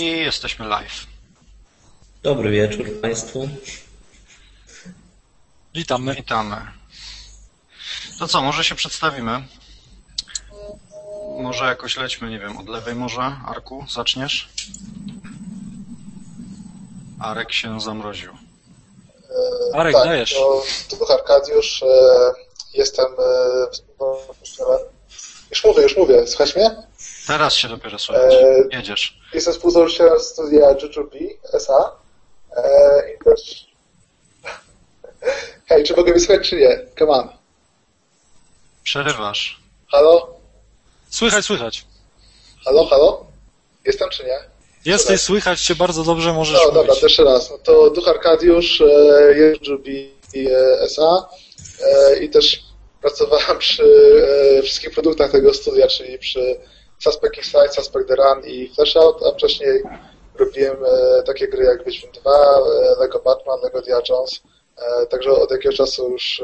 I jesteśmy live. Dobry wieczór Państwu. Witamy. Witamy. To co, może się przedstawimy? Może jakoś lećmy, nie wiem, od lewej może, Arku, zaczniesz? Arek się zamroził. Arek, tak, dajesz. To, to Duch Arkadiusz. E, jestem. E, współ- już mówię, już mówię. Słuchaj mnie? Teraz się dopiero słychać. Eee. Jedziesz. Jestem współzałożycielem studia Jujube SA. E, I też. Hej, czy mogę wysłuchać, czy nie? Come on. Przerywasz. Halo? Słychać, słychać. Halo, halo? Jestem, czy nie? Jesteś, słychać cię bardzo dobrze, możesz No dobra, jeszcze raz. No to Duch Arkadiusz, e, jest Jujube e, SA e, i też pracowałem przy e, wszystkich produktach tego studia, czyli przy Suspect Inside, Suspect The Run i Flashout, a wcześniej robiłem e, takie gry jak Wiedźmin 2, e, Lego Batman, Lego Dia Jones, e, także od jakiegoś czasu już,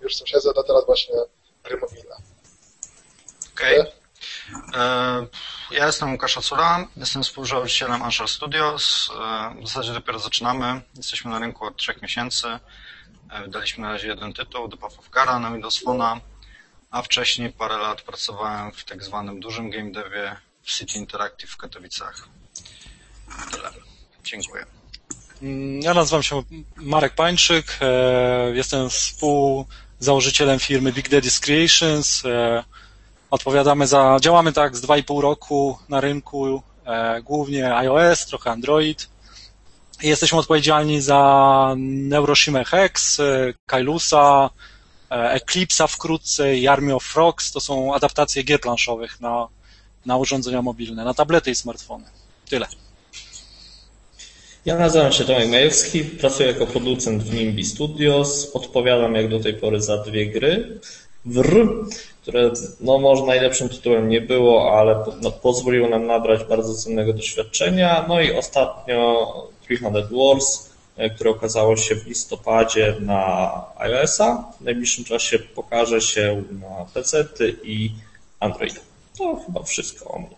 już z tym siedzę, no teraz właśnie gry mobilne. Okej. E, Ja jestem Łukasz Ocura, jestem współzałożycielem Anshar Studios. W zasadzie dopiero zaczynamy. Jesteśmy na rynku od trzech miesięcy. Wydaliśmy na razie jeden tytuł, The Path of Kara na Windows Phone'a, a wcześniej parę lat pracowałem w tak zwanym dużym game devie w City Interactive w Katowicach. Tyle. Dziękuję. Mm, Ja nazywam się Marek Pańczyk, e, jestem współzałożycielem firmy Big Daddy's Creations. e, Odpowiadamy za, działamy tak z 2,5 roku na rynku, e, głównie iOS, trochę Android. Jesteśmy odpowiedzialni za Neuroshima Hex, Kailusa, Eclipse'a wkrótce i Army of Frogs. To są adaptacje gier planszowych na, na urządzenia mobilne, na tablety i smartfony. Tyle. Ja nazywam się Tomek Majewski, pracuję jako producent w Nimbi Studios. Odpowiadam jak do tej pory za dwie gry. WR, które no może najlepszym tytułem nie było, ale no, pozwoliło nam nabrać bardzo cennego doświadczenia. No i ostatnio 300 Wars, e, które okazało się w listopadzie na iOS-a. W najbliższym czasie pokaże się na PC i Androida. To chyba wszystko o mnie.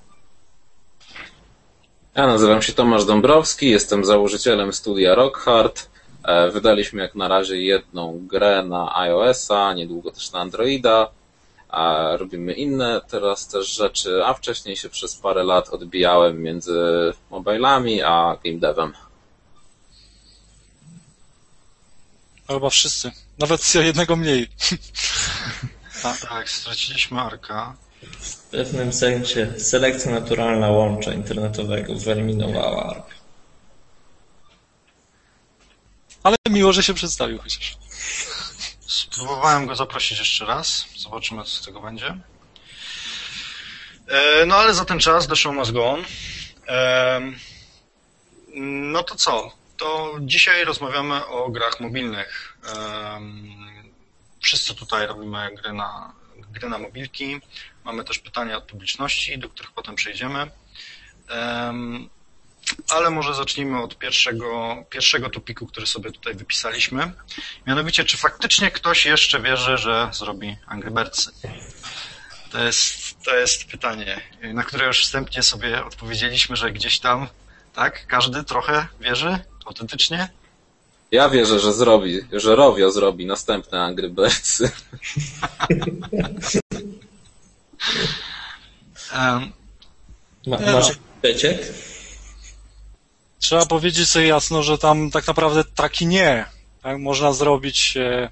Ja nazywam się Tomasz Dąbrowski, jestem założycielem studia Rockhard. E, Wydaliśmy jak na razie jedną grę na iOS-a, niedługo też na Androida. A Robimy inne teraz też rzeczy, a wcześniej się przez parę lat odbijałem między mobilami a game devem. Chyba wszyscy. Nawet jednego mniej. Tak, straciliśmy Arka. W pewnym sensie selekcja naturalna łącza internetowego wyeliminowała ARP. Ale miło, że się przedstawił chociaż. Spróbowałem go zaprosić jeszcze raz. Zobaczymy, co z tego będzie. E, No ale za ten czas the show must go on. Em, No to co? To dzisiaj rozmawiamy o grach mobilnych. Wszyscy tutaj robimy gry na, gry na mobilki. Mamy też pytania od publiczności, do których potem przejdziemy. Em, Ale może zacznijmy od pierwszego, pierwszego topiku, który sobie tutaj wypisaliśmy. Mianowicie, czy faktycznie ktoś jeszcze wierzy, że zrobi Angry Birdsy? To jest, to jest pytanie, na które już wstępnie sobie odpowiedzieliśmy, że gdzieś tam, tak, każdy trochę wierzy autentycznie. Ja wierzę, że zrobi, że Rovio zrobi następne Angry Birds. Em, Ma, masz przeciek? Trzeba powiedzieć sobie jasno, że tam tak naprawdę tak i nie. Tak? Można zrobić e,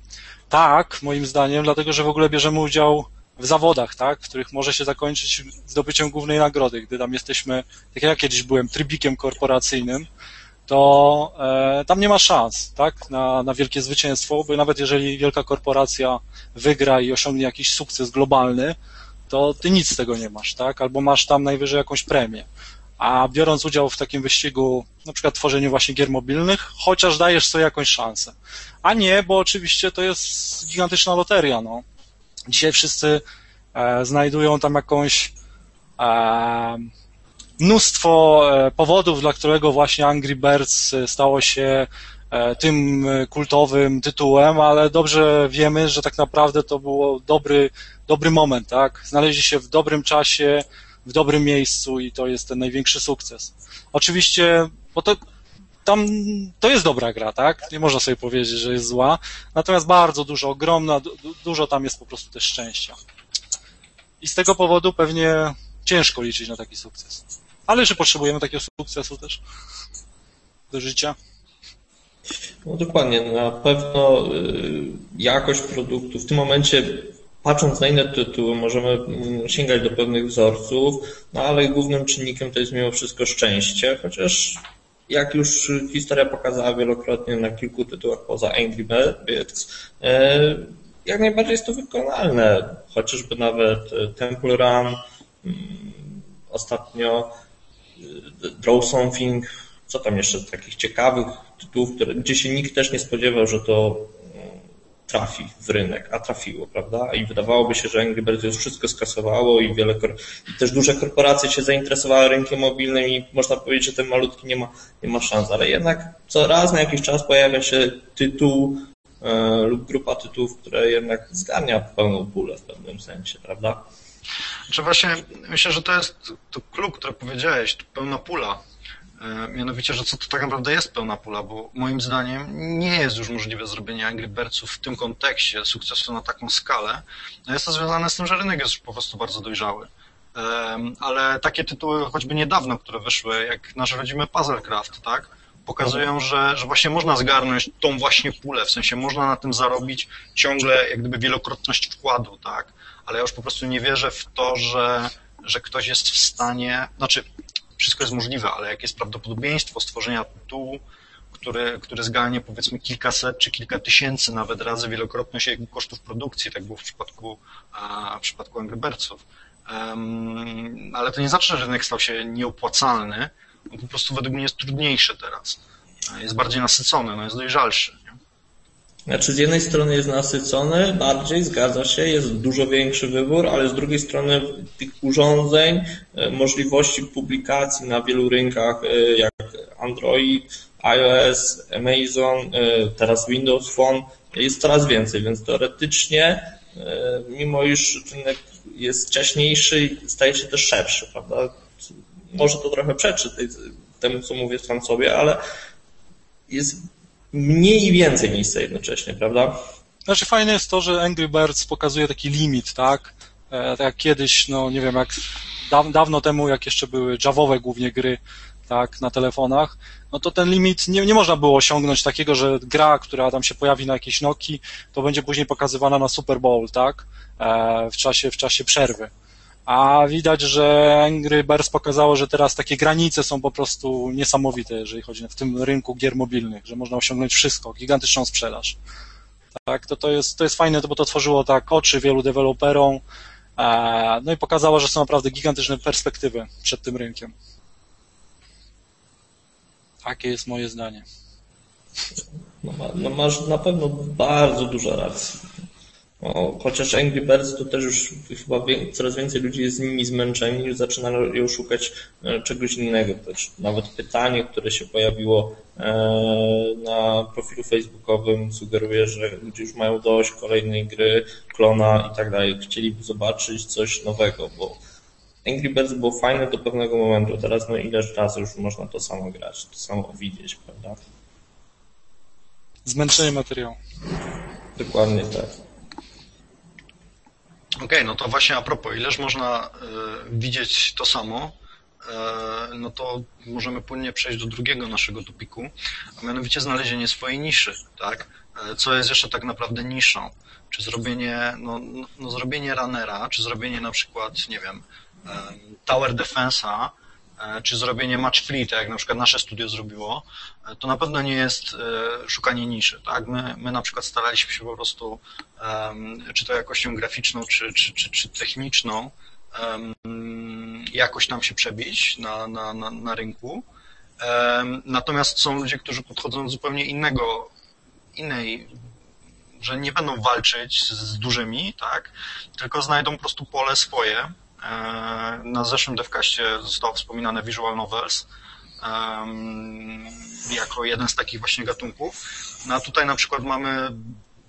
tak, moim zdaniem, dlatego że w ogóle bierzemy udział w zawodach, tak, w których może się zakończyć zdobyciem głównej nagrody. Gdy tam jesteśmy, tak jak ja kiedyś byłem, trybikiem korporacyjnym, to e, tam nie ma szans tak, na, na wielkie zwycięstwo, bo nawet jeżeli wielka korporacja wygra i osiągnie jakiś sukces globalny, to ty nic z tego nie masz, tak? Albo masz tam najwyżej jakąś premię. A biorąc udział w takim wyścigu, na przykład tworzeniu właśnie gier mobilnych, chociaż dajesz sobie jakąś szansę. A nie, bo oczywiście to jest gigantyczna loteria, no. Dzisiaj wszyscy e, znajdują tam jakąś e, mnóstwo e, powodów, dla którego właśnie Angry Birds e, stało się e, tym kultowym tytułem, ale dobrze wiemy, że tak naprawdę to był dobry, dobry moment, tak? Znaleźli się w dobrym czasie, w dobrym miejscu i to jest ten największy sukces. Oczywiście, bo to tam to jest dobra gra, tak? Nie można sobie powiedzieć, że jest zła. Natomiast bardzo dużo, ogromna, du, dużo tam jest po prostu też szczęścia. I z tego powodu pewnie ciężko liczyć na taki sukces. Ale czy potrzebujemy takiego sukcesu też do życia? No dokładnie, na pewno y, jakość produktu w tym momencie patrząc na inne tytuły, możemy mm, sięgać do pewnych wzorców, no ale głównym czynnikiem to jest mimo wszystko szczęście, chociaż jak już historia pokazała wielokrotnie na kilku tytułach poza Angry Birds, e, jak najbardziej jest to wykonalne. Chociażby nawet Temple Run, mm, ostatnio Draw Something, co tam jeszcze takich ciekawych tytułów, które, gdzie się nikt też nie spodziewał, że to trafi w rynek, a trafiło, prawda? I wydawałoby się, że Angry Birds już wszystko skasowało i wiele, i też duże korporacje się zainteresowały rynkiem mobilnym i można powiedzieć, że ten malutki nie ma, nie ma szans, ale jednak co raz na jakiś czas pojawia się tytuł e, lub grupa tytułów, które jednak zgarnia pełną pulę w pewnym sensie, prawda? Czy właśnie myślę, że to jest to klub, który powiedziałeś, to pełna pula. E, mianowicie, że co to tak naprawdę jest pełna pula, bo moim zdaniem nie jest już możliwe zrobienie Angry Birdsów w tym kontekście sukcesu na taką skalę. No jest to związane z tym, że rynek jest już po prostu bardzo dojrzały. Ale takie tytuły, choćby niedawno, które wyszły, jak nasz rodzimy Puzzlecraft, tak? Pokazują, że, że właśnie można zgarnąć tą właśnie pulę, w sensie można na tym zarobić ciągle jak gdyby wielokrotność wkładu, tak? Ale ja już po prostu nie wierzę w to, że, że ktoś jest w stanie, znaczy wszystko jest możliwe, ale jakie jest prawdopodobieństwo stworzenia tytułu, który, który zgarnie powiedzmy kilkaset czy kilka tysięcy nawet razy wielokrotność kosztów produkcji, tak było w przypadku, w przypadku Angry Birdsów. Um, ale to nie znaczy, że rynek stał się nieopłacalny, on po prostu według mnie jest trudniejszy teraz. Jest bardziej nasycony, no jest dojrzalszy. Znaczy z jednej strony jest nasycony, bardziej zgadza się, jest dużo większy wybór, ale z drugiej strony tych urządzeń, e, możliwości publikacji na wielu rynkach e, jak Android, iOS, Amazon, e, teraz Windows Phone jest coraz więcej, więc teoretycznie mimo iż rynek jest wcześniejszy, staje się też szerszy, prawda? Może to trochę przeczy temu, co mówię sam sobie, ale jest mniej i więcej miejsca jednocześnie, prawda? Znaczy fajne jest to, że Angry Birds pokazuje taki limit, tak? E, tak jak kiedyś, no nie wiem, jak dawno temu, jak jeszcze były javowe głównie gry, tak, na telefonach, no to ten limit nie, nie można było osiągnąć takiego, że gra, która tam się pojawi na jakiejś Noki, to będzie później pokazywana na Super Bowl, tak, e, w czasie, w czasie przerwy a widać, że Angry Birds pokazało, że teraz takie granice są po prostu niesamowite, jeżeli chodzi w tym rynku gier mobilnych, że można osiągnąć wszystko, gigantyczną sprzedaż. Tak, to, to, jest, to jest fajne, bo to tworzyło tak oczy wielu deweloperom, e, no i pokazało, że są naprawdę gigantyczne perspektywy przed tym rynkiem. Takie jest moje zdanie. No, no masz na pewno bardzo dużo racji. No, chociaż Angry Birds to też już chyba coraz więcej ludzi jest z nimi zmęczeni, już zaczynają szukać e, czegoś innego. Też nawet pytanie, które się pojawiło e, na profilu facebookowym sugeruje, że ludzie już mają dość kolejnej gry, klona i tak dalej. Chcieliby zobaczyć coś nowego, bo Angry Birds było fajne do pewnego momentu. Teraz no ileż razy już można to samo grać, to samo widzieć, prawda? Zmęczenie materiału. Dokładnie tak. Okej, okay, no to właśnie a propos, ileż można y, widzieć to samo, y, no to możemy płynnie przejść do drugiego naszego topiku, a mianowicie znalezienie swojej niszy, tak? E, co jest jeszcze tak naprawdę niszą? Czy zrobienie, no, no zrobienie runnera, czy zrobienie na przykład, nie wiem, tower defensa, czy zrobienie match free, tak jak na przykład nasze studio zrobiło, e, to na pewno nie jest e, szukanie niszy. Tak? My, my na przykład staraliśmy się po prostu, czy to jakością graficzną, czy, czy, czy, czy techniczną, jakoś tam się przebić na, na, na, na rynku. Natomiast są ludzie, którzy podchodzą zupełnie innego, innej że nie będą walczyć z, z dużymi, tak, tylko znajdą po prostu pole swoje, E, na zeszłym devcaście zostało wspominane visual novels jako jeden z takich właśnie gatunków. No a tutaj na przykład mamy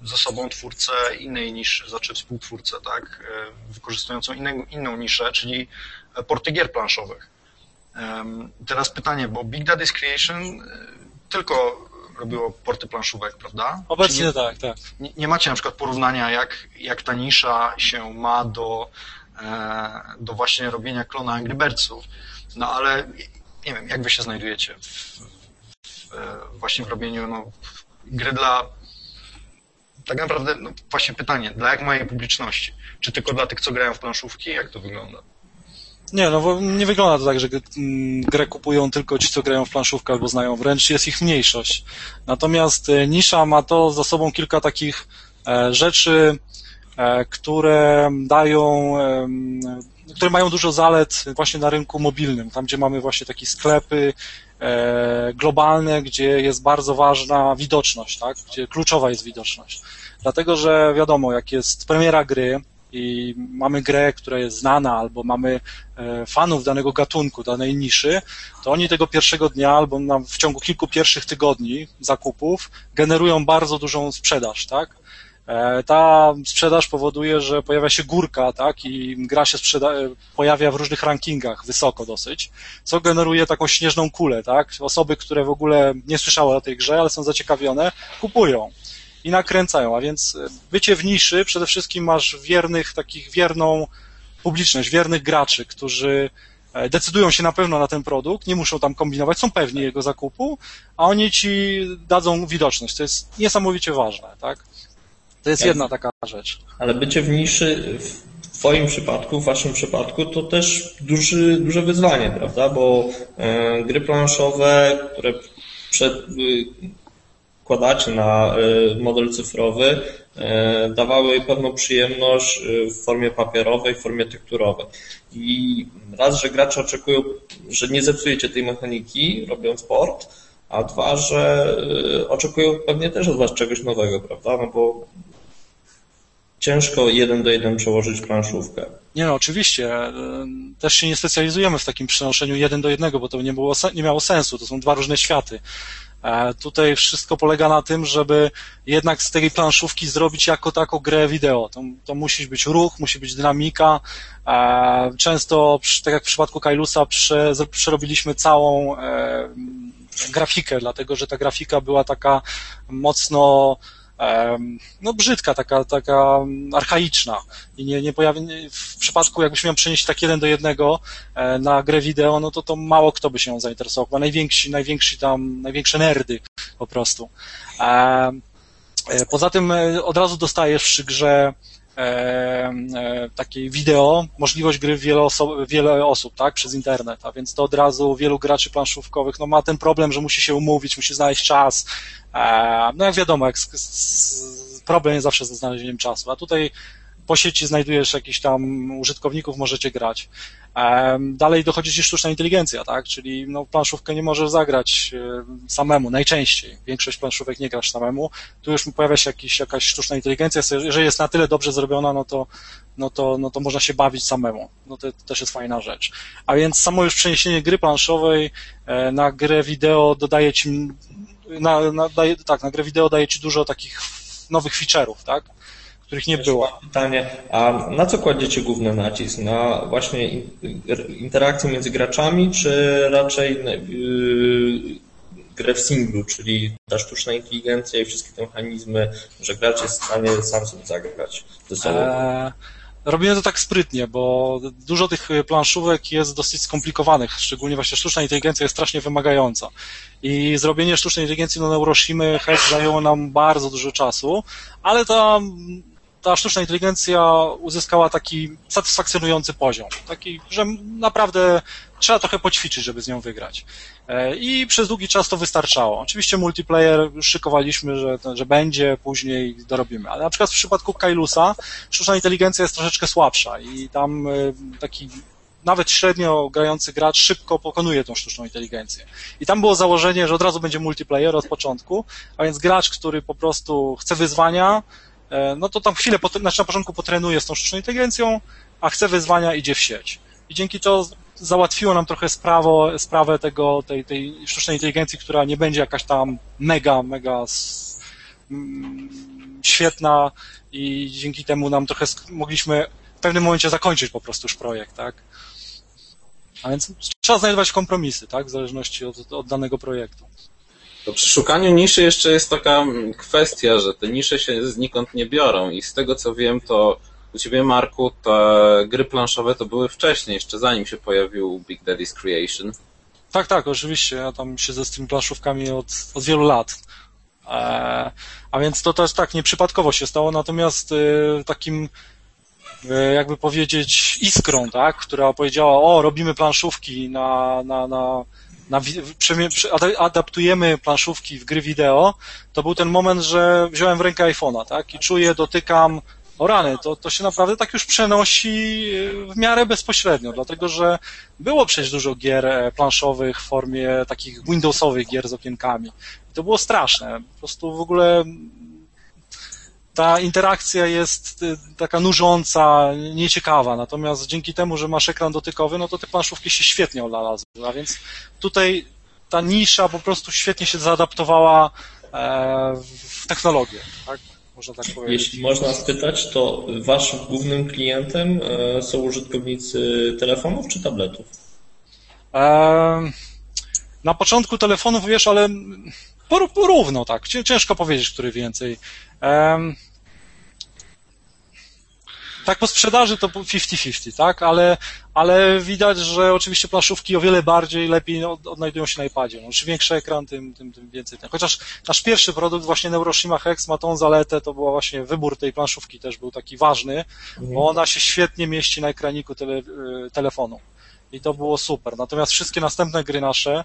ze sobą twórcę innej niż, znaczy współtwórcę, tak, e, wykorzystującą inną, inną niszę, czyli porty gier planszowych. Teraz pytanie, bo Big Daddy's Creation tylko robiło porty planszówek, prawda? Obecnie nie, tak, tak. Nie, nie, macie na przykład porównania, jak, jak ta nisza się ma do, e, do właśnie robienia klona Angry Birdsów. No ale nie wiem, jak wy się znajdujecie w, w, e, właśnie w robieniu no, gry dla tak naprawdę, no właśnie pytanie, dla jak mojej publiczności? Czy tylko dla tych, co grają w planszówki? Jak to wygląda? Nie, no nie wygląda to tak, że mm, grę kupują tylko ci, co grają w planszówkę albo znają, wręcz jest ich mniejszość. Natomiast e, nisza ma to za sobą kilka takich e, rzeczy, e, które dają, które mają dużo zalet właśnie na rynku mobilnym, tam gdzie mamy właśnie takie sklepy globalne, gdzie jest bardzo ważna widoczność, tak? gdzie kluczowa jest widoczność. Dlatego, że wiadomo, jak jest premiera gry, i mamy grę, która jest znana, albo mamy e, fanów danego gatunku, danej niszy, to oni tego pierwszego dnia albo w ciągu kilku pierwszych tygodni zakupów generują bardzo dużą sprzedaż, tak? E, ta sprzedaż powoduje, że pojawia się górka, tak, i gra się sprzeda- pojawia w różnych rankingach, wysoko dosyć, co generuje taką śnieżną kulę, tak. Osoby, które w ogóle nie słyszały o tej grze, ale są zaciekawione, kupują i nakręcają, a więc e, bycie w niszy przede wszystkim masz wiernych, takich wierną publiczność, wiernych graczy, którzy e, decydują się na pewno na ten produkt, nie muszą tam kombinować, są pewni jego zakupu, a oni ci dadzą widoczność. To jest niesamowicie ważne, tak? To jest jedna taka rzecz. Ale bycie w niszy w Twoim przypadku, w Waszym przypadku, to też duży, duże wyzwanie, prawda? Bo e, gry planszowe, które przed, wkładacie na e, model cyfrowy, e, dawały pewną przyjemność w formie papierowej, w formie tekturowej. I raz, że gracze oczekują, że nie zepsujecie tej mechaniki, robiąc port, a dwa, że oczekują pewnie też od Was czegoś nowego, prawda? No bo ciężko jeden do jeden przełożyć planszówkę. Nie no, oczywiście. Też się nie specjalizujemy w takim przenoszeniu jeden do jednego, bo to nie, było, nie miało sensu. To są dwa różne światy. E, tutaj wszystko polega na tym, żeby jednak z tej planszówki zrobić jako taką grę wideo. To, to musi być ruch, musi być dynamika. E, często, tak jak w przypadku Kailusa, prze, przerobiliśmy całą e, grafikę, dlatego że ta grafika była taka mocno no brzydka, taka, taka archaiczna i nie, nie pojawi, w przypadku jakbyśmy ją przenieść tak jeden do jednego e, na grę wideo, no to to mało kto by się zainteresował, najwięksi, najwięksi tam, największe nerdy po prostu. E, poza tym e, od razu dostajesz przy grze takiej wideo, możliwość gry wiele, oso- wiele osób, tak, przez internet, a więc to od razu wielu graczy planszówkowych, no ma ten problem, że musi się umówić, musi znaleźć czas, no jak wiadomo, jak problem jest zawsze ze znalezieniem czasu, a tutaj po sieci znajdujesz jakichś tam użytkowników, możecie grać. Dalej dochodzi ci sztuczna inteligencja, tak? Czyli no, planszówkę nie możesz zagrać samemu, najczęściej. Większość planszówek nie grasz samemu. Tu już pojawia się jakiś, jakaś sztuczna inteligencja. Jeżeli jest na tyle dobrze zrobiona, no to, no to, no to można się bawić samemu. No to, to też jest fajna rzecz. A więc samo już przeniesienie gry planszowej e, na grę wideo dodaje ci na, na, daje, tak, na grę wideo daje ci dużo takich nowych feature'ów, tak? Których nie było. Pytanie, a na co kładziecie główny nacisk? Na właśnie interakcję między graczami, czy raczej yy, grę w singlu, czyli ta sztuczna inteligencja i wszystkie te mechanizmy, że gracz jest w stanie sam sobie zagrać ze sobą? Eee, robimy to tak sprytnie, bo dużo tych planszówek jest dosyć skomplikowanych, szczególnie właśnie sztuczna inteligencja jest strasznie wymagająca. I zrobienie sztucznej inteligencji na Neuroshimy zajęło nam bardzo dużo czasu, ale ta ta sztuczna inteligencja uzyskała taki satysfakcjonujący poziom. Taki, że naprawdę trzeba trochę poćwiczyć, żeby z nią wygrać. E, I przez długi czas to wystarczało. Oczywiście multiplayer szykowaliśmy, że, że będzie, później dorobimy. Ale na przykład w przypadku Kailusa sztuczna inteligencja jest troszeczkę słabsza i tam e, taki nawet średnio grający gracz szybko pokonuje tą sztuczną inteligencję. I tam było założenie, że od razu będzie multiplayer od początku, a więc gracz, który po prostu chce wyzwania, no to tam chwilę, znaczy na początku potrenuje z tą sztuczną inteligencją, a chce wyzwania, idzie w sieć. I dzięki to załatwiło nam trochę sprawo, sprawę tego, tej, tej sztucznej inteligencji, która nie będzie jakaś tam mega, mega świetna i dzięki temu nam trochę mogliśmy w pewnym momencie zakończyć po prostu już projekt, tak? A więc trzeba znajdować kompromisy, tak, w zależności od, od danego projektu. To przy szukaniu niszy jeszcze jest taka kwestia, że te nisze się znikąd nie biorą i z tego co wiem, to u Ciebie, Marku, te gry planszowe to były wcześniej, jeszcze zanim się pojawił Big Daddy's Creation. Tak, tak, oczywiście. Ja tam siedzę z tymi planszówkami od, od wielu lat. E, a więc to też tak nieprzypadkowo się stało, natomiast e, takim e, jakby powiedzieć iskrą, tak, która powiedziała, o, robimy planszówki na, na, na, na adaptujemy planszówki w gry wideo, to był ten moment, że wziąłem w rękę iPhone'a, tak, i czuję, dotykam, o rany, to, to się naprawdę tak już przenosi w miarę bezpośrednio, dlatego że było przecież dużo gier e, planszowych w formie takich Windowsowych gier z okienkami. I to było straszne. Po prostu w ogóle ta interakcja jest e, taka nużąca, nieciekawa, natomiast dzięki temu, że masz ekran dotykowy, no to te planszówki się świetnie odnalazły, a więc tutaj ta nisza po prostu świetnie się zaadaptowała e, w technologię, tak? można tak powiedzieć. Jeśli można spytać, to waszym głównym klientem e, są użytkownicy telefonów czy tabletów? Na początku telefonów, wiesz, ale porówno tak. Ciężko powiedzieć, który więcej. Tak po sprzedaży to 50-50, tak? Ale, ale widać, że oczywiście plaszówki o wiele bardziej, lepiej odnajdują się na iPadzie. No, czym większy ekran, tym, tym, tym więcej. Chociaż nasz pierwszy produkt, właśnie Neuroshima Hex, ma tą zaletę, to była właśnie wybór tej planszówki też był taki ważny, mhm. bo ona się świetnie mieści na ekraniku tele, y, telefonu. I to było super. Natomiast wszystkie następne gry nasze,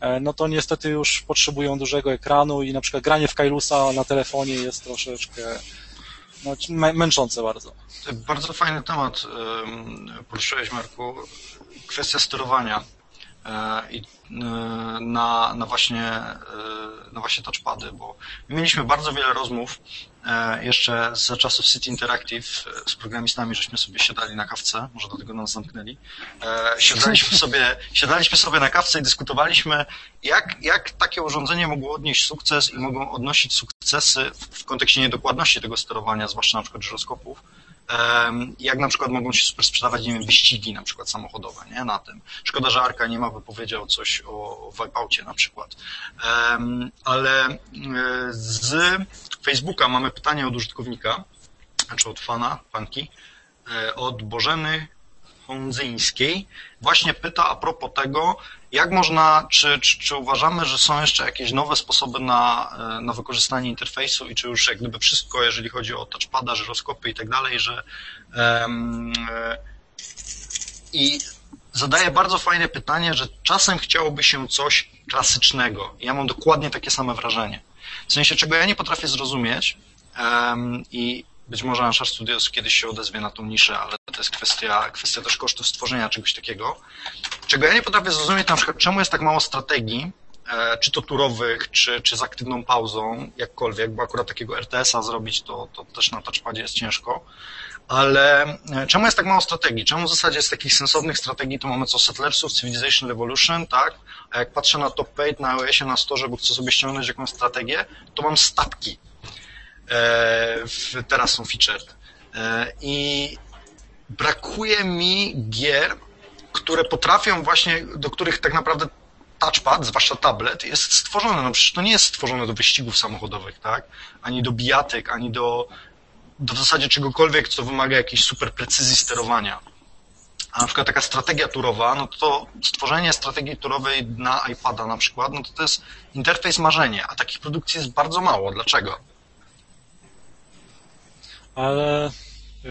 e, no to niestety już potrzebują dużego ekranu i na przykład granie w Kailusa na telefonie jest troszeczkę no, męczące bardzo. Bardzo fajny temat poruszyłeś, Marku. Kwestia sterowania e, i e, na, na, właśnie, e, na właśnie touchpady, bo mieliśmy bardzo wiele rozmów jeszcze za czasów City Interactive z programistami, żeśmy sobie siadali na kawce, może dlatego nas zamknęli. Siadaliśmy sobie, siadaliśmy sobie na kawce i dyskutowaliśmy, jak, jak takie urządzenie mogło odnieść sukces i mogą odnosić sukcesy w kontekście niedokładności tego sterowania, zwłaszcza na przykład żyroskopów jak na przykład mogą się super sprzedawać, nie wiem, wyścigi na przykład samochodowe, nie, na tym. Szkoda, że Arka nie ma, by powiedział coś o Wipeoutie na przykład. Ale e, z Facebooka mamy pytanie od użytkownika, znaczy od fana, fanki, e, od Bożeny Honzyńskiej. Właśnie pyta a propos tego, jak można, czy, czy, czy, uważamy, że są jeszcze jakieś nowe sposoby na, e, na wykorzystanie interfejsu i czy już jak gdyby wszystko, jeżeli chodzi o touchpada, żyroskopy i tak dalej, że um, i zadaje bardzo fajne pytanie, że czasem chciałoby się coś klasycznego. Ja mam dokładnie takie same wrażenie. W sensie, czego ja nie potrafię zrozumieć um, i być może nasz Studios kiedyś się odezwie na tą niszę, ale to jest kwestia, kwestia też kosztów stworzenia czegoś takiego. Czego ja nie potrafię zrozumieć, na przykład czemu jest tak mało strategii, e, czy to turowych, czy, czy z aktywną pauzą, jakkolwiek, bo akurat takiego RTS-a zrobić to, to też na touchpadzie jest ciężko. Ale e, czemu jest tak mało strategii? Czemu w zasadzie z takich sensownych strategii to mamy co Settlersów, Civilization Revolution, tak? A jak patrzę na top 8 na iOSie na storze, bo chcę sobie ściągnąć jakąś strategię, to mam statki. E, teraz są featured. E, I brakuje mi gier, które potrafią właśnie, do których tak naprawdę touchpad, zwłaszcza tablet, jest stworzony. No przecież to nie jest stworzone do wyścigów samochodowych, tak? Ani do bijatyk, ani do, do w zasadzie czegokolwiek, co wymaga jakiejś super precyzji sterowania. A na przykład taka strategia turowa, no to stworzenie strategii turowej na iPada na przykład, no to to jest interfejs marzenie, a takich produkcji jest bardzo mało. Dlaczego? Ale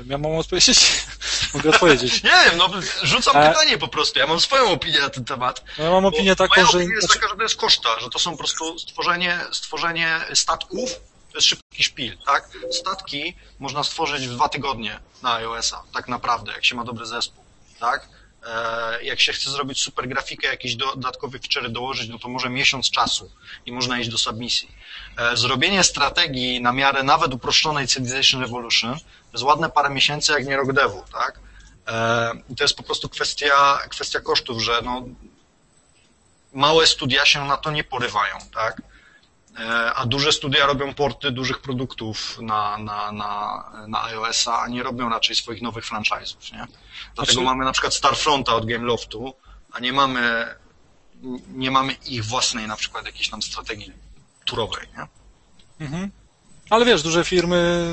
ja mam odpowiedzieć? Mogę odpowiedzieć. nie wiem, no rzucam A... pytanie po prostu. Ja mam swoją opinię na ten temat. No, ja mam opinię taką, moja że... opinia jest taka, że to jest koszta, że to są po prostu stworzenie, stworzenie statków, to jest szybki szpil, tak? Statki można stworzyć w dwa tygodnie na iOS-a, tak naprawdę, jak się ma dobry zespół, tak? E, jak się chce zrobić super grafikę, jakieś dodatkowe feature dołożyć, no to może miesiąc czasu i można iść do submisji. E, zrobienie strategii na miarę nawet uproszczonej Civilization Revolution to jest ładne parę miesięcy, jak nie rok devu, tak? E, I to jest po prostu kwestia, kwestia kosztów, że no, małe studia się na to nie porywają, tak? A duże studia robią porty dużych produktów na, na, na, na iOS-a, a nie robią raczej swoich nowych franchise'ów, nie? Dlatego znaczy... mamy na przykład Starfronta od Gameloftu, a nie mamy, nie mamy ich własnej na przykład jakiejś tam strategii turowej, nie? Mhm. Ale wiesz, duże firmy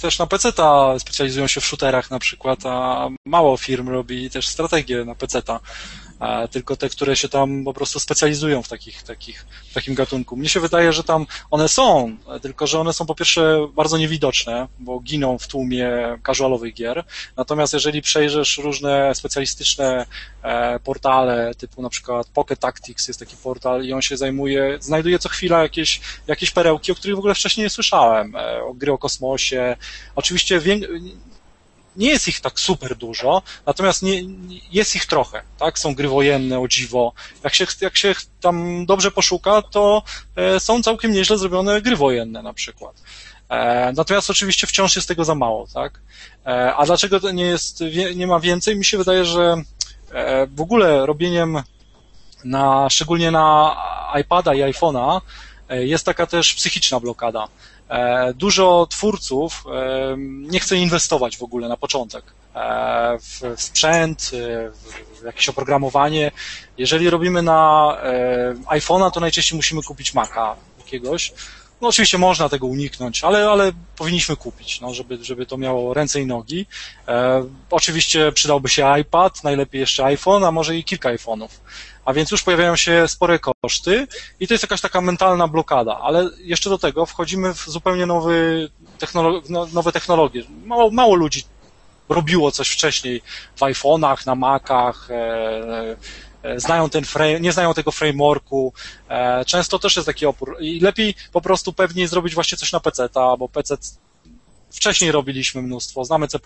też na PC-ta specjalizują się w shooterach na przykład, a mało firm robi też strategię na PC-ta tylko te, które się tam po prostu specjalizują w takich, takich, w takim gatunku. Mnie się wydaje, że tam one są, tylko że one są po pierwsze bardzo niewidoczne, bo giną w tłumie casualowych gier. Natomiast jeżeli przejrzysz różne specjalistyczne e, portale, typu na przykład Pocket Tactics jest taki portal i on się zajmuje, znajduje co chwila jakieś, jakieś perełki, o których w ogóle wcześniej nie słyszałem. E, o gry o kosmosie. Oczywiście nie jest ich tak super dużo, natomiast nie, jest ich trochę, tak? Są gry wojenne, o dziwo. Jak się, jak się tam dobrze poszuka, to e, są całkiem nieźle zrobione gry wojenne na przykład. E, natomiast oczywiście wciąż jest tego za mało, tak? E, a dlaczego to nie jest, nie ma więcej? Mi się wydaje, że w ogóle robieniem na, szczególnie na iPada i iPhone'a jest taka też psychiczna blokada. E, dużo twórców e, nie chce inwestować w ogóle na początek e, w sprzęt, w jakieś oprogramowanie. Jeżeli robimy na iPhone'a, to najczęściej musimy kupić Maca jakiegoś. No oczywiście można tego uniknąć, ale, ale powinniśmy kupić, no, żeby, żeby to miało ręce i nogi. E, oczywiście przydałby się iPad, najlepiej jeszcze iPhone, a może i kilka iPhone'ów a więc już pojawiają się spore koszty i to jest jakaś taka mentalna blokada, ale jeszcze do tego wchodzimy w zupełnie nowy technolo no, nowe technologie. Mało, mało ludzi robiło coś wcześniej w iPhone'ach, na Macach, e, e, znają ten frame, nie znają tego frameworku. E, często też jest taki opór i lepiej po prostu pewniej zrobić właśnie coś na PC, bo PC Wcześniej robiliśmy mnóstwo, znamy C++,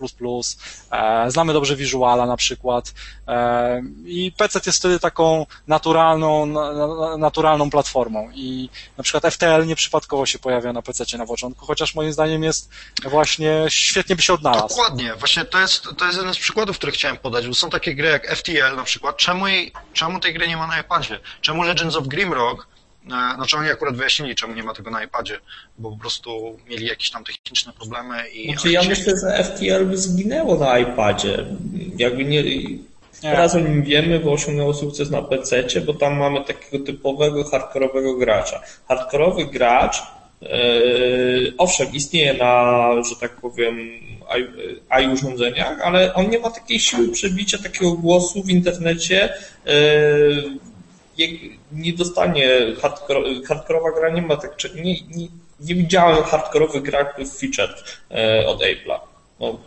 e, znamy dobrze Visuala na przykład e, i PC jest wtedy taką naturalną, na, naturalną platformą i na przykład FTL nieprzypadkowo się pojawia na PC na początku, chociaż moim zdaniem jest właśnie świetnie by się odnalazł. Dokładnie, właśnie to jest, to jest jeden z przykładów, który chciałem podać, bo są takie gry jak FTL na przykład, czemu, jej, czemu tej gry nie ma na iPadzie? Czemu Legends of Grimrock znaczy oni akurat wyjaśnili, czemu nie ma tego na iPadzie, bo po prostu mieli jakieś tam techniczne problemy i... Znaczy ja myślę, że FTL by zginęło na iPadzie. Jakby nie... Teraz o nim wiemy, bo osiągnęło sukces na PC, bo tam mamy takiego typowego hardkorowego gracza. Hardkorowy gracz Yy, owszem, istnieje na, że tak powiem, AI urządzeniach, ale on nie ma takiej siły przebicia, takiego głosu w internecie, yy, nie dostanie hardcore, hardkorowa gra nie ma tak, nie, nie, nie widziałem hardkorowych grach featured e, od Apple'a. No,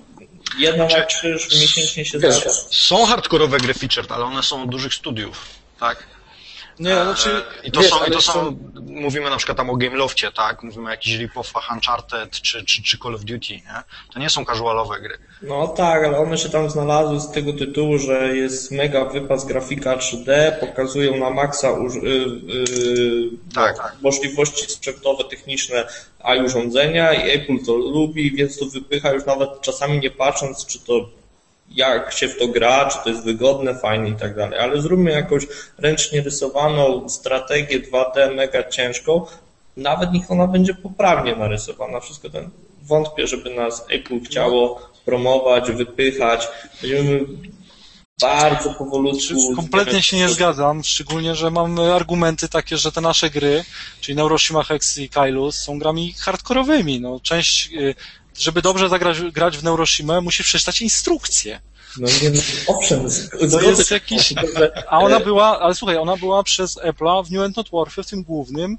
jedna znaczy, na krzyż miesięcznie się zdarza. Są hardkorowe gry featured, ale one są od dużych studiów, tak? Nie, znaczy, I to, wiesz, są, i to są, mówimy na przykład tam o Gameloftie, tak? Mówimy o jakichś rip-offach Uncharted czy, czy, czy Call of Duty, nie? To nie są casualowe gry. No tak, ale one się tam znalazły z tego tytułu, że jest mega wypas grafika 3D, pokazują na maksa yy, yy, tak, tak. możliwości sprzętowe, techniczne a urządzenia i Apple to lubi, więc to wypycha już nawet czasami nie patrząc, czy to jak się w to gra, czy to jest wygodne, fajne i tak dalej, ale zróbmy jakąś ręcznie rysowaną strategię 2D mega ciężką, nawet niech ona będzie poprawnie narysowana, wszystko ten, wątpię, żeby nas Apple chciało promować, wypychać, będziemy bardzo powolutku... Kompletnie się nie zgadzam, szczególnie, że mamy argumenty takie, że te nasze gry, czyli Neuroshima Hex i Kailus są grami hardkorowymi, no część y, żeby dobrze zagrać grać w Neuroshima, musisz przeczytać instrukcję. No nie, no, owszem, to jest jakiś... A ona była, ale słuchaj, ona była przez Apple'a w New and Not Warfare, w tym głównym,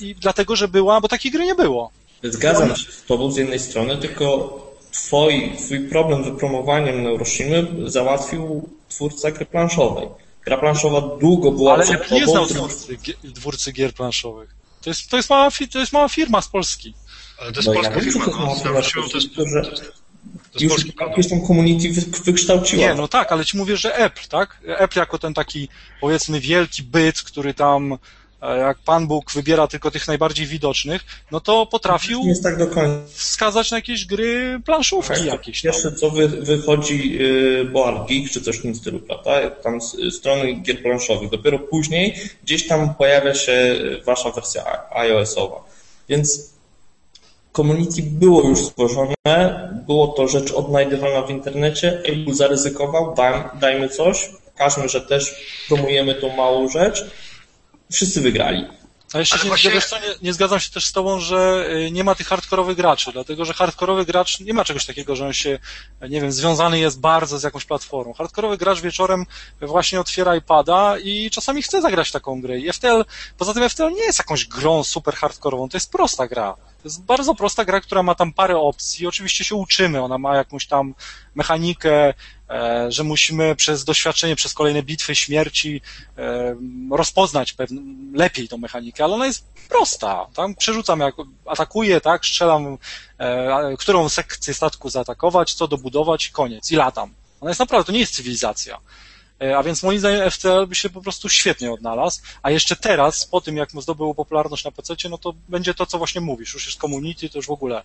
i dlatego, że była, bo takiej gry nie było. Zgadzam się z tobą z jednej strony, tylko twój, twój problem z wypromowaniem Neuroshimy załatwił twórca gry planszowej. Gra planszowa długo była Ale Apple nie znał twórcy, twórcy gier planszowych. To jest, to, jest mała, to jest mała firma z Polski. Ale to jest no polska ja firma, no. Z Neuroshima to jest... To już jakieś tam community wykształciła. Nie, no tak, ale ci mówię, że Apple, tak? Apple jako ten taki, powiedzmy, wielki byt, który tam e, jak Pan Bóg wybiera tylko tych najbardziej widocznych, no to potrafił jest tak do końca. wskazać na jakieś gry planszówki tak, jakieś. Tam. Pierwsze co wy, wychodzi yy, Board Geek czy coś w tym stylu, prawda? Tam z, strony gier planszowych. Dopiero później gdzieś tam pojawia się wasza wersja iOS-owa. Więc Community było już stworzone, było to rzecz odnajdywana w internecie, Apple zaryzykował, daj, dajmy coś, pokażmy, że też promujemy tą małą rzecz. Wszyscy wygrali. A jeszcze się właśnie... nie, nie, nie, zgadzam się też z tobą, że y, nie ma tych hardkorowych graczy, dlatego że hardkorowy gracz nie ma czegoś takiego, że on się, nie wiem, związany jest bardzo z jakąś platformą. Hardkorowy gracz wieczorem właśnie otwiera iPada i czasami chce zagrać taką grę. I FTL, poza tym FTL nie jest jakąś grą super hardkorową, to jest prosta gra. To jest bardzo prosta gra, która ma tam parę opcji. Oczywiście się uczymy, ona ma jakąś tam mechanikę, e, że musimy przez doświadczenie, przez kolejne bitwy śmierci e, rozpoznać pewne, lepiej tą mechanikę, ale ona jest prosta. Tam przerzucam, jak atakuję, tak, strzelam, e, którą sekcję statku zaatakować, co dobudować koniec. I latam. Ona jest naprawdę, to nie jest cywilizacja. E, a więc moim zdaniem FTL by się po prostu świetnie odnalazł, a jeszcze teraz, po tym jak mu zdobyło popularność na PC, no to będzie to, co właśnie mówisz, już jest community, to już w ogóle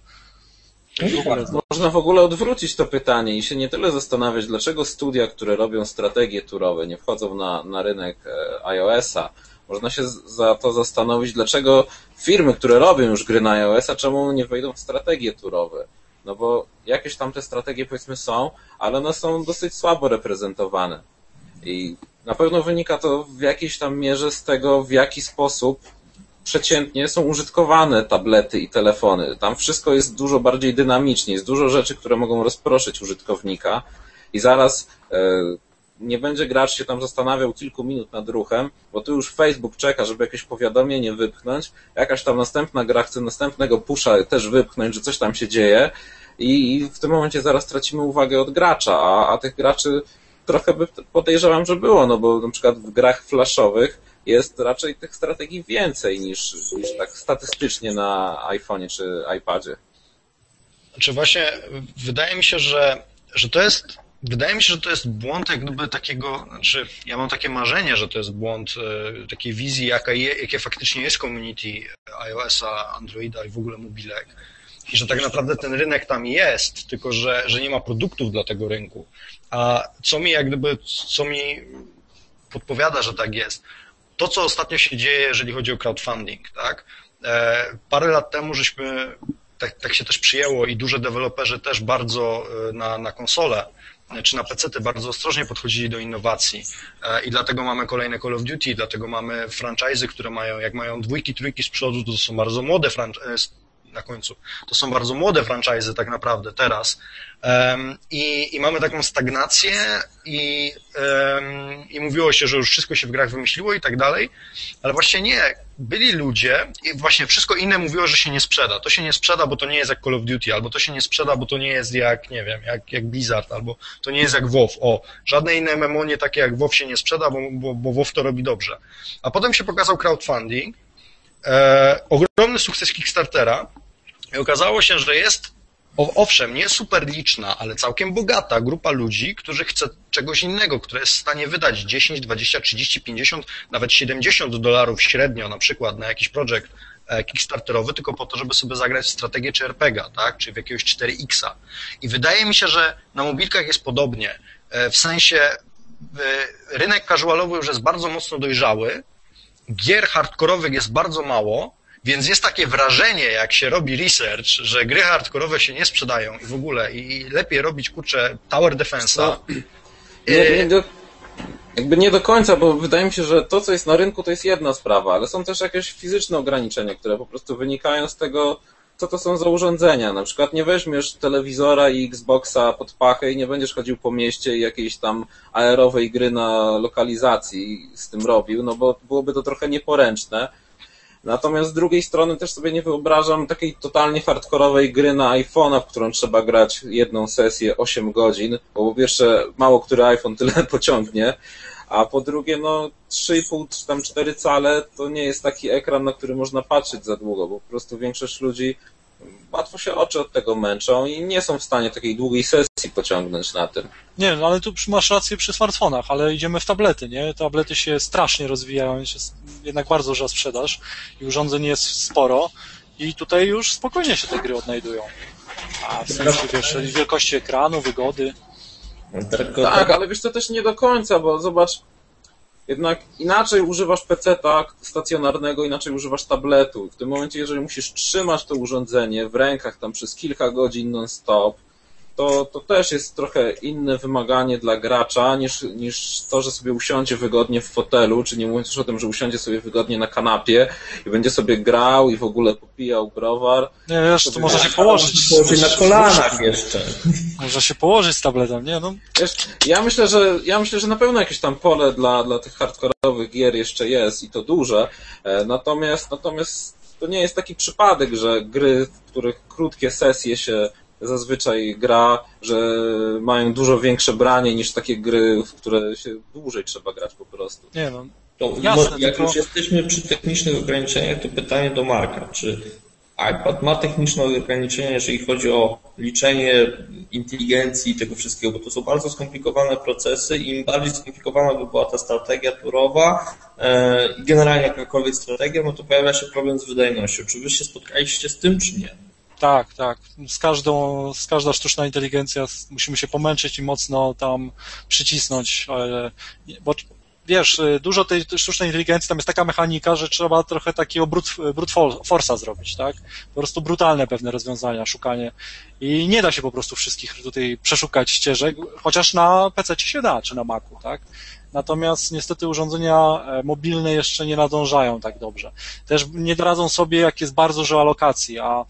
można w ogóle odwrócić to pytanie i się nie tyle zastanawiać, dlaczego studia, które robią strategie turowe, nie wchodzą na, na rynek e, iOS-a. Można się za to zastanowić, dlaczego firmy, które robią już gry na iOS-a, czemu nie wejdą w strategie turowe. No bo jakieś tam te strategie powiedzmy są, ale one są dosyć słabo reprezentowane. I na pewno wynika to w jakiejś tam mierze z tego, w jaki sposób przeciętnie są użytkowane tablety i telefony. Tam wszystko jest dużo bardziej dynamicznie, jest dużo rzeczy, które mogą rozproszyć użytkownika. I zaraz e, nie będzie gracz się tam zastanawiał kilku minut nad ruchem, bo tu już Facebook czeka, żeby jakieś powiadomienie wypchnąć, jakaś tam następna gra chce następnego pusza też wypchnąć, że coś tam się dzieje. I, w tym momencie zaraz tracimy uwagę od gracza, a, a tych graczy trochę by podejrzewam, że było, no bo na przykład w grach flashowych jest raczej tych strategii więcej niż, niż tak statystycznie na iPhone'ie czy iPadzie. Znaczy właśnie wydaje mi się, że, że to jest Wydaje mi się, że to jest błąd jak gdyby takiego, znaczy ja mam takie marzenie, że to jest błąd e, takiej wizji, jaka je, jakie faktycznie jest community iOS-a, Androida i w ogóle mobilek. I że tak naprawdę ten rynek tam jest, tylko że, że nie ma produktów dla tego rynku. A co mi jak gdyby, co mi podpowiada, że tak jest, to, co ostatnio się dzieje, jeżeli chodzi o crowdfunding, tak? E, parę lat temu żeśmy, tak, tak się też przyjęło i duże deweloperzy też bardzo e, na, na konsole czy na PC bardzo ostrożnie podchodzili do innowacji e, i dlatego mamy kolejne Call of Duty, dlatego mamy franchise, które mają, jak mają dwójki, trójki z przodu, to są bardzo młode franchise, na końcu. To są bardzo młode franchise tak naprawdę teraz. Um, i, I mamy taką stagnację i, um, i mówiło się, że już wszystko się w grach wymyśliło i tak dalej, ale właśnie nie. Byli ludzie i właśnie wszystko inne mówiło, że się nie sprzeda. To się nie sprzeda, bo to nie jest jak Call of Duty, albo to się nie sprzeda, bo to nie jest jak, nie wiem, jak, jak Blizzard, albo to nie jest jak WoW. O, żadne inne MMO nie takie jak WoW się nie sprzeda, bo, bo, bo WoW to robi dobrze. A potem się pokazał crowdfunding, e, ogromny sukces Kickstartera, i okazało się, że jest, owszem, nie super liczna, ale całkiem bogata grupa ludzi, którzy chce czegoś innego, które jest w stanie wydać 10, 20, 30, 50, nawet 70 dolarów średnio na przykład na jakiś projekt e, kickstarterowy, tylko po to, żeby sobie zagrać w strategię czy RPGa, tak, czy w jakiegoś 4Xa. I wydaje mi się, że na mobilkach jest podobnie. E, w sensie e, rynek casualowy już jest bardzo mocno dojrzały, gier hardkorowych jest bardzo mało, więc jest takie wrażenie, jak się robi research, że gry hardkorowe się nie sprzedają i w ogóle, i lepiej robić, kurczę, tower defense'a. No, nie, nie do, jakby nie do końca, bo wydaje mi się, że to, co jest na rynku, to jest jedna sprawa, ale są też jakieś fizyczne ograniczenia, które po prostu wynikają z tego, co to są za urządzenia. Na przykład nie weźmiesz telewizora i Xboxa pod pachę i nie będziesz chodził po mieście i jakiejś tam aerowej gry na lokalizacji z tym robił, no bo byłoby to trochę nieporęczne Natomiast z drugiej strony też sobie nie wyobrażam takiej totalnie hardkorowej gry na iPhone'a, w którą trzeba grać jedną sesję 8 godzin, bo po pierwsze mało który iPhone tyle pociągnie, a po drugie no 3,5 czy tam 4 cale to nie jest taki ekran, na który można patrzeć za długo, bo po prostu większość ludzi łatwo się oczy od tego męczą i nie są w stanie takiej długiej sesji pociągnąć na tym. Nie, no ale tu masz rację przy smartfonach, ale idziemy w tablety, nie? Tablety się strasznie rozwijają, jest jednak bardzo duża sprzedaż i urządzeń jest sporo i tutaj już spokojnie się te gry odnajdują. A w sensie, wiesz, wielkości ekranu, wygody. Tak, ale wiesz, to też nie do końca, bo zobacz, jednak inaczej używasz PC-ta stacjonarnego, inaczej używasz tabletu. W tym momencie, jeżeli musisz trzymać to urządzenie w rękach tam przez kilka godzin non-stop, to, to też jest trochę inne wymaganie dla gracza niż, niż to, że sobie usiądzie wygodnie w fotelu, czy nie mówiąc już o tym, że usiądzie sobie wygodnie na kanapie i będzie sobie grał i w ogóle popijał browar. Nie, wiesz, to może się położyć. Położyć na kolanach jeszcze. Może się położyć z tabletem, nie? No, Wiesz, ja myślę, że ja myślę, że na pewno jakieś tam pole dla, dla tych hardkorowych gier jeszcze jest i to duże. E, Natomiast, natomiast to nie jest taki przypadek, że gry, w których krótkie sesje się zazwyczaj gra, że mają dużo większe branie niż takie gry, w które się dłużej trzeba grać po prostu. nie no. To Jasne, jak tylko- już jesteśmy przy technicznych ograniczeniach, to pytanie do Marka. Czy iPad ma techniczne ograniczenia, jeżeli chodzi o liczenie inteligencji i tego wszystkiego, bo to są bardzo skomplikowane procesy i im bardziej skomplikowana by była ta strategia turowa e, i generalnie jakakolwiek strategia, no to pojawia się problem z wydajnością. Czy wy się spotkaliście z tym, czy nie? Tak, tak. Z każdą, z każda sztuczna inteligencja musimy się pomęczyć i mocno tam przycisnąć, ale, bo wiesz, y, dużo tej sztucznej inteligencji, tam jest taka mechanika, że trzeba trochę takiego brute, brute for- force'a zrobić, tak? Po prostu brutalne pewne rozwiązania, szukanie i nie da się po prostu wszystkich tutaj przeszukać ścieżek, chociaż na PC się da, czy na Macu, tak? Natomiast niestety urządzenia e, mobilne jeszcze nie nadążają tak dobrze. Też nie radzą sobie, jak jest bardzo dużo alokacji, a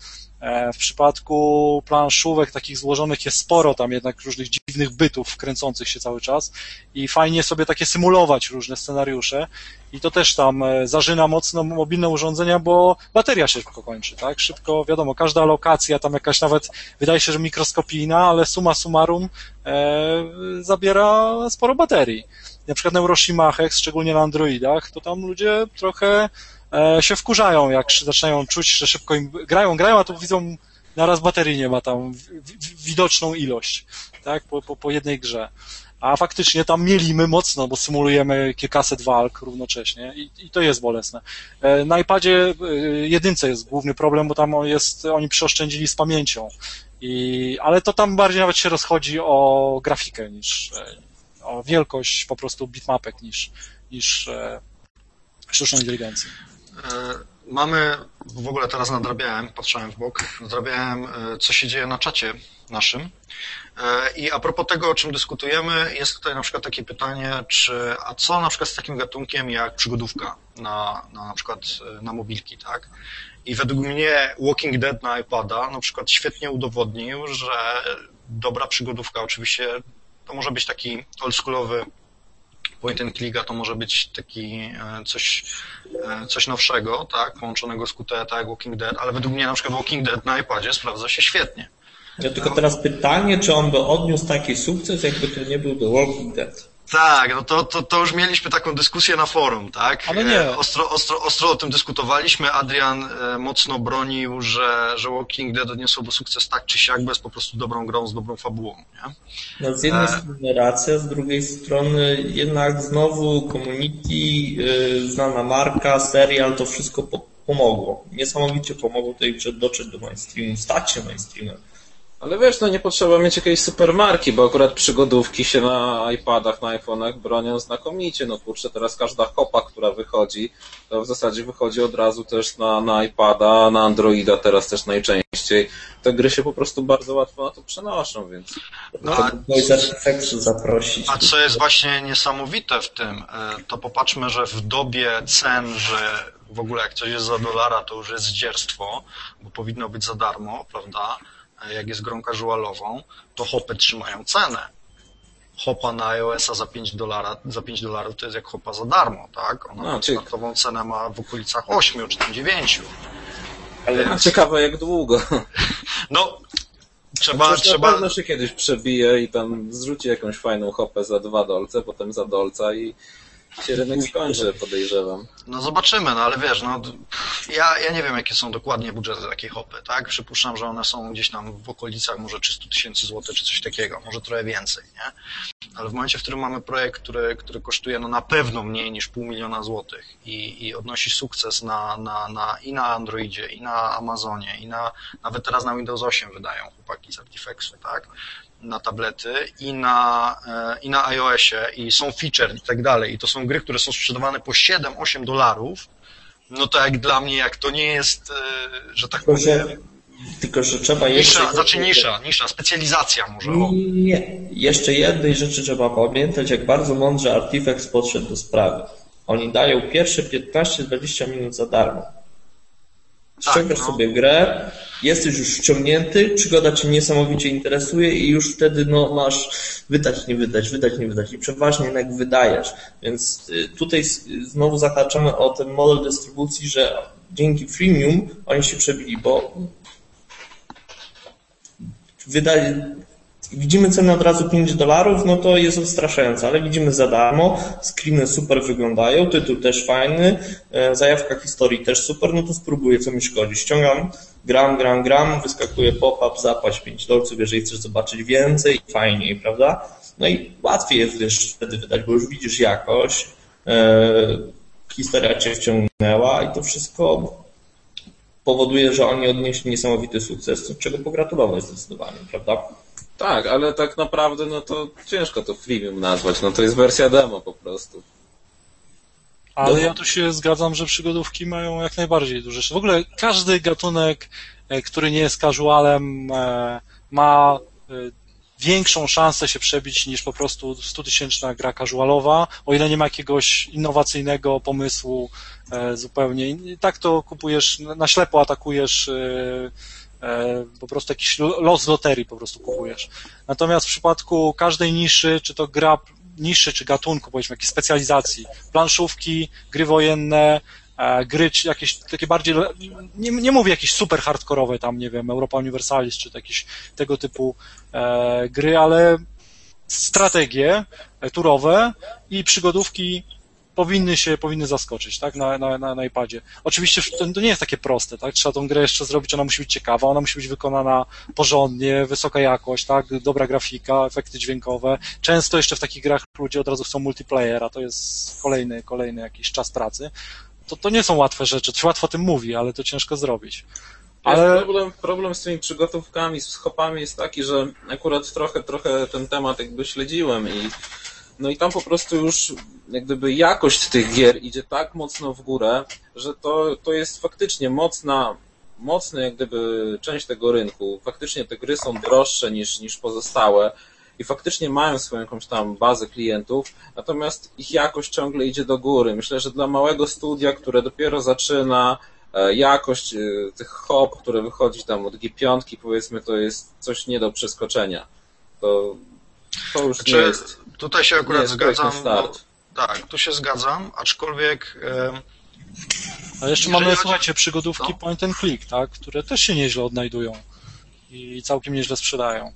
w przypadku planszówek takich złożonych jest sporo tam jednak różnych dziwnych bytów kręcących się cały czas i fajnie sobie takie symulować różne scenariusze i to też tam e, zażyna mocno mobilne urządzenia, bo bateria się szybko kończy, tak? Szybko, wiadomo, każda alokacja tam jakaś nawet wydaje się, że mikroskopijna, ale suma summarum e, zabiera sporo baterii. Na przykład Neuroshima Hex, szczególnie na Androidach, to tam ludzie trochę e, się wkurzają, jak zaczynają czuć, że szybko im grają, grają, a tu widzą naraz baterii nie ma tam widoczną ilość, tak, po, po, po jednej grze. A faktycznie tam mielimy mocno, bo symulujemy kilkaset walk równocześnie i, i to jest bolesne. E, Na iPadzie e, jedynce jest główny problem, bo tam jest, oni przeoszczędzili z pamięcią. I, ale to tam bardziej nawet się rozchodzi o grafikę niż, e, o wielkość po prostu bitmapek niż, niż e, sztuczną inteligencję. E, Mamy, w ogóle teraz nadrabiałem, patrzyłem w bok, nadrabiałem, e, co się dzieje na czacie naszym. E, I a propos tego, o czym dyskutujemy, jest tutaj na przykład takie pytanie, czy, a co na przykład z takim gatunkiem jak przygodówka na, na, na przykład na mobilki, tak? I według mnie Walking Dead na iPada na przykład świetnie udowodnił, że dobra przygodówka, oczywiście to może być taki oldschoolowy point and click, a to może być taki e, coś, e, coś nowszego, tak, połączonego z QTE, tak Walking Dead, ale według mnie na przykład Walking Dead na iPadzie sprawdza się świetnie. Ja tylko teraz pytanie, czy on by odniósł taki sukces, jakby to nie był The Walking Dead. Tak, no to, to, to już mieliśmy taką dyskusję na forum, tak? Ale nie. E, Ostro, ostro, ostro o tym dyskutowaliśmy. Adrian e, mocno bronił, że, że Walking Dead odniosłoby sukces tak czy siak, bo jest po prostu dobrą grą z dobrą fabułą, nie? No z jednej E. strony racja, z drugiej strony jednak znowu community, yy, znana marka, serial, to wszystko po- pomogło. Niesamowicie pomogło tej grze dotrzeć do mainstreamu, stać się mainstreamem. Ale wiesz, no nie potrzeba mieć jakiejś supermarki, bo akurat przygodówki się na iPadach, na iPhone'ach bronią znakomicie. No kurczę, teraz każda hopa, która wychodzi, to w zasadzie wychodzi od razu też na, na iPada, na Androida teraz też najczęściej. Te gry się po prostu bardzo łatwo na to przenoszą, więc No, a, Artifexu zaprosić. a co jest właśnie niesamowite w tym, e, to popatrzmy, że w dobie cen, że w ogóle jak coś jest za dolara, to już jest zdzierstwo, bo powinno być za darmo, prawda? Jak jest grą casualową, to hopy trzymają cenę. Hopa na iOS-a za 5 dolara, za 5 dolarów to jest jak hopa za darmo, tak? Ona No, startową cenę ma w okolicach 8 czy tam 9. ale ciekawe jak długo. No, trzeba, Przecież na trzeba, pewno się kiedyś przebije i tam zrzuci jakąś fajną hopę za dwa dolce, potem za dolca i się rynek skończy, podejrzewam. No zobaczymy, no ale wiesz, no ja, ja nie wiem jakie są dokładnie budżety takiej hopy, tak? Przypuszczam, że one są gdzieś tam w okolicach może 300 tysięcy złotych czy coś takiego, może trochę więcej, nie? Ale w momencie, w którym mamy projekt, który, który kosztuje no na pewno mniej niż pół miliona złotych i, i odnosi sukces na, na, na, i na Androidzie, i na Amazonie, i na, nawet teraz na Windows 8 wydają chłopaki z Artifexu, tak? Na tablety i na, e, i na iOSie i są feature i tak dalej i to są gry, które są sprzedawane po 7-8 dolarów, no to jak dla mnie, jak to nie jest, e, że tak powiem, Tylko, że trzeba jeszcze... Nisza, znaczy nisza, nisza, specjalizacja może. Nie. Jeszcze jednej rzeczy trzeba pamiętać, jak bardzo mądrze Artifex podszedł do sprawy. Oni dają pierwsze 15-20 minut za darmo. Ściągasz Tak, no. sobie grę, jesteś już wciągnięty, przygoda cię niesamowicie interesuje i już wtedy no, masz wydać, nie wydać, wydać, nie wydać i przeważnie jednak wydajesz. Więc y, tutaj znowu zahaczamy o ten model dystrybucji, że dzięki freemium oni się przebili, bo wydali, widzimy cenę od razu 5 dolarów, no to jest odstraszające, ale widzimy za darmo, screeny super wyglądają, tytuł też fajny, e, zajawka historii też super, no to spróbuję, co mi szkodzi. Ściągam, gram, gram, gram, wyskakuje pop-up, zapłać 5 dolców, jeżeli chcesz zobaczyć więcej, fajniej, prawda? No i łatwiej jest wiesz, wtedy wydać, bo już widzisz jakość, e, historia cię wciągnęła i to wszystko powoduje, że oni odnieśli niesamowity sukces, czego pogratulować zdecydowanie, prawda? Tak, ale tak naprawdę no to ciężko to freemium nazwać, no to jest wersja demo po prostu. Ale No. ja tu się zgadzam, że przygodówki mają jak najbardziej duże. W ogóle każdy gatunek, e, który nie jest casualem, e, ma e, większą szansę się przebić niż po prostu 100-tysięczna gra casualowa, o ile nie ma jakiegoś innowacyjnego pomysłu zupełnie. I tak to kupujesz, na ślepo atakujesz po prostu jakiś lo- los loterii po prostu kupujesz. Natomiast w przypadku każdej niszy, czy to gra niszy, czy gatunku, powiedzmy, jakiejś specjalizacji, planszówki, gry wojenne, e, gry jakieś takie bardziej, nie, nie mówię jakieś super hardkorowe tam, nie wiem, Europa Universalis, czy jakieś tego typu e, gry, ale strategie e, turowe i przygodówki powinny się, powinny zaskoczyć, tak, na, na, na, na iPadzie. Oczywiście to, nie jest takie proste, tak, trzeba tą grę jeszcze zrobić, ona musi być ciekawa, ona musi być wykonana porządnie, wysoka jakość, tak, dobra grafika, efekty dźwiękowe. Często jeszcze w takich grach ludzie od razu chcą multiplayera, to jest kolejny, kolejny jakiś czas pracy. To, to nie są łatwe rzeczy, to się łatwo o tym mówi, ale to ciężko zrobić. Ale problem, problem z tymi przygotówkami, z hopami jest taki, że akurat trochę, trochę ten temat jakby śledziłem i no i tam po prostu już jak gdyby jakość tych gier idzie tak mocno w górę, że to, to jest faktycznie mocna, mocna jak gdyby część tego rynku. Faktycznie te gry są droższe niż, niż pozostałe i faktycznie mają swoją jakąś tam bazę klientów, natomiast ich jakość ciągle idzie do góry. Myślę, że dla małego studia, które dopiero zaczyna, e, jakość e, tych hop, które wychodzi tam od G5, powiedzmy, to jest coś nie do przeskoczenia. To, to już nie Znaczy, jest, tutaj się akurat zgadzam. No, tak, tu się zgadzam, aczkolwiek e, Ale jeszcze mamy, chodzi- słuchajcie, przygodówki No. point and click, tak, które też się nieźle odnajdują i całkiem nieźle sprzedają.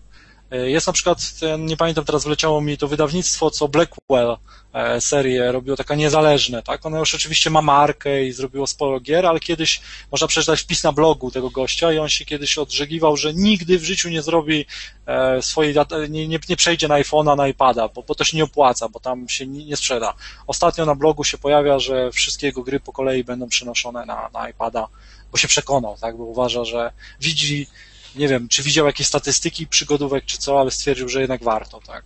E, Jest na przykład, nie pamiętam teraz, wleciało mi to wydawnictwo, co Blackwell e, serię robiło taka niezależne, tak? Ono już oczywiście ma markę i zrobiło sporo gier, ale kiedyś można przeczytać wpis na blogu tego gościa i on się kiedyś odżegiwał, że nigdy w życiu nie zrobi e, swojej, nie, nie, nie przejdzie na iPhone'a, na iPada, bo, bo to się nie opłaca, bo tam się nie, nie sprzeda. Ostatnio na blogu się pojawia, że wszystkie jego gry po kolei będą przenoszone na, na iPada, bo się przekonał, tak? Bo uważa, że widzi, nie wiem, czy widział jakieś statystyki przygodówek, czy co, ale stwierdził, że jednak warto, tak?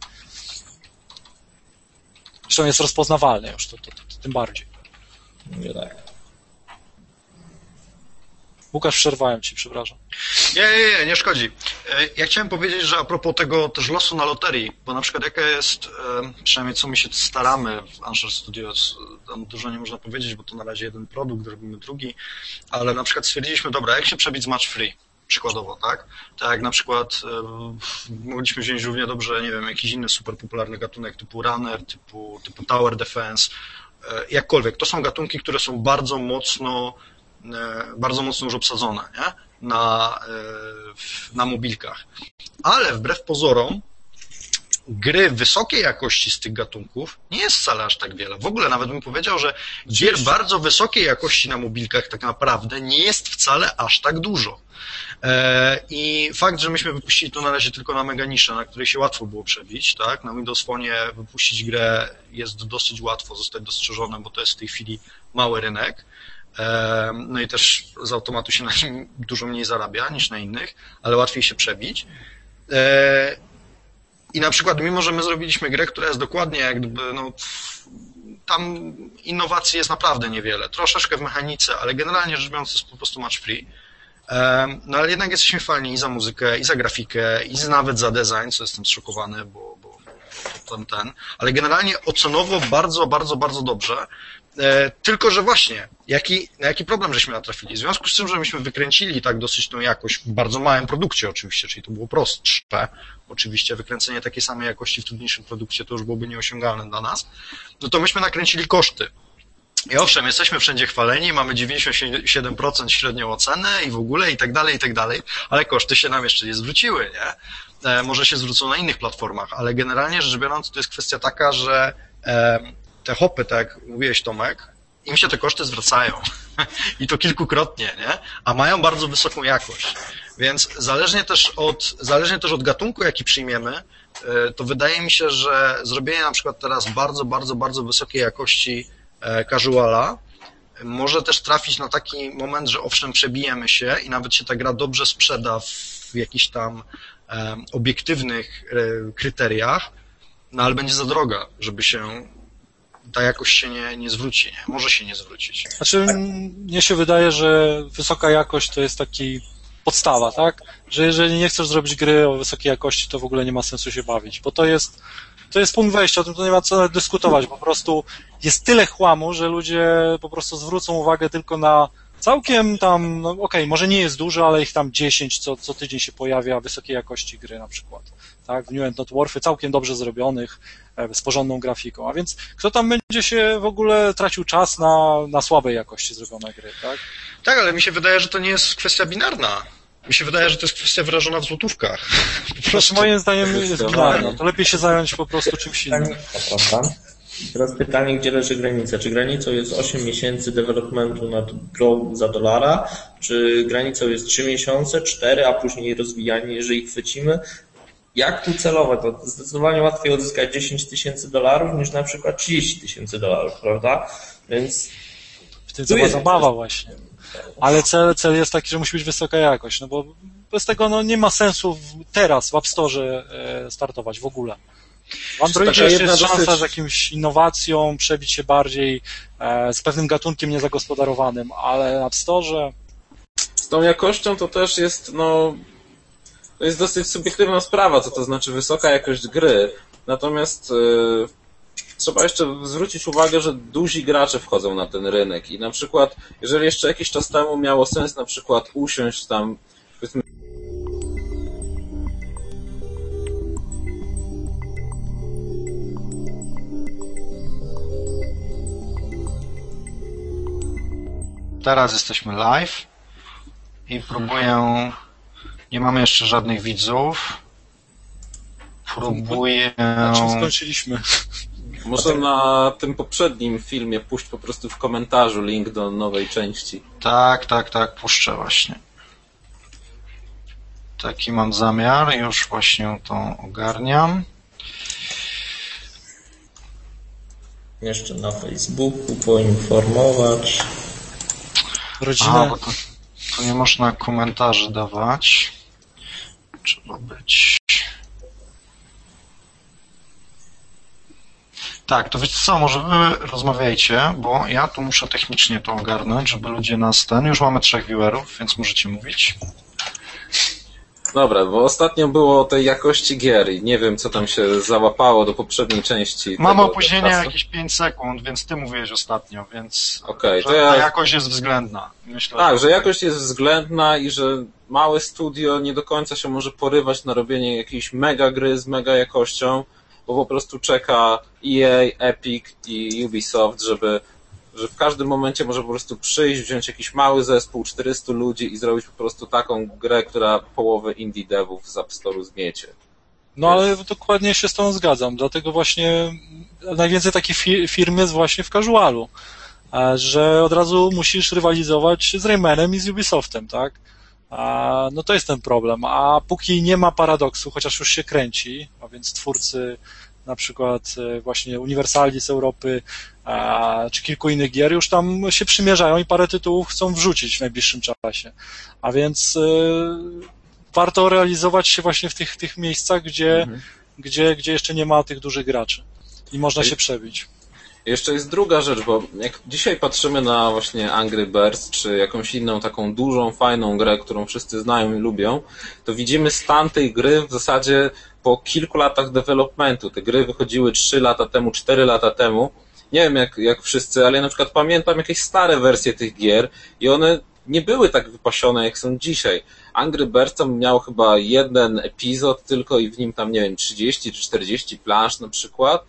Zresztą jest rozpoznawalny już, to, to, to, to tym bardziej. Nie tak. Łukasz, przerwałem ci, przepraszam. Nie, nie, nie, nie szkodzi. E, Ja chciałem powiedzieć, że a propos tego też losu na loterii, bo na przykład jaka jest, e, przynajmniej co my się staramy w Ansher Studios, tam dużo nie można powiedzieć, bo to na razie jeden produkt, robimy drugi, ale na przykład stwierdziliśmy, dobra, jak się przebić z match free? Przykładowo, tak? Tak jak na przykład mogliśmy wziąć równie dobrze, nie wiem, jakiś inny super popularny gatunek typu runner, typu, typu tower defense, e, jakkolwiek. To są gatunki, które są bardzo mocno e, bardzo mocno już obsadzone nie? Na, e, na mobilkach. Ale wbrew pozorom, gry wysokiej jakości z tych gatunków nie jest wcale aż tak wiele. W ogóle nawet bym powiedział, że gier bardzo wysokiej jakości na mobilkach tak naprawdę nie jest wcale aż tak dużo. E, I fakt, że myśmy wypuścili to na razie tylko na mega niszę, na której się łatwo było przebić, tak? Na Windows Phone wypuścić grę jest dosyć łatwo, zostać dostrzeżone, bo to jest w tej chwili mały rynek. E, No i też z automatu się na nim dużo mniej zarabia niż na innych, ale łatwiej się przebić. E, I na przykład, mimo że my zrobiliśmy grę, która jest dokładnie jak gdyby, no, tam innowacji jest naprawdę niewiele. Troszeczkę w mechanice, ale generalnie rzecz biorąc jest po prostu match free. No ale jednak jesteśmy fajni i za muzykę, i za grafikę, i nawet za design, co jestem zszokowany, bo, bo ten, ten. Ale generalnie ocenowo bardzo, bardzo, bardzo dobrze. E, tylko, że właśnie, jaki, na jaki problem żeśmy natrafili? W związku z tym, że myśmy wykręcili tak dosyć tą jakość w bardzo małym produkcie oczywiście, czyli to było prostsze. Oczywiście wykręcenie takiej samej jakości w trudniejszym produkcie to już byłoby nieosiągalne dla nas. No to myśmy nakręcili koszty. I owszem, jesteśmy wszędzie chwaleni, mamy 97% średnią ocenę i w ogóle i tak dalej, i tak dalej, ale koszty się nam jeszcze nie zwróciły, nie? E, może się zwrócą na innych platformach, ale generalnie rzecz biorąc to jest kwestia taka, że e, te hopy, tak jak mówiłeś Tomek, im się te koszty zwracają i to kilkukrotnie, nie? A mają bardzo wysoką jakość. Więc zależnie też od, zależnie też od gatunku, jaki przyjmiemy, e, to wydaje mi się, że zrobienie na przykład teraz bardzo, bardzo, bardzo wysokiej jakości casuala może też trafić na taki moment, że owszem, przebijemy się i nawet się ta gra dobrze sprzeda w jakichś tam obiektywnych e, kryteriach, no ale będzie za droga, żeby się ta jakość się nie, nie zwróci, nie? może się nie zwrócić. Znaczy, mnie się wydaje, że wysoka jakość to jest taki podstawa, tak? Że jeżeli nie chcesz zrobić gry o wysokiej jakości, to w ogóle nie ma sensu się bawić, bo to jest, to jest punkt wejścia, o tym to nie ma co dyskutować, po prostu jest tyle chłamu, że ludzie po prostu zwrócą uwagę tylko na całkiem tam, no okej, okay, może nie jest dużo, ale ich tam 10 co, co tydzień się pojawia wysokiej jakości gry na przykład. Tak, w New End Not Warfy całkiem dobrze zrobionych, e, z porządną grafiką. A więc kto tam będzie się w ogóle tracił czas na, na słabej jakości zrobione gry, tak? Tak, ale mi się wydaje, że to nie jest kwestia binarna. Mi się wydaje, że to jest kwestia wyrażona w złotówkach. Po prostu. Moim zdaniem jest binarna. To lepiej się zająć po prostu czymś innym. Teraz pytanie, gdzie leży granica? Czy granicą jest 8 miesięcy developmentu nad grą za dolara, czy granicą jest 3 miesiące, 4, a później rozwijanie, jeżeli chwycimy? Jak tu celować? To zdecydowanie łatwiej odzyskać 10 tysięcy dolarów niż na przykład 30 tysięcy dolarów, prawda? Więc w tym cała zabawa właśnie. Ale cel, cel jest taki, że musi być wysoka jakość, no bo bez tego no, nie ma sensu teraz w App Store e, startować w ogóle. W Androidzie jest szansa dosyć... z jakimś innowacją przebić się bardziej e, z pewnym gatunkiem niezagospodarowanym, ale na App Store... Z tą jakością to też jest, no... To jest dosyć subiektywna sprawa, co to znaczy wysoka jakość gry. Natomiast e, trzeba jeszcze zwrócić uwagę, że duzi gracze wchodzą na ten rynek i na przykład, jeżeli jeszcze jakiś czas temu miało sens na przykład usiąść tam Teraz jesteśmy live i próbuję. Nie mamy jeszcze żadnych widzów. Próbuję. Na czym skończyliśmy? Może na tym poprzednim filmie puść po prostu w komentarzu link do nowej części. Tak, tak, tak, puszczę właśnie. Taki mam zamiar, już właśnie to ogarniam. Jeszcze na Facebooku poinformować rodzinę. A, to nie można komentarzy dawać. Trzeba być. Tak, to wiecie co, może wy rozmawiajcie, bo ja tu muszę technicznie to ogarnąć, żeby ludzie nas ten. Już mamy trzech viewerów, więc możecie mówić. Dobra, bo ostatnio było o tej jakości gier i nie wiem, co tam się załapało do poprzedniej części. Mamy opóźnienie jakieś 5 sekund, więc ty mówiłeś ostatnio, więc okay, to ja... ta jakość jest względna. Myślę, tak, że jakość jest względna i że małe studio nie do końca się może porywać na robienie jakiejś mega gry z mega jakością, bo po prostu czeka EA, Epic i Ubisoft, żeby że w każdym momencie może po prostu przyjść, wziąć jakiś mały zespół, 400 ludzi i zrobić po prostu taką grę, która połowę indie devów z App Store'u zmiecie. No ale dokładnie się z tą zgadzam, dlatego właśnie najwięcej takich firm jest właśnie w casualu, że od razu musisz rywalizować z Raymanem i z Ubisoftem, tak? No to jest ten problem, a póki nie ma paradoksu, chociaż już się kręci, a więc twórcy na przykład e, właśnie Universali z Europy, czy kilku innych gier już tam się przymierzają i parę tytułów chcą wrzucić w najbliższym czasie. A więc e, warto realizować się właśnie w tych, tych miejscach, gdzie, mhm. gdzie, gdzie jeszcze nie ma tych dużych graczy i można się przebić. Jeszcze jest druga rzecz, bo jak dzisiaj patrzymy na właśnie Angry Birds, czy jakąś inną taką dużą, fajną grę, którą wszyscy znają i lubią, to widzimy stan tej gry w zasadzie po kilku latach developmentu. Te gry wychodziły 3 lata temu, 4 lata temu. Nie wiem jak, jak wszyscy, ale ja na przykład pamiętam jakieś stare wersje tych gier i one nie były tak wypasione, jak są dzisiaj. Angry Birds tam miał chyba jeden epizod tylko i w nim tam, nie wiem, 30 czy 40 plansz na przykład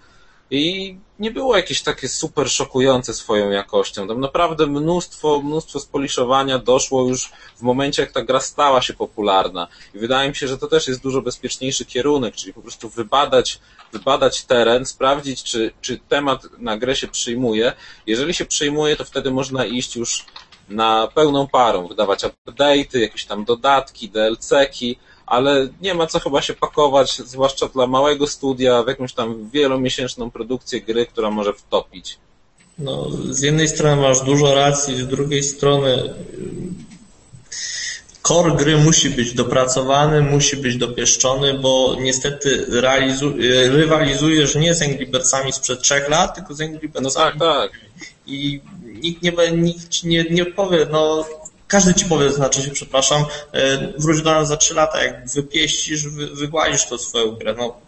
i nie było jakieś takie super szokujące swoją jakością. Tam naprawdę mnóstwo, mnóstwo spoliszowania doszło już w momencie, jak ta gra stała się popularna. I wydaje mi się, że to też jest dużo bezpieczniejszy kierunek, czyli po prostu wybadać, wybadać teren, sprawdzić, czy, czy temat na grę się przyjmuje. Jeżeli się przyjmuje, to wtedy można iść już na pełną parą, wydawać update'y, jakieś tam dodatki, DLC-ki, ale nie ma co chyba się pakować, zwłaszcza dla małego studia, w jakąś tam wielomiesięczną produkcję gry, która może wtopić. No, z jednej strony masz dużo racji, z drugiej strony core gry musi być dopracowany, musi być dopieszczony, bo niestety realizu- rywalizujesz nie z Angry Birdsami sprzed trzech lat, tylko z Angry Birdsami. No tak, tak. I nikt nie, nikt nie, nie powie, no każdy ci powie, znaczy się, przepraszam, e, wróć do nas za trzy lata, jak wypieścisz, wy, wygładzisz to swoją grę, no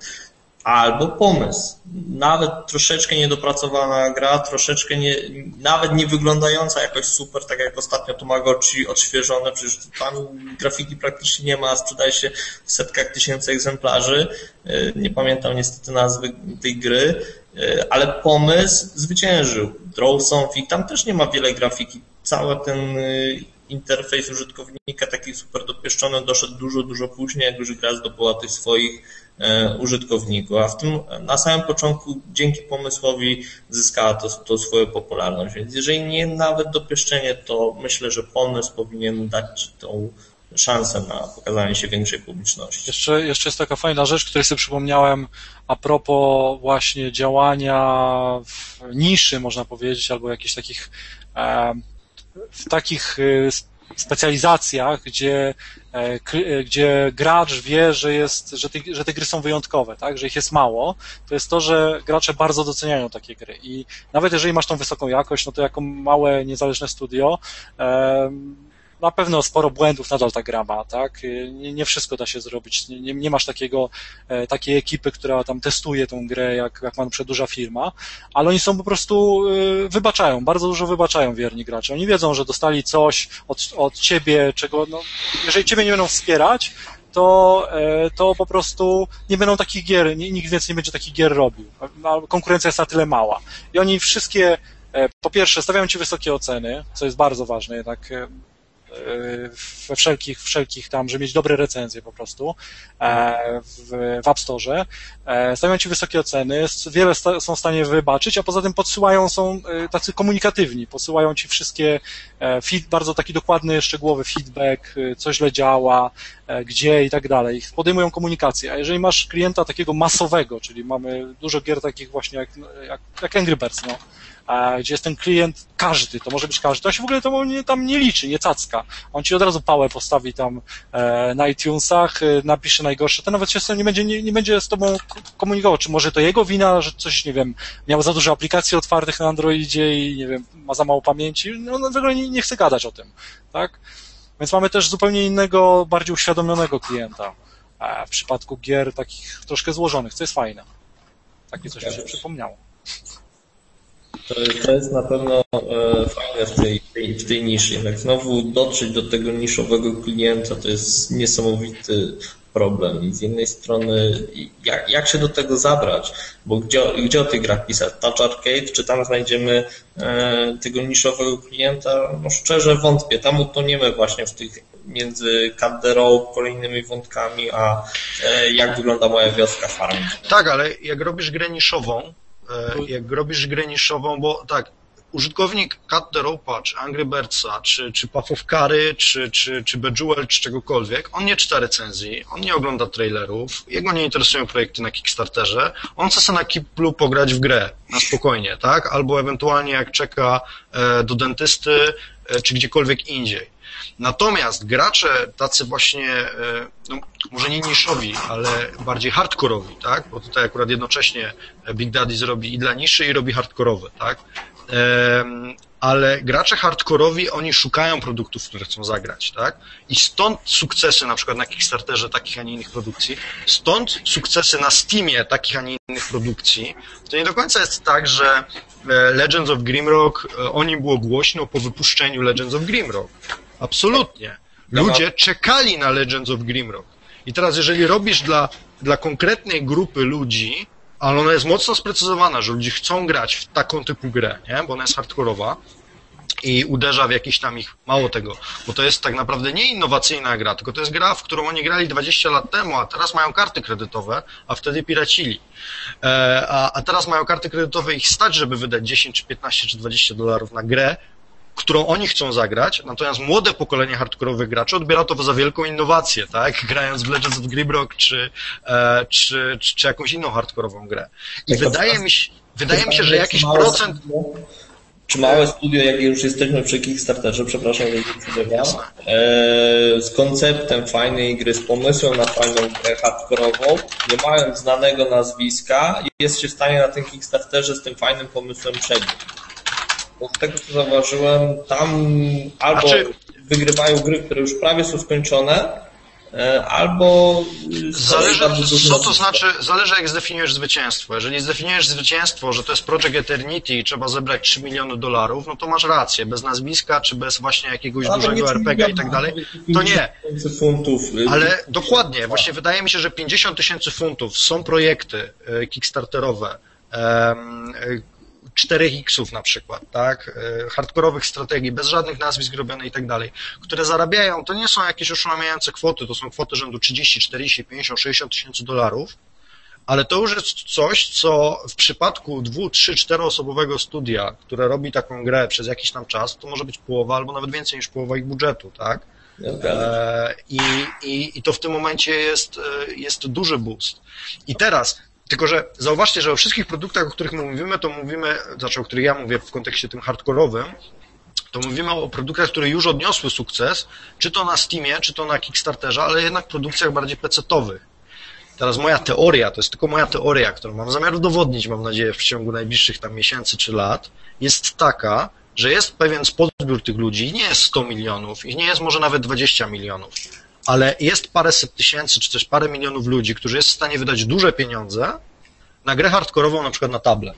albo pomysł. Nawet troszeczkę niedopracowana gra, troszeczkę nie, nawet nie wyglądająca jakoś super, tak jak ostatnio Tamagotchi odświeżone, przecież tam grafiki praktycznie nie ma, sprzedaje się w setkach tysięcy egzemplarzy. E, nie pamiętam niestety nazwy tej gry, e, ale pomysł zwyciężył. Draw Something, tam też nie ma wiele grafiki. Cały ten interfejs użytkownika taki super dopieszczony doszedł dużo, dużo później, jak już gra zdobyła tych swoich e, użytkowników, a w tym na samym początku dzięki pomysłowi zyskała to, to swoją popularność, więc jeżeli nie nawet dopieszczenie, to myślę, że pomysł powinien dać tą szansę na pokazanie się większej publiczności. Jeszcze, jeszcze jest taka fajna rzecz, której sobie przypomniałem a propos właśnie działania w niszy, można powiedzieć, albo jakichś takich e, w takich y, specjalizacjach, gdzie, e, e, gdzie gracz wie, że, jest, że, te, że te gry są wyjątkowe, tak? że ich jest mało, to jest to, że gracze bardzo doceniają takie gry. I nawet jeżeli masz tą wysoką jakość, no to jako małe, niezależne studio, na pewno sporo błędów nadal ta gra ma, tak? Nie, nie wszystko da się zrobić. Nie, nie, masz takiego, e, takiej ekipy, która tam testuje tą grę, jak, jak ma na duża firma, ale oni są po prostu, e, wybaczają, bardzo dużo wybaczają wierni gracze. Oni wiedzą, że dostali coś od, od ciebie, czego, no, jeżeli ciebie nie będą wspierać, to, e, to po prostu nie będą takich gier, nikt więcej nie będzie takich gier robił. Konkurencja jest na tyle mała. I oni wszystkie, po pierwsze, stawiają ci wysokie oceny, co jest bardzo ważne, jednak we wszelkich, wszelkich tam, żeby mieć dobre recenzje po prostu e, w, w App Store. E, stawiają ci wysokie oceny, wiele są w stanie wybaczyć, a poza tym podsyłają, są e, tacy komunikatywni, podsyłają ci wszystkie feed, bardzo taki dokładny, szczegółowy feedback, co źle działa, gdzie i tak dalej. Podejmują komunikację. A jeżeli masz klienta takiego masowego, czyli mamy dużo gier takich właśnie jak, jak, jak Angry Birds, no, gdzie jest ten klient każdy, to może być każdy, to się w ogóle to nie, tam nie liczy, nie cacka. On ci od razu pałę postawi tam e, na iTunesach, e, napisze najgorsze, to nawet się nie będzie, nie, nie będzie z tobą komunikował, czy może to jego wina, że coś, nie wiem, miał za dużo aplikacji otwartych na Androidzie i, nie wiem, ma za mało pamięci, no on w ogóle nie, nie chce gadać o tym, tak? Więc mamy też zupełnie innego, bardziej uświadomionego klienta w przypadku gier takich troszkę złożonych, co jest fajne. Takie coś mi się przypomniało. To jest na pewno e, fajne w tej, w tej niszy. Jednak znowu dotrzeć do tego niszowego klienta to jest niesamowity problem. I z jednej strony, jak, jak się do tego zabrać? Bo gdzie, gdzie o tych grach pisać? Touch Arcade, czy tam znajdziemy e, tego niszowego klienta? No szczerze wątpię. Tam utoniemy właśnie w tych między Row, kolejnymi wątkami, a e, jak wygląda moja wioska farm. Tak, ale jak robisz grę niszową, jak robisz grę niszową, bo tak, użytkownik Cut the Rope'a, czy Angry Birdsa, czy, czy Path of Curry, czy, czy, czy Bejeweled, czy czegokolwiek, on nie czyta recenzji, on nie ogląda trailerów, jego nie interesują projekty na Kickstarterze, on chce sobie na Kiplu pograć w grę, na spokojnie, tak? Albo ewentualnie jak czeka e, do dentysty, e, czy gdziekolwiek indziej. Natomiast gracze tacy właśnie, e, no, może nie niszowi, ale bardziej hardkorowi, tak? Bo tutaj akurat jednocześnie Big Daddy zrobi i dla niszy i robi hardkorowe, tak? ale gracze hardkorowi, oni szukają produktów, w które chcą zagrać, tak? I stąd sukcesy na przykład na Kickstarterze takich, a nie innych produkcji, stąd sukcesy na Steamie takich, a nie innych produkcji. To nie do końca jest tak, że e, Legends of Grimrock, e, o nim było głośno po wypuszczeniu Legends of Grimrock. Absolutnie. Ludzie czekali na Legends of Grimrock. I teraz, jeżeli robisz dla, dla konkretnej grupy ludzi, ale ona jest mocno sprecyzowana, że ludzie chcą grać w taką typu grę, nie? bo ona jest hardkorowa i uderza w jakiś tam ich, mało tego, bo to jest tak naprawdę nie innowacyjna gra, tylko to jest gra, w którą oni grali 20 lat temu, a teraz mają karty kredytowe, a wtedy piracili. E, a, a teraz mają karty kredytowe ich stać, żeby wydać 10 czy 15 czy 20 dolarów na grę, którą oni chcą zagrać, natomiast młode pokolenie hardkorowych graczy odbiera to za wielką innowację, tak? Grając w Legends of Grimrock czy, e, czy, czy, czy jakąś inną hardkorową grę. I tak wydaje mi się, wydaje mi się, że jakiś procent... Czy małe studio, jak już jesteśmy przy Kickstarterze, przepraszam, że e, z konceptem fajnej gry, z pomysłem na fajną grę hardkorową, nie mając znanego nazwiska, jest się w stanie na tym Kickstarterze z tym fajnym pomysłem przebić. Bo z tego co zauważyłem, tam albo znaczy... wygrywają gry, które już prawie są skończone, e, albo zależy, co to znaczy, zależy jak zdefiniujesz zwycięstwo. Jeżeli zdefiniujesz zwycięstwo, że to jest Project Eternity i trzeba zebrać 3 miliony dolarów, no to masz rację, bez nazwiska, czy bez właśnie jakiegoś ale dużego RPG i tak dalej, to nie. Funtów. Y, ale dokładnie, właśnie wydaje mi się, że 50 tysięcy funtów są projekty y, kickstarterowe, 4X-ów na przykład, tak, e, hardkorowych strategii, bez żadnych nazwisk robionych i tak dalej, które zarabiają, to nie są jakieś oszałamiające kwoty, to są kwoty rzędu 30, 40, 50, 60 tysięcy dolarów, ale to już jest coś, co w przypadku dwu, trzy, czteroosobowego studia, które robi taką grę przez jakiś tam czas, to może być połowa albo nawet więcej niż połowa ich budżetu, tak? E, I, i, I to w tym momencie jest, e, jest duży boost. I teraz tylko, że zauważcie, że o wszystkich produktach, o których my mówimy, to mówimy, znaczy o których ja mówię w kontekście tym hardkorowym, to mówimy o produktach, które już odniosły sukces, czy to na Steamie, czy to na Kickstarterze, ale jednak produkcjach bardziej pecetowych. Teraz moja teoria, to jest tylko moja teoria, którą mam zamiar udowodnić, mam nadzieję, w ciągu najbliższych tam miesięcy czy lat, jest taka, że jest pewien podbiór tych ludzi, nie jest 100 milionów i nie jest może nawet 20 milionów, ale jest paręset tysięcy, czy też parę milionów ludzi, którzy jest w stanie wydać duże pieniądze na grę hardkorową, na przykład na tablet.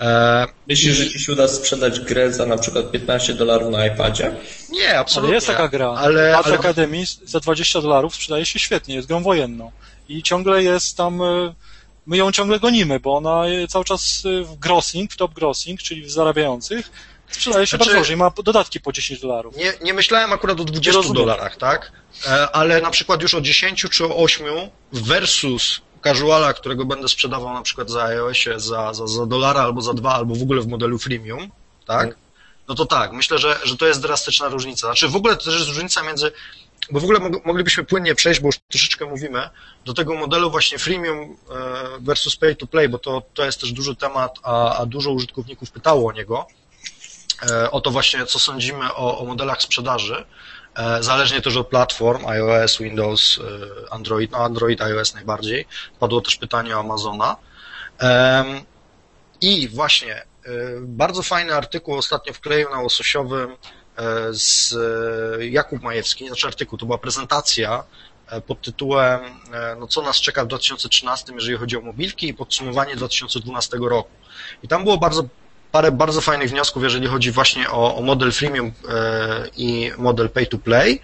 E... Myślisz, że ci się uda sprzedać grę za na przykład 15 dolarów na iPadzie? Nie, absolutnie. Ale jest taka gra. Ale, ale... Academy za 20 dolarów sprzedaje się świetnie, jest grą wojenną. I ciągle jest tam, e, my ją ciągle gonimy, bo ona cały czas e, w grossing, w top grossing, czyli w zarabiających, Sprzedaje się znaczy, bardzo dobrze i ma dodatki po 10 dolarów. Nie, nie myślałem akurat o 20 dolarach, tak? E, ale na przykład już o 10 czy o 8 versus casuala, którego będę sprzedawał na przykład za iOSie za, za, za dolara albo za dwa, albo w ogóle w modelu freemium, tak? Mhm. No to tak, myślę, że, że to jest drastyczna różnica. Znaczy w ogóle to też jest różnica między bo w ogóle moglibyśmy płynnie przejść, bo już troszeczkę mówimy, do tego modelu właśnie freemium e, versus pay to play, bo to, to jest też duży temat, a, a dużo użytkowników pytało o niego. E, o to właśnie, co sądzimy o, o modelach sprzedaży, e, zależnie też od platform, iOS, Windows, e, Android, no Android, iOS najbardziej. Padło też pytanie o Amazona. I właśnie, bardzo fajny artykuł ostatnio wkleił na Łososiowym z Jakub Majewski, znaczy artykuł, to była prezentacja pod tytułem no, co nas czeka w 2013, jeżeli chodzi o mobilki i podsumowanie 2012 roku. I tam było bardzo parę bardzo fajnych wniosków, jeżeli chodzi właśnie o, o model freemium e, i model pay to play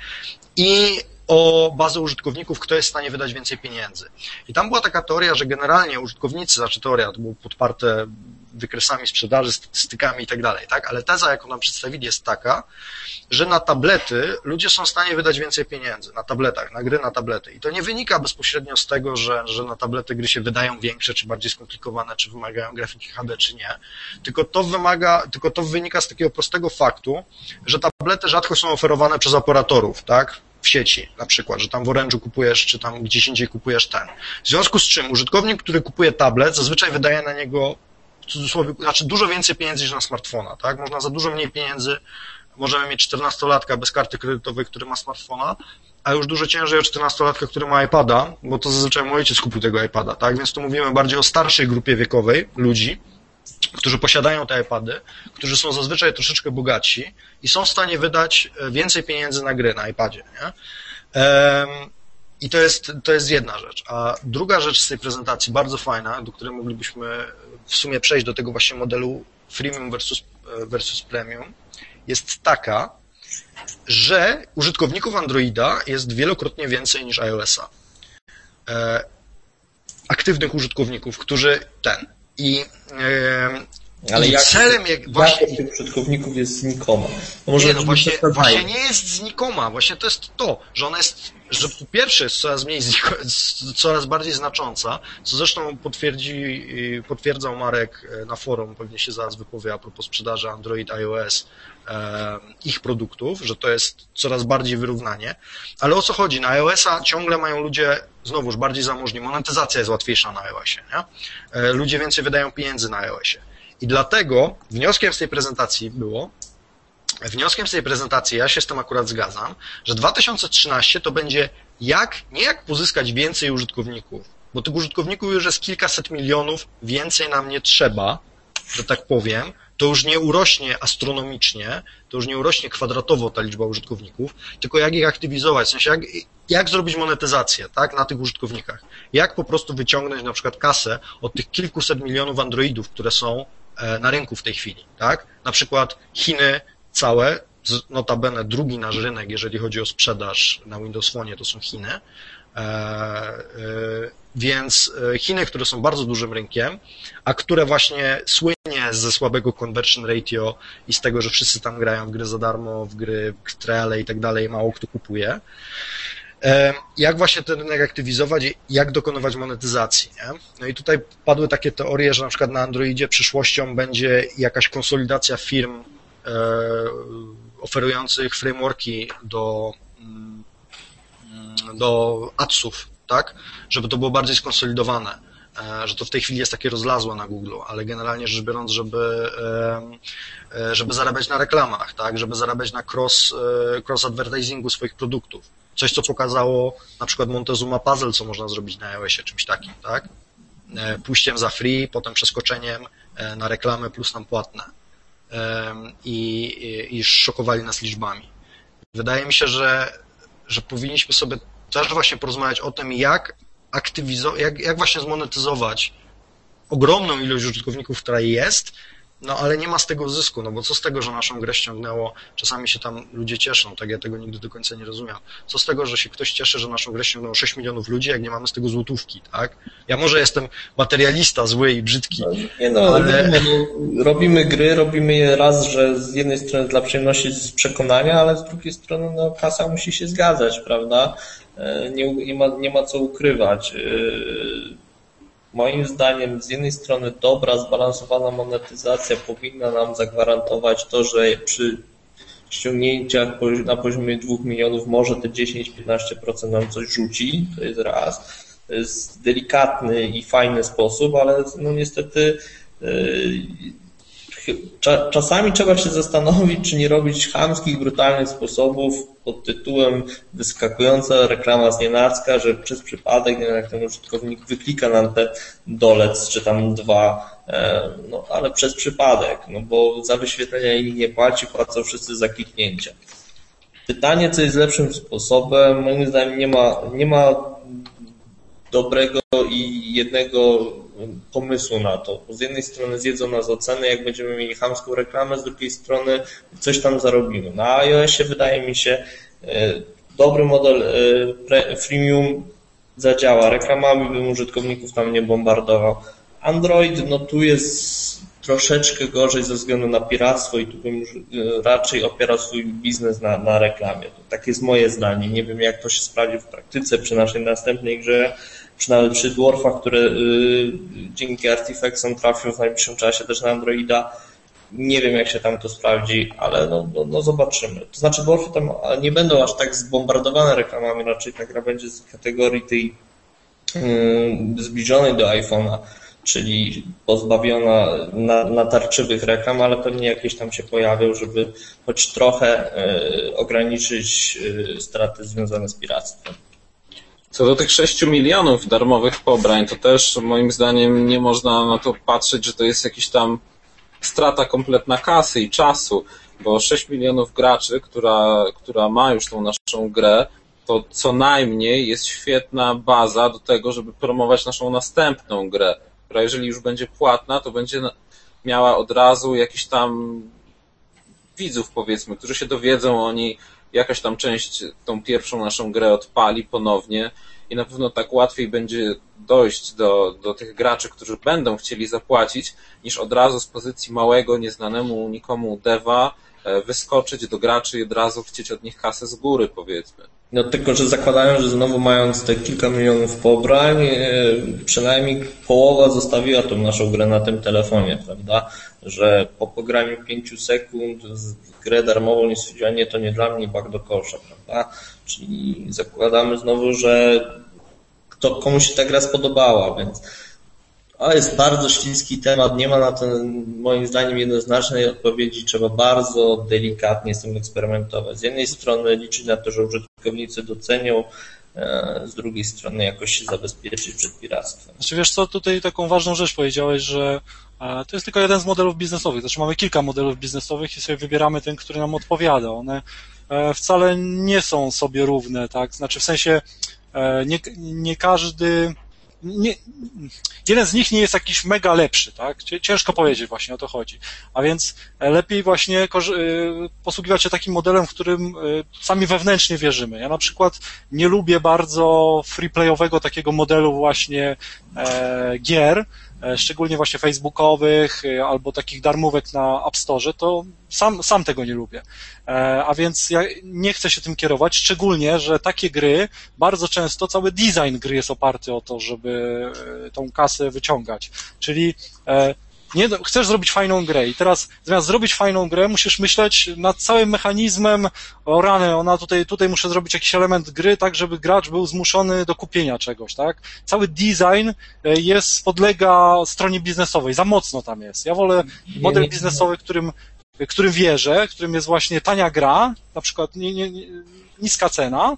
i o bazę użytkowników, kto jest w stanie wydać więcej pieniędzy. I tam była taka teoria, że generalnie użytkownicy, znaczy teoria, to było podparte wykresami sprzedaży, statystykami i tak dalej, tak? Ale teza, jaką nam przedstawili, jest taka, że na tablety ludzie są w stanie wydać więcej pieniędzy, na tabletach, na gry na tablety. I to nie wynika bezpośrednio z tego, że, że na tablety gry się wydają większe, czy bardziej skomplikowane, czy wymagają grafiki HD, czy nie. Tylko to wymaga, tylko to wynika z takiego prostego faktu, że tablety rzadko są oferowane przez operatorów, tak? w sieci, na przykład, że tam w Orange'u kupujesz, czy tam gdzieś indziej kupujesz ten. W związku z czym użytkownik, który kupuje tablet, zazwyczaj wydaje na niego cudzysłowie, znaczy dużo więcej pieniędzy niż na smartfona, tak? Można za dużo mniej pieniędzy możemy mieć 14-latka bez karty kredytowej, który ma smartfona, a już dużo ciężej o 14-latka, który ma iPada, bo to zazwyczaj mój ojciec kupił tego iPada, tak? Więc tu mówimy bardziej o starszej grupie wiekowej ludzi, którzy posiadają te iPady, którzy są zazwyczaj troszeczkę bogatsi i są w stanie wydać e, więcej pieniędzy na gry na iPadzie, nie? I to jest, to jest jedna rzecz. A druga rzecz z tej prezentacji, bardzo fajna, do której moglibyśmy w sumie przejść do tego właśnie modelu freemium versus, e, versus premium, jest taka, że użytkowników Androida jest wielokrotnie więcej niż iOS-a. E, aktywnych użytkowników, którzy ten. I, e, ale I jak, celem jak, właśnie, tych użytkowników jest znikoma. No może nie, no właśnie, właśnie nie jest znikoma. Właśnie to jest to, że ona jest że po pierwsze jest coraz mniej, coraz bardziej znacząca, co zresztą potwierdzi, potwierdzał Marek e, na forum, pewnie się zaraz wypowie a propos sprzedaży Android, iOS, e, ich produktów, że to jest coraz bardziej wyrównanie. Ale o co chodzi? Na iOS-a ciągle mają ludzie, znowuż, bardziej zamożni. Monetyzacja jest łatwiejsza na iOSie, nie? Ludzie więcej wydają pieniędzy na iOSie. I dlatego wnioskiem z tej prezentacji było, Wnioskiem z tej prezentacji, ja się z tym akurat zgadzam, że 2013 to będzie jak, nie jak pozyskać więcej użytkowników, bo tych użytkowników już jest kilkaset milionów, więcej nam nie trzeba, że tak powiem, to już nie urośnie astronomicznie, to już nie urośnie kwadratowo ta liczba użytkowników, tylko jak ich aktywizować, w sensie jak, jak zrobić monetyzację tak, na tych użytkownikach. Jak po prostu wyciągnąć na przykład kasę od tych kilkuset milionów Androidów, które są e, na rynku w tej chwili. Tak? Na przykład Chiny całe, notabene drugi nasz rynek, jeżeli chodzi o sprzedaż na Windows Phone, to są Chiny. E, e, więc e, Chiny, które są bardzo dużym rynkiem, a które właśnie słynie ze słabego conversion ratio i z tego, że wszyscy tam grają w gry za darmo, w gry, w triale i tak dalej, mało kto kupuje. Jak właśnie ten rynek aktywizować, jak dokonywać monetyzacji. Nie? No i tutaj padły takie teorie, że na przykład na Androidzie przyszłością będzie jakaś konsolidacja firm oferujących frameworki do, mm, do adsów, tak? Żeby to było bardziej skonsolidowane e, że to w tej chwili jest takie rozlazłe na Google, ale generalnie rzecz biorąc, żeby, e, żeby zarabiać na reklamach, tak, żeby zarabiać na cross, cross advertisingu swoich produktów. Coś, co pokazało na przykład Montezuma Puzzle, co można zrobić na iOSie, czymś takim, tak? Pójściem za free, potem przeskoczeniem na reklamy plus nam płatne i, i szokowali nas liczbami. Wydaje mi się, że, że powinniśmy sobie też właśnie porozmawiać o tym, jak aktywizować, jak, jak właśnie zmonetyzować ogromną ilość użytkowników, która jest, no ale nie ma z tego zysku, no bo co z tego, że naszą grę ściągnęło, czasami się tam ludzie cieszą, tak ja tego nigdy do końca nie rozumiał. Co z tego, że się ktoś cieszy, że naszą grę ściągnęło 6 milionów ludzi, jak nie mamy z tego złotówki, tak? Ja może jestem materialista, zły i brzydki, nie no, ale... no, robimy gry, robimy je raz, że z jednej strony dla przyjemności, z przekonania, ale z drugiej strony no kasa musi się zgadzać, prawda? E, nie, nie, ma, nie ma co ukrywać e, Moim zdaniem z jednej strony dobra, zbalansowana monetyzacja powinna nam zagwarantować to, że przy ściągnięciach na poziomie 2 milionów może te 10-15% nam coś rzuci, to jest raz. To jest delikatny i fajny sposób, ale no niestety yy, czasami trzeba się zastanowić, czy nie robić chamskich, brutalnych sposobów pod tytułem wyskakująca reklama z nienacka, że przez przypadek, nie wiem, jak ten użytkownik wyklika nam te dolec, czy tam dwa, e, no ale przez przypadek, no bo za wyświetlenia inni nie płaci, płacą wszyscy za kliknięcia. Pytanie, co jest lepszym sposobem, moim zdaniem nie ma, nie ma dobrego i jednego pomysłu na to. Z jednej strony zjedzą nas oceny, jak będziemy mieli chamską reklamę, z drugiej strony coś tam zarobimy. Na iOSie wydaje mi się e, dobry model e, freemium zadziała. Reklamami bym użytkowników tam nie bombardował. Android, no tu jest troszeczkę gorzej ze względu na piractwo i tu bym e, raczej opierał swój biznes na, na reklamie. To tak jest moje zdanie. Nie wiem, jak to się sprawdzi w praktyce przy naszej następnej grze, nawet przy dwarfach, które y, dzięki Artifactsom trafią w najbliższym czasie też na Androida. Nie wiem, jak się tam to sprawdzi, ale no, no, no zobaczymy. To znaczy, dwarfy tam nie będą aż tak zbombardowane reklamami, raczej ta gra będzie z kategorii tej yy, zbliżonej do iPhone'a. czyli pozbawiona natarczywych reklam, ale pewnie jakieś tam się pojawią, żeby choć trochę ograniczyć straty związane z piractwem. Co do tych 6 milionów darmowych pobrań, to też moim zdaniem nie można na to patrzeć, że to jest jakiś tam strata kompletna kasy i czasu, bo 6 milionów graczy, która, która ma już tą naszą grę, to co najmniej jest świetna baza do tego, żeby promować naszą następną grę, która jeżeli już będzie płatna, to będzie miała od razu jakiś tam widzów, powiedzmy, którzy się dowiedzą o niej, jakaś tam część tą pierwszą naszą grę odpali ponownie i na pewno tak łatwiej będzie dojść do, do tych graczy, którzy będą chcieli zapłacić, niż od razu z pozycji małego, nieznanemu nikomu deva e, wyskoczyć do graczy i od razu chcieć od nich kasę z góry, powiedzmy. No tylko, że zakładają, że znowu mając te kilka milionów pobrań, e, przynajmniej połowa zostawiła tą naszą grę na tym telefonie, prawda? Że po pograniu 5 sekund grę darmową nie to nie dla mnie, bak do kosza, prawda? Czyli zakładamy znowu, że kto, komuś się ta gra spodobała, więc to jest bardzo śliski temat, nie ma na to moim zdaniem jednoznacznej odpowiedzi, trzeba bardzo delikatnie z tym eksperymentować. Z jednej strony liczyć na to, że użytkownicy docenią, e, z drugiej strony jakoś się zabezpieczyć przed piractwem. Znaczy wiesz co, tutaj taką ważną rzecz powiedziałeś, że to jest tylko jeden z modelów biznesowych, znaczy mamy kilka modelów biznesowych i sobie wybieramy ten, który nam odpowiada. One e, wcale nie są sobie równe, tak? Znaczy w sensie nie, nie każdy nie, jeden z nich nie jest jakiś mega lepszy, tak? Ciężko powiedzieć właśnie, o to chodzi. A więc e, lepiej właśnie e, posługiwać się takim modelem, w którym e, sami wewnętrznie wierzymy. Ja na przykład nie lubię bardzo freeplayowego takiego modelu właśnie e, gier, E, szczególnie właśnie facebookowych e, albo takich darmówek na App Store, to sam, sam tego nie lubię. E, a więc ja nie chcę się tym kierować, szczególnie, że takie gry, bardzo często cały design gry jest oparty o to, żeby tą kasę wyciągać. Czyli nie, chcesz zrobić fajną grę i teraz zamiast zrobić fajną grę, musisz myśleć nad całym mechanizmem, o rany, ona tutaj, tutaj muszę zrobić jakiś element gry, tak, żeby gracz był zmuszony do kupienia czegoś, tak. Cały design e, jest, podlega stronie biznesowej, za mocno tam jest. Ja wolę model biznesowy, którym, którym wierzę, którym jest właśnie tania gra, na przykład nie, nie, niska cena,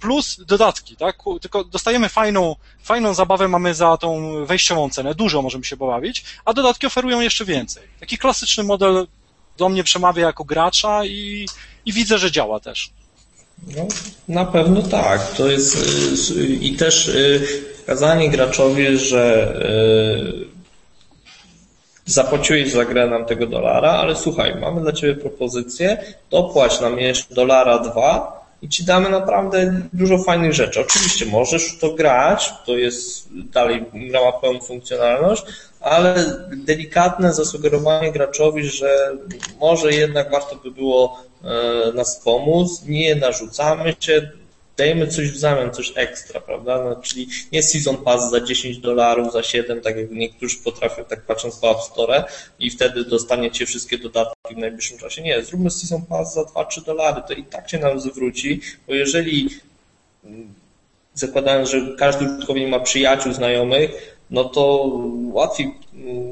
plus dodatki, tak? Tylko dostajemy fajną, fajną zabawę, mamy za tą wejściową cenę, dużo możemy się pobawić, a dodatki oferują jeszcze więcej. Taki klasyczny model do mnie przemawia jako gracza i, i widzę, że działa też. No, na pewno tak. To jest y, i też y, kazanie graczowi, że y, zapłaciłeś za grę nam tego dolara, ale słuchaj, mamy dla ciebie propozycję, dopłać nam jeszcze dolara dwa, i ci damy naprawdę dużo fajnych rzeczy. Oczywiście możesz to grać, to jest dalej gra ma pełną funkcjonalność, ale delikatne zasugerowanie graczowi, że może jednak warto by było e, nas pomóc, nie narzucamy się, dajemy coś w zamian, coś ekstra, prawda? No, czyli nie Season Pass za 10 dolarów, za 7, tak jak niektórzy potrafią, tak patrząc po App Store i wtedy dostaniecie wszystkie dodatki w najbliższym czasie. Nie, zróbmy Season Pass za 2-3 dolary, to i tak się nam zwróci, bo jeżeli mm, zakładając, że każdy użytkownik ma przyjaciół, znajomych, no to łatwiej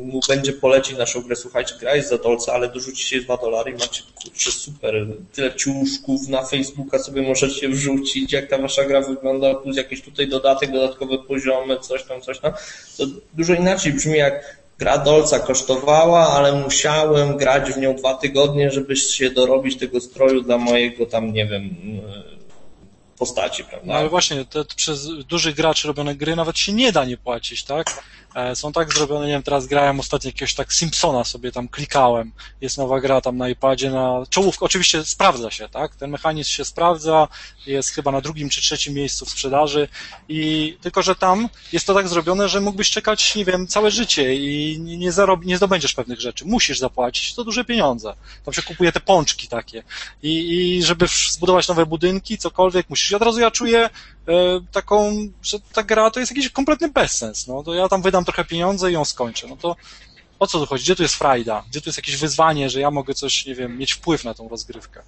mu będzie polecić naszą grę, słuchajcie, gra jest za dolce, ale dorzucicie 2 dolary i macie, kurczę, super, tyle ciuszków na Facebooka sobie możecie wrzucić, jak ta wasza gra wygląda, plus jakieś tutaj dodatek, dodatkowe poziomy, coś tam, coś tam. To dużo inaczej brzmi jak gra dolca kosztowała, ale musiałem grać w nią dwa tygodnie, żeby się dorobić tego stroju dla mojego tam, nie wiem, postaci, prawda? No ale właśnie, te, przez dużych graczy robione gry nawet się nie da nie płacić, tak? E, są tak zrobione, nie wiem, teraz grałem ostatnio jakiegoś tak Simpsona sobie tam klikałem, jest nowa gra tam na iPadzie, na czołówkę, oczywiście sprawdza się, tak? Ten mechanizm się sprawdza, jest chyba na drugim czy trzecim miejscu w sprzedaży i tylko, że tam jest to tak zrobione, że mógłbyś czekać, nie wiem, całe życie i nie, zarob, nie zdobędziesz pewnych rzeczy. Musisz zapłacić, to duże pieniądze. Tam się kupuje te pączki takie i, i żeby zbudować nowe budynki, cokolwiek, musisz. I od razu ja czuję taką, że ta gra to jest jakiś kompletny bezsens, no to ja tam wydam trochę pieniądze i ją skończę. No to o co tu chodzi? Gdzie tu jest frajda? Gdzie tu jest jakieś wyzwanie, że ja mogę coś, nie wiem, mieć wpływ na tą rozgrywkę?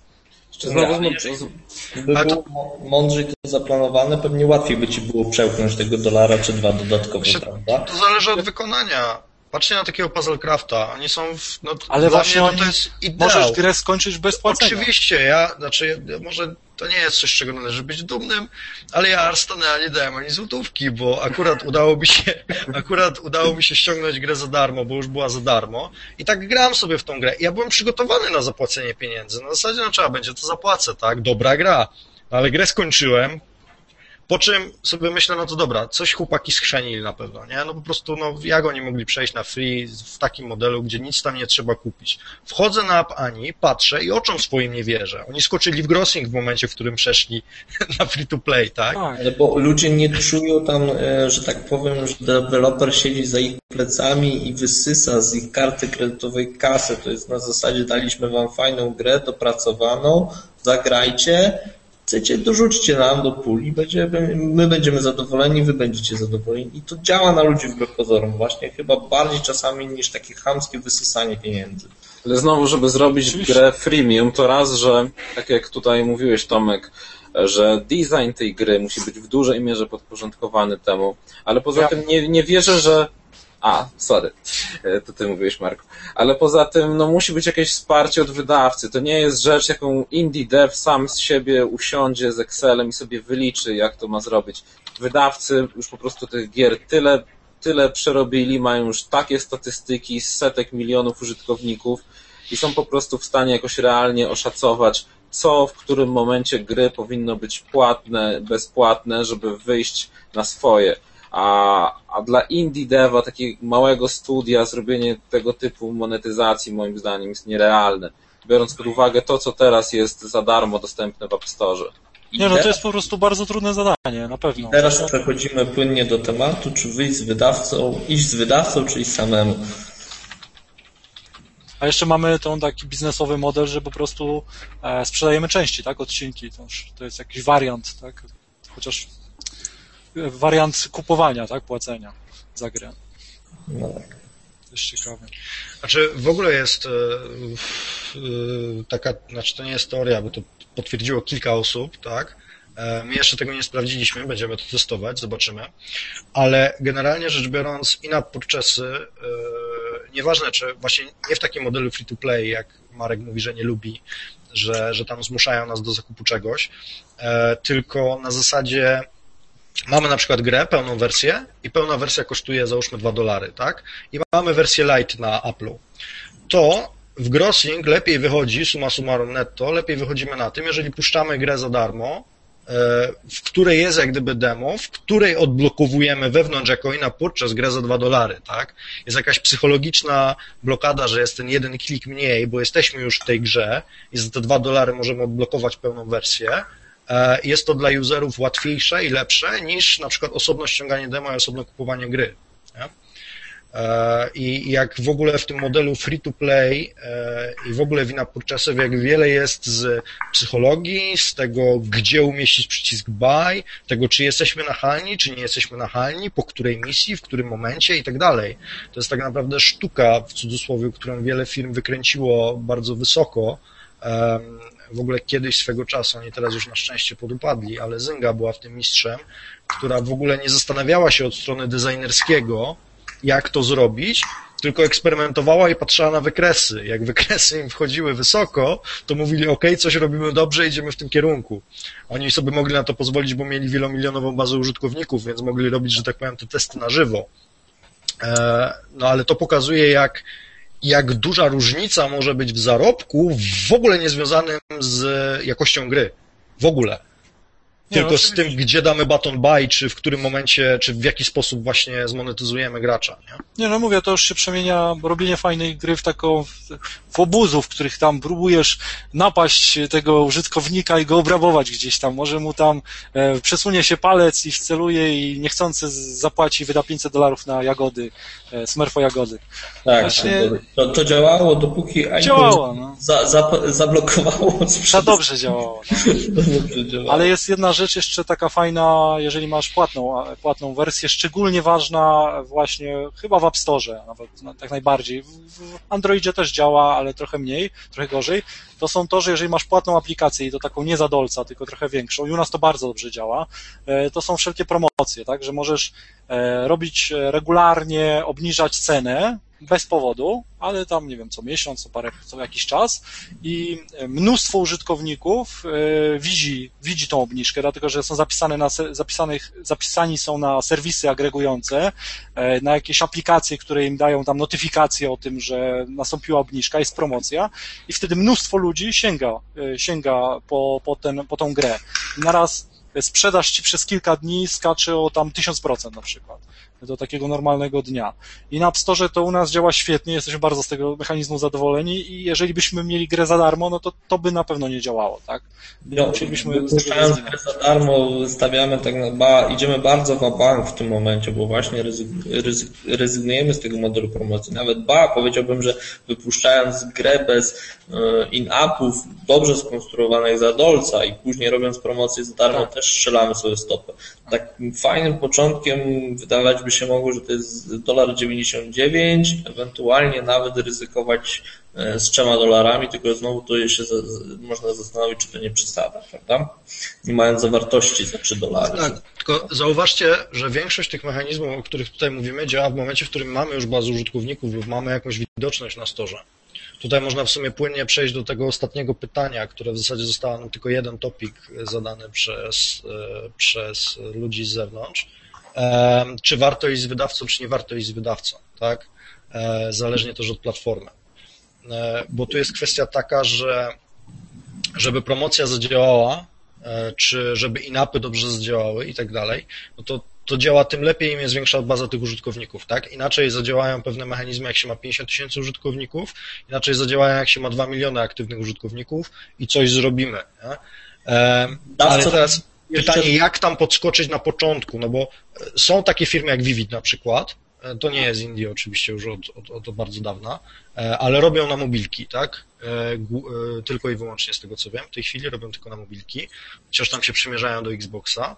Znowu, no, by było mądrzej to zaplanowane, pewnie łatwiej by ci było przełknąć tego dolara czy dwa dodatkowo, prawda? To zależy od wykonania. Patrzcie na takiego Puzzlecrafta. Oni są w, no, Ale właśnie mnie, no, to jest ideał. możesz grę skończyć bez płacenia. Oczywiście, ja, znaczy, ja, może to nie jest coś, czego należy być dumnym, ale ja Arstana nie dałem ani złotówki, bo akurat udało mi się, akurat udało mi się ściągnąć grę za darmo, bo już była za darmo i tak grałem sobie w tą grę. Ja byłem przygotowany na zapłacenie pieniędzy. Na zasadzie, no trzeba będzie, to zapłacę, tak? Dobra gra. Ale grę skończyłem, po czym sobie myślę, no to dobra, coś chłopaki schrzanili na pewno, nie? No po prostu, no jak oni mogli przejść na free w takim modelu, gdzie nic tam nie trzeba kupić? Wchodzę na App Ani, patrzę i oczom swoim nie wierzę. Oni skoczyli w grossing w momencie, w którym przeszli na free to play, tak? Tak. Ale bo ludzie nie czują tam, e, że tak powiem, że deweloper siedzi za ich plecami i wysysa z ich karty kredytowej kasę. To jest na zasadzie daliśmy wam fajną grę, dopracowaną, zagrajcie, chcecie, dorzućcie nam do puli, będziemy, my będziemy zadowoleni, wy będziecie zadowoleni. I to działa na ludzi wbrew pozorom właśnie, chyba bardziej czasami niż takie chamskie wysysanie pieniędzy. Ale znowu, żeby zrobić Oczywiście. grę freemium, to raz, że tak jak tutaj mówiłeś Tomek, że design tej gry musi być w dużej mierze podporządkowany temu, ale poza Ja- tym nie, nie wierzę, że a, sorry, E, to ty mówiłeś, Marku. Ale poza tym, no musi być jakieś wsparcie od wydawcy. To nie jest rzecz, jaką indie dev sam z siebie usiądzie z Excelem i sobie wyliczy, jak to ma zrobić. Wydawcy już po prostu tych gier tyle, tyle przerobili, mają już takie statystyki z setek milionów użytkowników i są po prostu w stanie jakoś realnie oszacować, co w którym momencie gry powinno być płatne, bezpłatne, żeby wyjść na swoje. A, a dla indie deva, takiego małego studia, zrobienie tego typu monetyzacji moim zdaniem jest nierealne. Biorąc pod uwagę to, co teraz jest za darmo dostępne w App Store. I Nie, no to jest po prostu bardzo trudne zadanie, na pewno. Teraz przechodzimy płynnie do tematu, czy wyjść z wydawcą, iść z wydawcą, czy iść samemu. A jeszcze mamy tą taki biznesowy model, że po prostu e, sprzedajemy części, tak, odcinki. To, już, to jest jakiś wariant, tak, chociaż wariant kupowania, tak, płacenia za grę. No tak. To jest ciekawe. Znaczy, w ogóle jest e, e, taka, znaczy to nie jest teoria, bo to potwierdziło kilka osób, tak? E, My jeszcze tego nie sprawdziliśmy, będziemy to testować, zobaczymy. Ale generalnie rzecz biorąc, in-app purchasy, nieważne czy właśnie nie w takim modelu free-to-play, jak Marek mówi, że nie lubi, że, że tam zmuszają nas do zakupu czegoś, tylko na zasadzie mamy na przykład grę, pełną wersję i pełna wersja kosztuje załóżmy 2 dolary, tak? I mamy wersję light na Apple'u. To w grossing lepiej wychodzi, summa summarum netto, lepiej wychodzimy na tym, jeżeli puszczamy grę za darmo, e, w której jest jak gdyby demo, w której odblokowujemy wewnątrz jako inna purchase grę za 2 dolary, tak? Jest jakaś psychologiczna blokada, że jest ten jeden klik mniej, bo jesteśmy już w tej grze i za te 2 dolary możemy odblokować pełną wersję. E, Jest to dla userów łatwiejsze i lepsze niż na przykład osobno ściąganie demo i osobno kupowanie gry. Nie? E, I jak w ogóle w tym modelu free to play e, i w ogóle wina purchase'ów, jak wiele jest z psychologii, z tego, gdzie umieścić przycisk buy, tego, czy jesteśmy nachalni, czy nie jesteśmy nachalni, po której misji, w którym momencie i tak dalej. To jest tak naprawdę sztuka, w cudzysłowie, którą wiele firm wykręciło bardzo wysoko. W ogóle kiedyś swego czasu, oni teraz już na szczęście podupadli, ale Zynga była w tym mistrzem, która w ogóle nie zastanawiała się od strony designerskiego, jak to zrobić, tylko eksperymentowała i patrzyła na wykresy. Jak wykresy im wchodziły wysoko, to mówili, ok, coś robimy dobrze, idziemy w tym kierunku. Oni sobie mogli na to pozwolić, bo mieli wielomilionową bazę użytkowników, więc mogli robić, że tak powiem, te testy na żywo. E, No ale to pokazuje, jak, jak duża różnica może być w zarobku, w ogóle niezwiązanym z jakością gry. W ogóle. Nie, Tylko z oczywiście. tym, gdzie damy baton buy, czy w którym momencie, czy w jaki sposób właśnie zmonetyzujemy gracza. Nie? Nie, no mówię, to już się przemienia robienie fajnej gry w taką, w, w obuzu, w których tam próbujesz napaść tego użytkownika i go obrabować gdzieś tam. Może mu tam e, przesunie się palec i wceluje i niechcący z- zapłaci, wyda 500 dolarów na jagody, e, smurfo jagody. Tak, Właśnie- to, to działało, dopóki iPhone Działało, no. za, za, zablokowało Za dobrze działało. No. Dobrze działało. Ale jest jedna rzecz jeszcze taka fajna, jeżeli masz płatną, płatną wersję, szczególnie ważna właśnie chyba w App Store, nawet tak najbardziej. W Androidzie też działa, ale trochę mniej, trochę gorzej. To są to, że jeżeli masz płatną aplikację i to taką nie za dolca, tylko trochę większą, i u nas to bardzo dobrze działa, e, to są wszelkie promocje, tak, że możesz e, robić regularnie, obniżać cenę, bez powodu, ale tam, nie wiem, co miesiąc, co parę, co jakiś czas. I mnóstwo użytkowników e, widzi, widzi tą obniżkę, dlatego, że są zapisane na, zapisanych, zapisani są na serwisy agregujące, e, na jakieś aplikacje, które im dają tam notyfikacje o tym, że nastąpiła obniżka, jest promocja. I wtedy mnóstwo ludzi sięga, e, sięga po, po, ten, po tą grę. Naraz sprzedaż ci przez kilka dni skacze o tam 1000% na przykład do takiego normalnego dnia. I na App Store to u nas działa świetnie, jesteśmy bardzo z tego mechanizmu zadowoleni i jeżeli byśmy mieli grę za darmo, no to to by na pewno nie działało, tak? No, musielibyśmy Wypuszczając grę za darmo, stawiamy tak na ba, idziemy bardzo w bank w tym momencie, bo właśnie rezygnujemy z tego modelu promocji. Nawet ba, powiedziałbym, że wypuszczając grę bez e, in-upów, dobrze skonstruowanych za dolca i później robiąc promocję za darmo, tak. też strzelamy sobie stopę. Takim fajnym początkiem wydawać by się mogło, że to jest dolar 99, ewentualnie nawet ryzykować e, z trzema dolarami, tylko znowu to się można zastanowić, czy to nie przesada, prawda? Nie mając zawartości za 3 dolary. Tak, tylko zauważcie, że większość tych mechanizmów, o których tutaj mówimy, działa w momencie, w którym mamy już bazę użytkowników lub mamy jakąś widoczność na storze. Tutaj można w sumie płynnie przejść do tego ostatniego pytania, które w zasadzie zostało nam tylko jeden topik zadany przez, e, przez ludzi z zewnątrz czy warto iść z wydawcą, czy nie warto iść z wydawcą, tak? E, zależnie też od platformy. E, bo tu jest kwestia taka, że żeby promocja zadziałała, e, czy żeby inapy dobrze zadziałały i tak dalej, no to to działa tym lepiej, im jest większa baza tych użytkowników, tak? Inaczej zadziałają pewne mechanizmy, jak się ma 50 tysięcy użytkowników, inaczej zadziałają, jak się ma 2 miliony aktywnych użytkowników i coś zrobimy. Nie? ale teraz Pytanie, jak tam podskoczyć na początku, no bo e, są takie firmy jak Vivid na przykład, e, to nie jest Indie oczywiście już od, od, od bardzo dawna, e, ale robią na mobilki, tak? Tylko i wyłącznie z tego co wiem. W tej chwili robią tylko na mobilki, chociaż tam się przymierzają do Xboxa.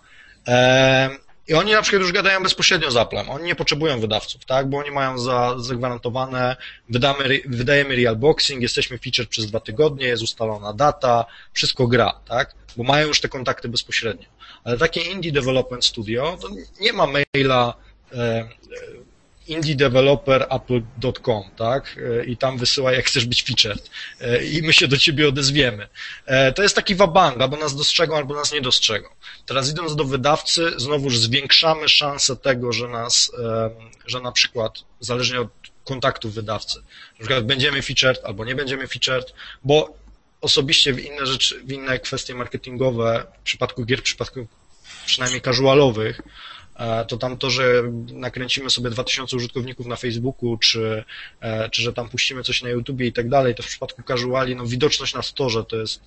I oni na przykład już gadają bezpośrednio z Applem. Oni nie potrzebują wydawców, tak? Bo oni mają za, zagwarantowane, wydamy, wydajemy realboxing, jesteśmy feature przez dwa tygodnie, jest ustalona data, wszystko gra, tak? Bo mają już te kontakty bezpośrednio. Ale takie indie development studio, to nie ma maila e, indiedeveloper.apple.com, tak? I tam wysyłaj, jak chcesz być featured. I my się do ciebie odezwiemy. To jest taki wabang, albo nas dostrzegą, albo nas nie dostrzegą. Teraz idąc do wydawcy, znowuż zwiększamy szansę tego, że nas, że na przykład, zależnie od kontaktów wydawcy, na przykład będziemy featured, albo nie będziemy featured, bo osobiście w inne rzeczy, w inne kwestie marketingowe, w przypadku gier, w przypadku przynajmniej casualowych, E, to tam to, że nakręcimy sobie 2000 użytkowników na Facebooku, czy, e, czy że tam puścimy coś na YouTubie i tak dalej, to w przypadku casuali, no widoczność na storze to jest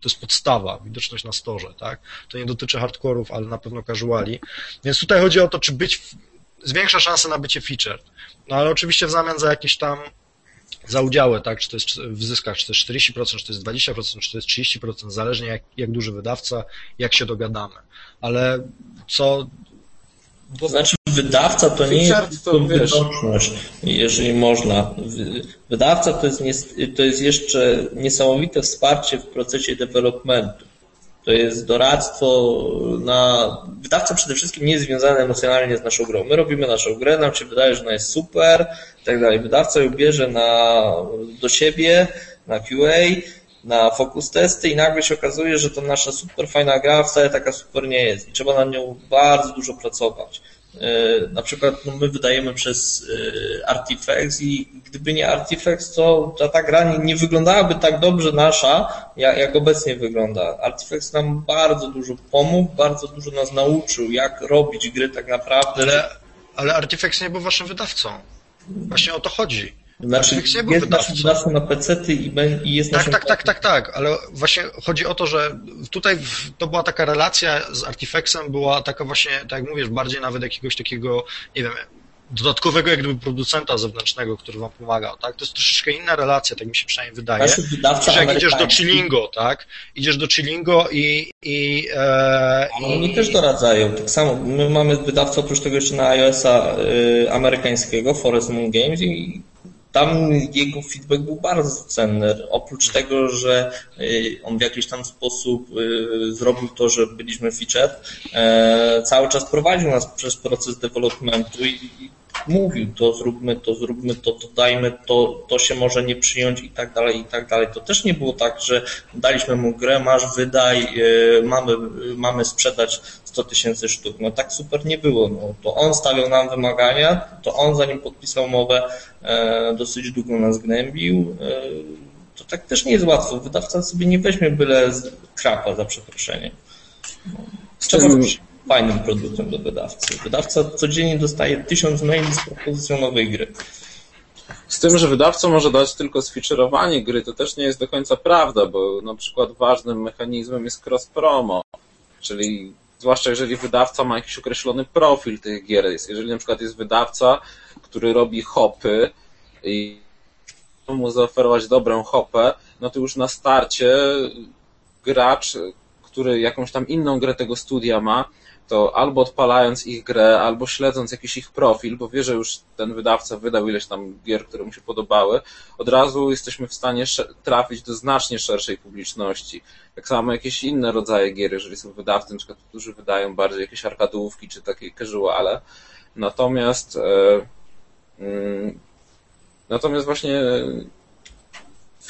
to jest podstawa, widoczność na storze, tak? To nie dotyczy hardkorów, ale na pewno casuali. Więc tutaj chodzi o to, czy być, zwiększa szanse na bycie featured. No ale oczywiście w zamian za jakieś tam za udziały, tak, czy to jest w zyskach, czy to jest 40%, czy to jest 20%, czy to jest 30%, zależnie jak, jak duży wydawca, jak się dogadamy. Ale co to znaczy wydawca to nie jest to widoczność, jeżeli można. Wydawca to jest, nie, to jest jeszcze niesamowite wsparcie w procesie developmentu. To jest doradztwo na... Wydawca przede wszystkim nie jest związany emocjonalnie z naszą grą. My robimy naszą grę, nam się wydaje, że ona jest super i tak dalej. Wydawca ją bierze na, do siebie, na QA, na focus testy i nagle się okazuje, że to nasza super fajna gra wcale taka super nie jest i trzeba na nią bardzo dużo pracować. E, na przykład no my wydajemy przez e, Artifex i gdyby nie Artifex, to ta, ta gra nie, nie wyglądałaby tak dobrze nasza, jak, jak obecnie wygląda. Artifex nam bardzo dużo pomógł, bardzo dużo nas nauczył, jak robić gry tak naprawdę. Ale, ale Artifex nie był waszym wydawcą. Właśnie o to chodzi. Znaczy, jest wydawcą na PC i, i jest tak. Tak, tak, tak, tak, ale właśnie chodzi o to, że tutaj to była taka relacja z Artifexem, była taka właśnie, tak jak mówisz, bardziej nawet jakiegoś takiego, nie wiem, dodatkowego jak gdyby producenta zewnętrznego, który wam pomagał, tak? To jest troszeczkę inna relacja, tak mi się przynajmniej wydaje. Że jak idziesz do Chillingo, tak? Idziesz do Chillingo i... i e, Oni też doradzają. Tak samo my mamy wydawcę oprócz tego jeszcze na iOS-a y, amerykańskiego, Forest Moon Games i tam jego feedback był bardzo cenny. Oprócz tego, że y, on w jakiś tam sposób y, zrobił to, że byliśmy featured, e, cały czas prowadził nas przez proces developmentu i mówił to zróbmy, to zróbmy, to, to dajmy, to, to się może nie przyjąć i tak dalej, i tak dalej. To też nie było tak, że daliśmy mu grę, masz, wydaj, e, mamy, mamy sprzedać 100 tysięcy sztuk. No tak super nie było. No, to on stawiał nam wymagania, to on zanim podpisał umowę e, dosyć długo nas gnębił. E, to tak też nie jest łatwo. Wydawca sobie nie weźmie byle krapa za przeproszenie. No, trzeba fajnym produktem do wydawcy. Wydawca codziennie dostaje tysiąc maili z propozycją nowej gry. Z tym, że wydawca może dać tylko sfeaturowanie gry, to też nie jest do końca prawda, bo na przykład ważnym mechanizmem jest cross-promo, czyli zwłaszcza jeżeli wydawca ma jakiś określony profil tych gier. Jeżeli na przykład jest wydawca, który robi hopy i mu zaoferować dobrą hopę, no to już na starcie gracz, który jakąś tam inną grę tego studia ma, to albo odpalając ich grę, albo śledząc jakiś ich profil, bo wie, że już ten wydawca wydał ileś tam gier, które mu się podobały, od razu jesteśmy w stanie trafić do znacznie szerszej publiczności. Tak samo jakieś inne rodzaje gier, jeżeli są wydawcy, na przykład, którzy wydają bardziej jakieś arkadówki, czy takie casuale. Natomiast e, mm, natomiast właśnie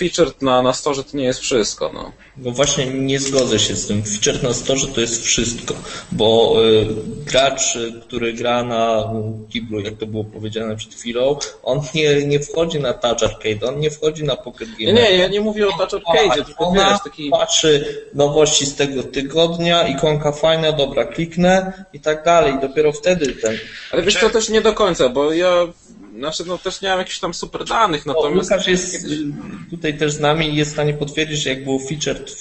featured na, na storze to nie jest wszystko. No. no właśnie nie zgodzę się z tym. Featured na storze to jest wszystko, bo y, gracz, który gra na kiblu, jak to było powiedziane przed chwilą, on nie, nie wchodzi na Touch Arcade, on nie wchodzi na Pocket Game. Nie, nie, ja nie mówię o Touch Arcade, tylko wiesz, taki... patrzy nowości z tego tygodnia, ikonka fajna, dobra, kliknę i tak dalej. Dopiero wtedy ten... Ale wiesz, to też nie do końca, bo ja znaczy, no też nie mam jakichś tam super danych, natomiast... No, Łukasz jest tutaj też z nami i jest w stanie potwierdzić, że jak był featured,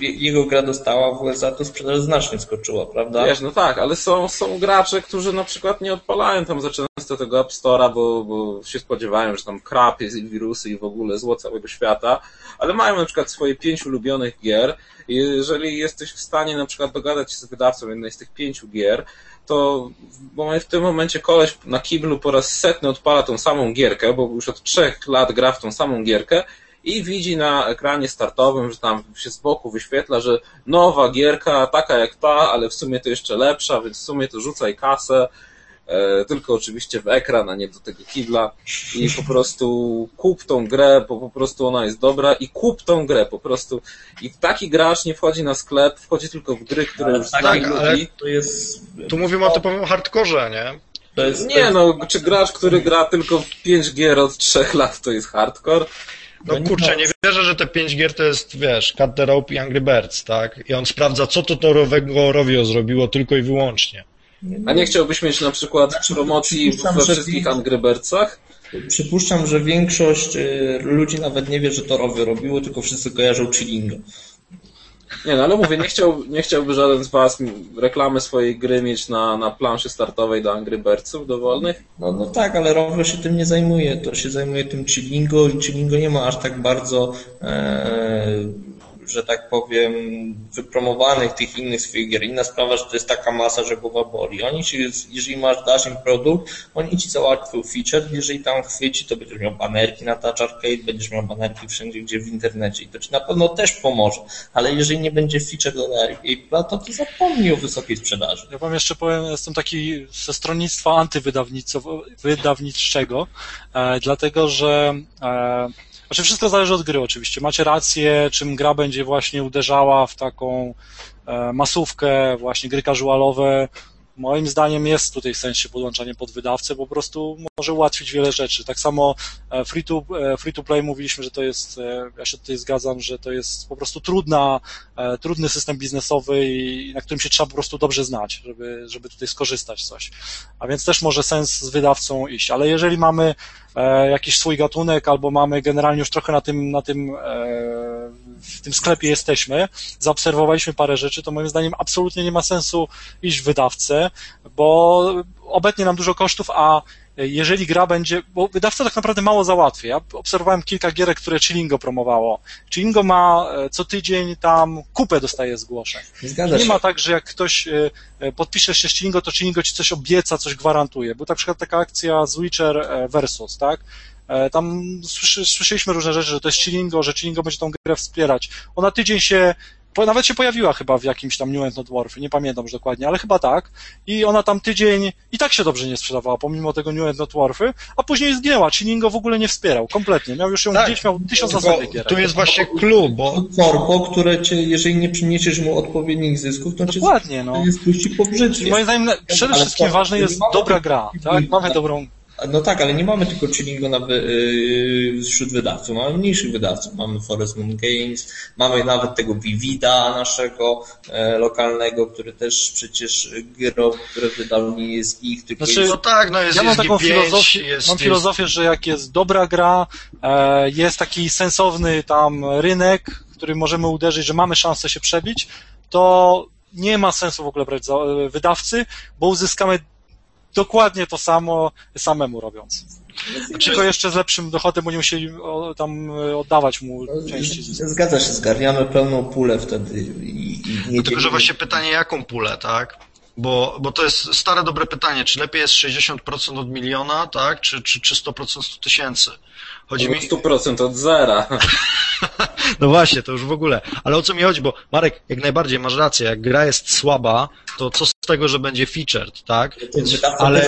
jego gra dostała w USA, to sprzedaż znacznie skoczyła, prawda? Wiesz, no tak, ale są, są gracze, którzy na przykład nie odpalają tam za często tego App Store'a, bo, bo się spodziewają, że tam krapy i wirusy i w ogóle zło całego świata, ale mają na przykład swoje pięć ulubionych gier i jeżeli jesteś w stanie na przykład dogadać się z wydawcą jednej z tych pięciu gier, to w tym momencie koleś na kiblu po raz setny odpala tą samą gierkę, bo już od trzech lat gra w tą samą gierkę i widzi na ekranie startowym, że tam się z boku wyświetla, że nowa gierka, taka jak ta, ale w sumie to jeszcze lepsza, więc w sumie to rzucaj kasę, tylko oczywiście w ekran, a nie do tego kibla i po prostu kup tą grę, bo po prostu ona jest dobra i kup tą grę po prostu i taki gracz nie wchodzi na sklep, wchodzi tylko w gry, które już tak, zna i lubi. To jest... Tu mówimy o typowym hardkorze, nie? To jest, nie, no, czy gracz, który gra tylko w 5 gier od 3 lat, to jest hardcore? No kurczę, nie wierzę, że te 5 gier to jest, wiesz, Cut the Rope i Angry Birds, tak? I on sprawdza, co to torowego Rovio zrobiło tylko i wyłącznie. A nie chciałbyś mieć na przykład promocji we wszystkich Angry Birdsach? Przypuszczam, że większość y, ludzi nawet nie wie, że to rowy robiło, tylko wszyscy kojarzą chillingo. Nie, no ale mówię, nie, chciał, nie chciałby żaden z Was reklamy swojej gry mieć na, na planszy startowej do Angry Birdsów dowolnych? No, no tak, ale Rowy się tym nie zajmuje. To się zajmuje tym chillingo i chillingo nie ma aż tak bardzo e, że tak powiem, wypromowanych tych innych swoich gier. Inna sprawa, że to jest taka masa, że głowa boli. Oni ci, jeżeli masz, dasz im produkt, oni ci załatwią feature, jeżeli tam chwyci, to będziesz miał banerki na Touch Arcade, będziesz miał banerki wszędzie, gdzie w internecie i to ci na pewno też pomoże. Ale jeżeli nie będzie feature do Apple'a, to ty zapomnij o wysokiej sprzedaży. Ja wam jeszcze powiem, jestem taki ze stronnictwa antywydawniczego, e, dlatego że e, znaczy wszystko zależy od gry oczywiście. Macie rację, czym gra będzie właśnie uderzała w taką e, masówkę, właśnie gry casualowe, moim zdaniem jest tutaj sens się podłączanie pod wydawcę, po prostu może ułatwić wiele rzeczy. Tak samo e, free to, e, free to play mówiliśmy, że to jest, ja się tutaj zgadzam, że to jest po prostu trudna, trudny system biznesowy na którym się trzeba po prostu dobrze znać, żeby, żeby tutaj skorzystać coś. A więc też może sens z wydawcą iść, ale jeżeli mamy jakiś swój gatunek albo mamy generalnie już trochę na tym, na tym w tym sklepie jesteśmy, zaobserwowaliśmy parę rzeczy, to moim zdaniem absolutnie nie ma sensu iść w wydawcę, bo obetnie nam dużo kosztów, a jeżeli gra będzie, bo wydawca tak naprawdę mało załatwia. Ja obserwowałem kilka gierek, które Chilingo promowało. Chilingo ma e, co tydzień tam kupę dostaje zgłoszeń. Zgadza Nie ma tak, że jak ktoś e, e, podpisze się z Chilingo, to Chilingo ci coś obieca, coś gwarantuje. Była na przykład taka akcja z Witcher Versus, tak? Tam słyszy, słyszeliśmy różne rzeczy, że to jest Chilingo, że Chilingo będzie tą grę wspierać. Ona tydzień się, nawet się pojawiła chyba w jakimś tam New End Not Warfare, nie pamiętam już dokładnie, ale chyba tak. I ona tam tydzień i tak się dobrze nie sprzedawała, pomimo tego New End Not Warfare, a później zginęła. Chilingo w ogóle nie wspierał, kompletnie. Miał już ją Tak. gdzieś, miał tysiąc następnych gierek. tu jest właśnie clue, bo Corpo, które cię, jeżeli nie przyniesiesz mu odpowiednich zysków, to cię Dokładnie, no. nie spuści po moim zdaniem przede wszystkim ważne jest dobra gra, tak? Mamy dobrą No tak, ale nie mamy tylko Chillingo na wy, yy, wśród wydawców, mamy mniejszych wydawców. Mamy Forest Moon Games, mamy nawet tego Vivida naszego e, lokalnego, który też przecież gro, które wydał nie jest ich, tylko Znaczy, jest no tak, no jest, Ja mam jest taką G5, filozofię, jest, mam jest, filozofię, że jak jest dobra gra, e, jest taki sensowny tam rynek, który możemy uderzyć, że mamy szansę się przebić, to nie ma sensu w ogóle brać za, e, wydawcy, bo uzyskamy dokładnie to samo samemu robiąc. Tylko jeszcze z lepszym dochodem, bo nie musieli tam e, oddawać mu części zysku. Zgadza się, zgarniamy pełną pulę wtedy i, i nie Tylko, że właśnie pytanie, jaką pulę, tak? Bo, bo to jest stare, dobre pytanie, czy lepiej jest 60% od miliona, tak? Czy, czy, czy 100% 100 tysięcy? Chodzi mi... 100% od zera. No właśnie, to już w ogóle. Ale o co mi chodzi, bo Marek, jak najbardziej masz rację, jak gra jest słaba, to co z tego, że będzie featured, tak? Ale-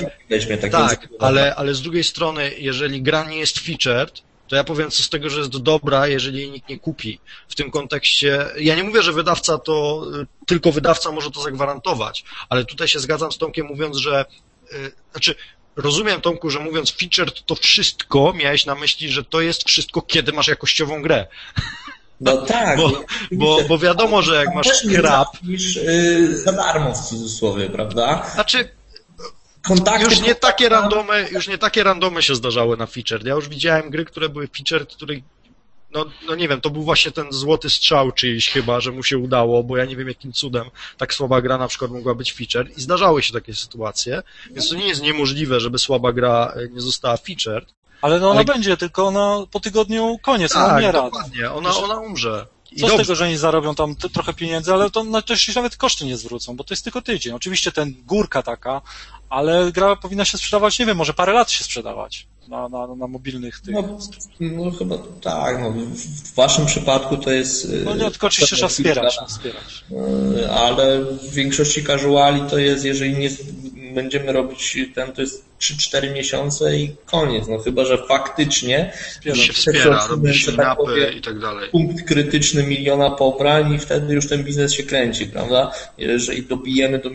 tak Tak, ale, ale z drugiej strony, jeżeli gra nie jest featured, to ja powiem co z tego, że jest dobra, jeżeli jej nikt nie kupi. W tym kontekście, ja nie mówię, że wydawca to, y, tylko wydawca może to zagwarantować, ale tutaj się zgadzam z Tomkiem mówiąc, że, y, znaczy, rozumiem Tomku, że mówiąc featured to wszystko, miałeś na myśli, że to jest wszystko, kiedy masz jakościową grę. No tak. Bo-. Bo, bo wiadomo, że jak masz krap, niż yy, za darmo w cudzysłowie, prawda? znaczy, Kontakty już nie takie randomy, już nie takie randomy się zdarzały na feature. Ja już widziałem gry, które były feature, których no, no nie wiem, to był właśnie ten złoty strzał czyjś chyba, że mu się udało, bo ja nie wiem jakim cudem tak słaba gra na przykład mogła być feature i zdarzały się takie sytuacje, więc to nie jest niemożliwe, żeby słaba gra e, nie została featured. Ale no ona Ale- będzie, tylko ona po tygodniu koniec, ona Tak, umiera. dokładnie, ona, ona umrze. I Co z tego, że oni zarobią tam t- trochę pieniędzy, ale to no, też się nawet koszty nie zwrócą, bo to jest tylko tydzień. Oczywiście ten górka taka, ale gra powinna się sprzedawać, nie wiem, może parę lat się sprzedawać na, na, na mobilnych tych. No, no chyba tak, no, w waszym przypadku to jest... No nie, tylko oczywiście trzeba wspierać, wspierać. Yy, Ale w większości casuali to jest, jeżeli nie będziemy robić ten, to jest 3-4 miesiące i koniec. No chyba, że faktycznie Wspieram. się wspiera, robi się że tak powiem, i tak dalej. punkt krytyczny miliona pobrań i wtedy już ten biznes się kręci, prawda? Jeżeli dobijemy do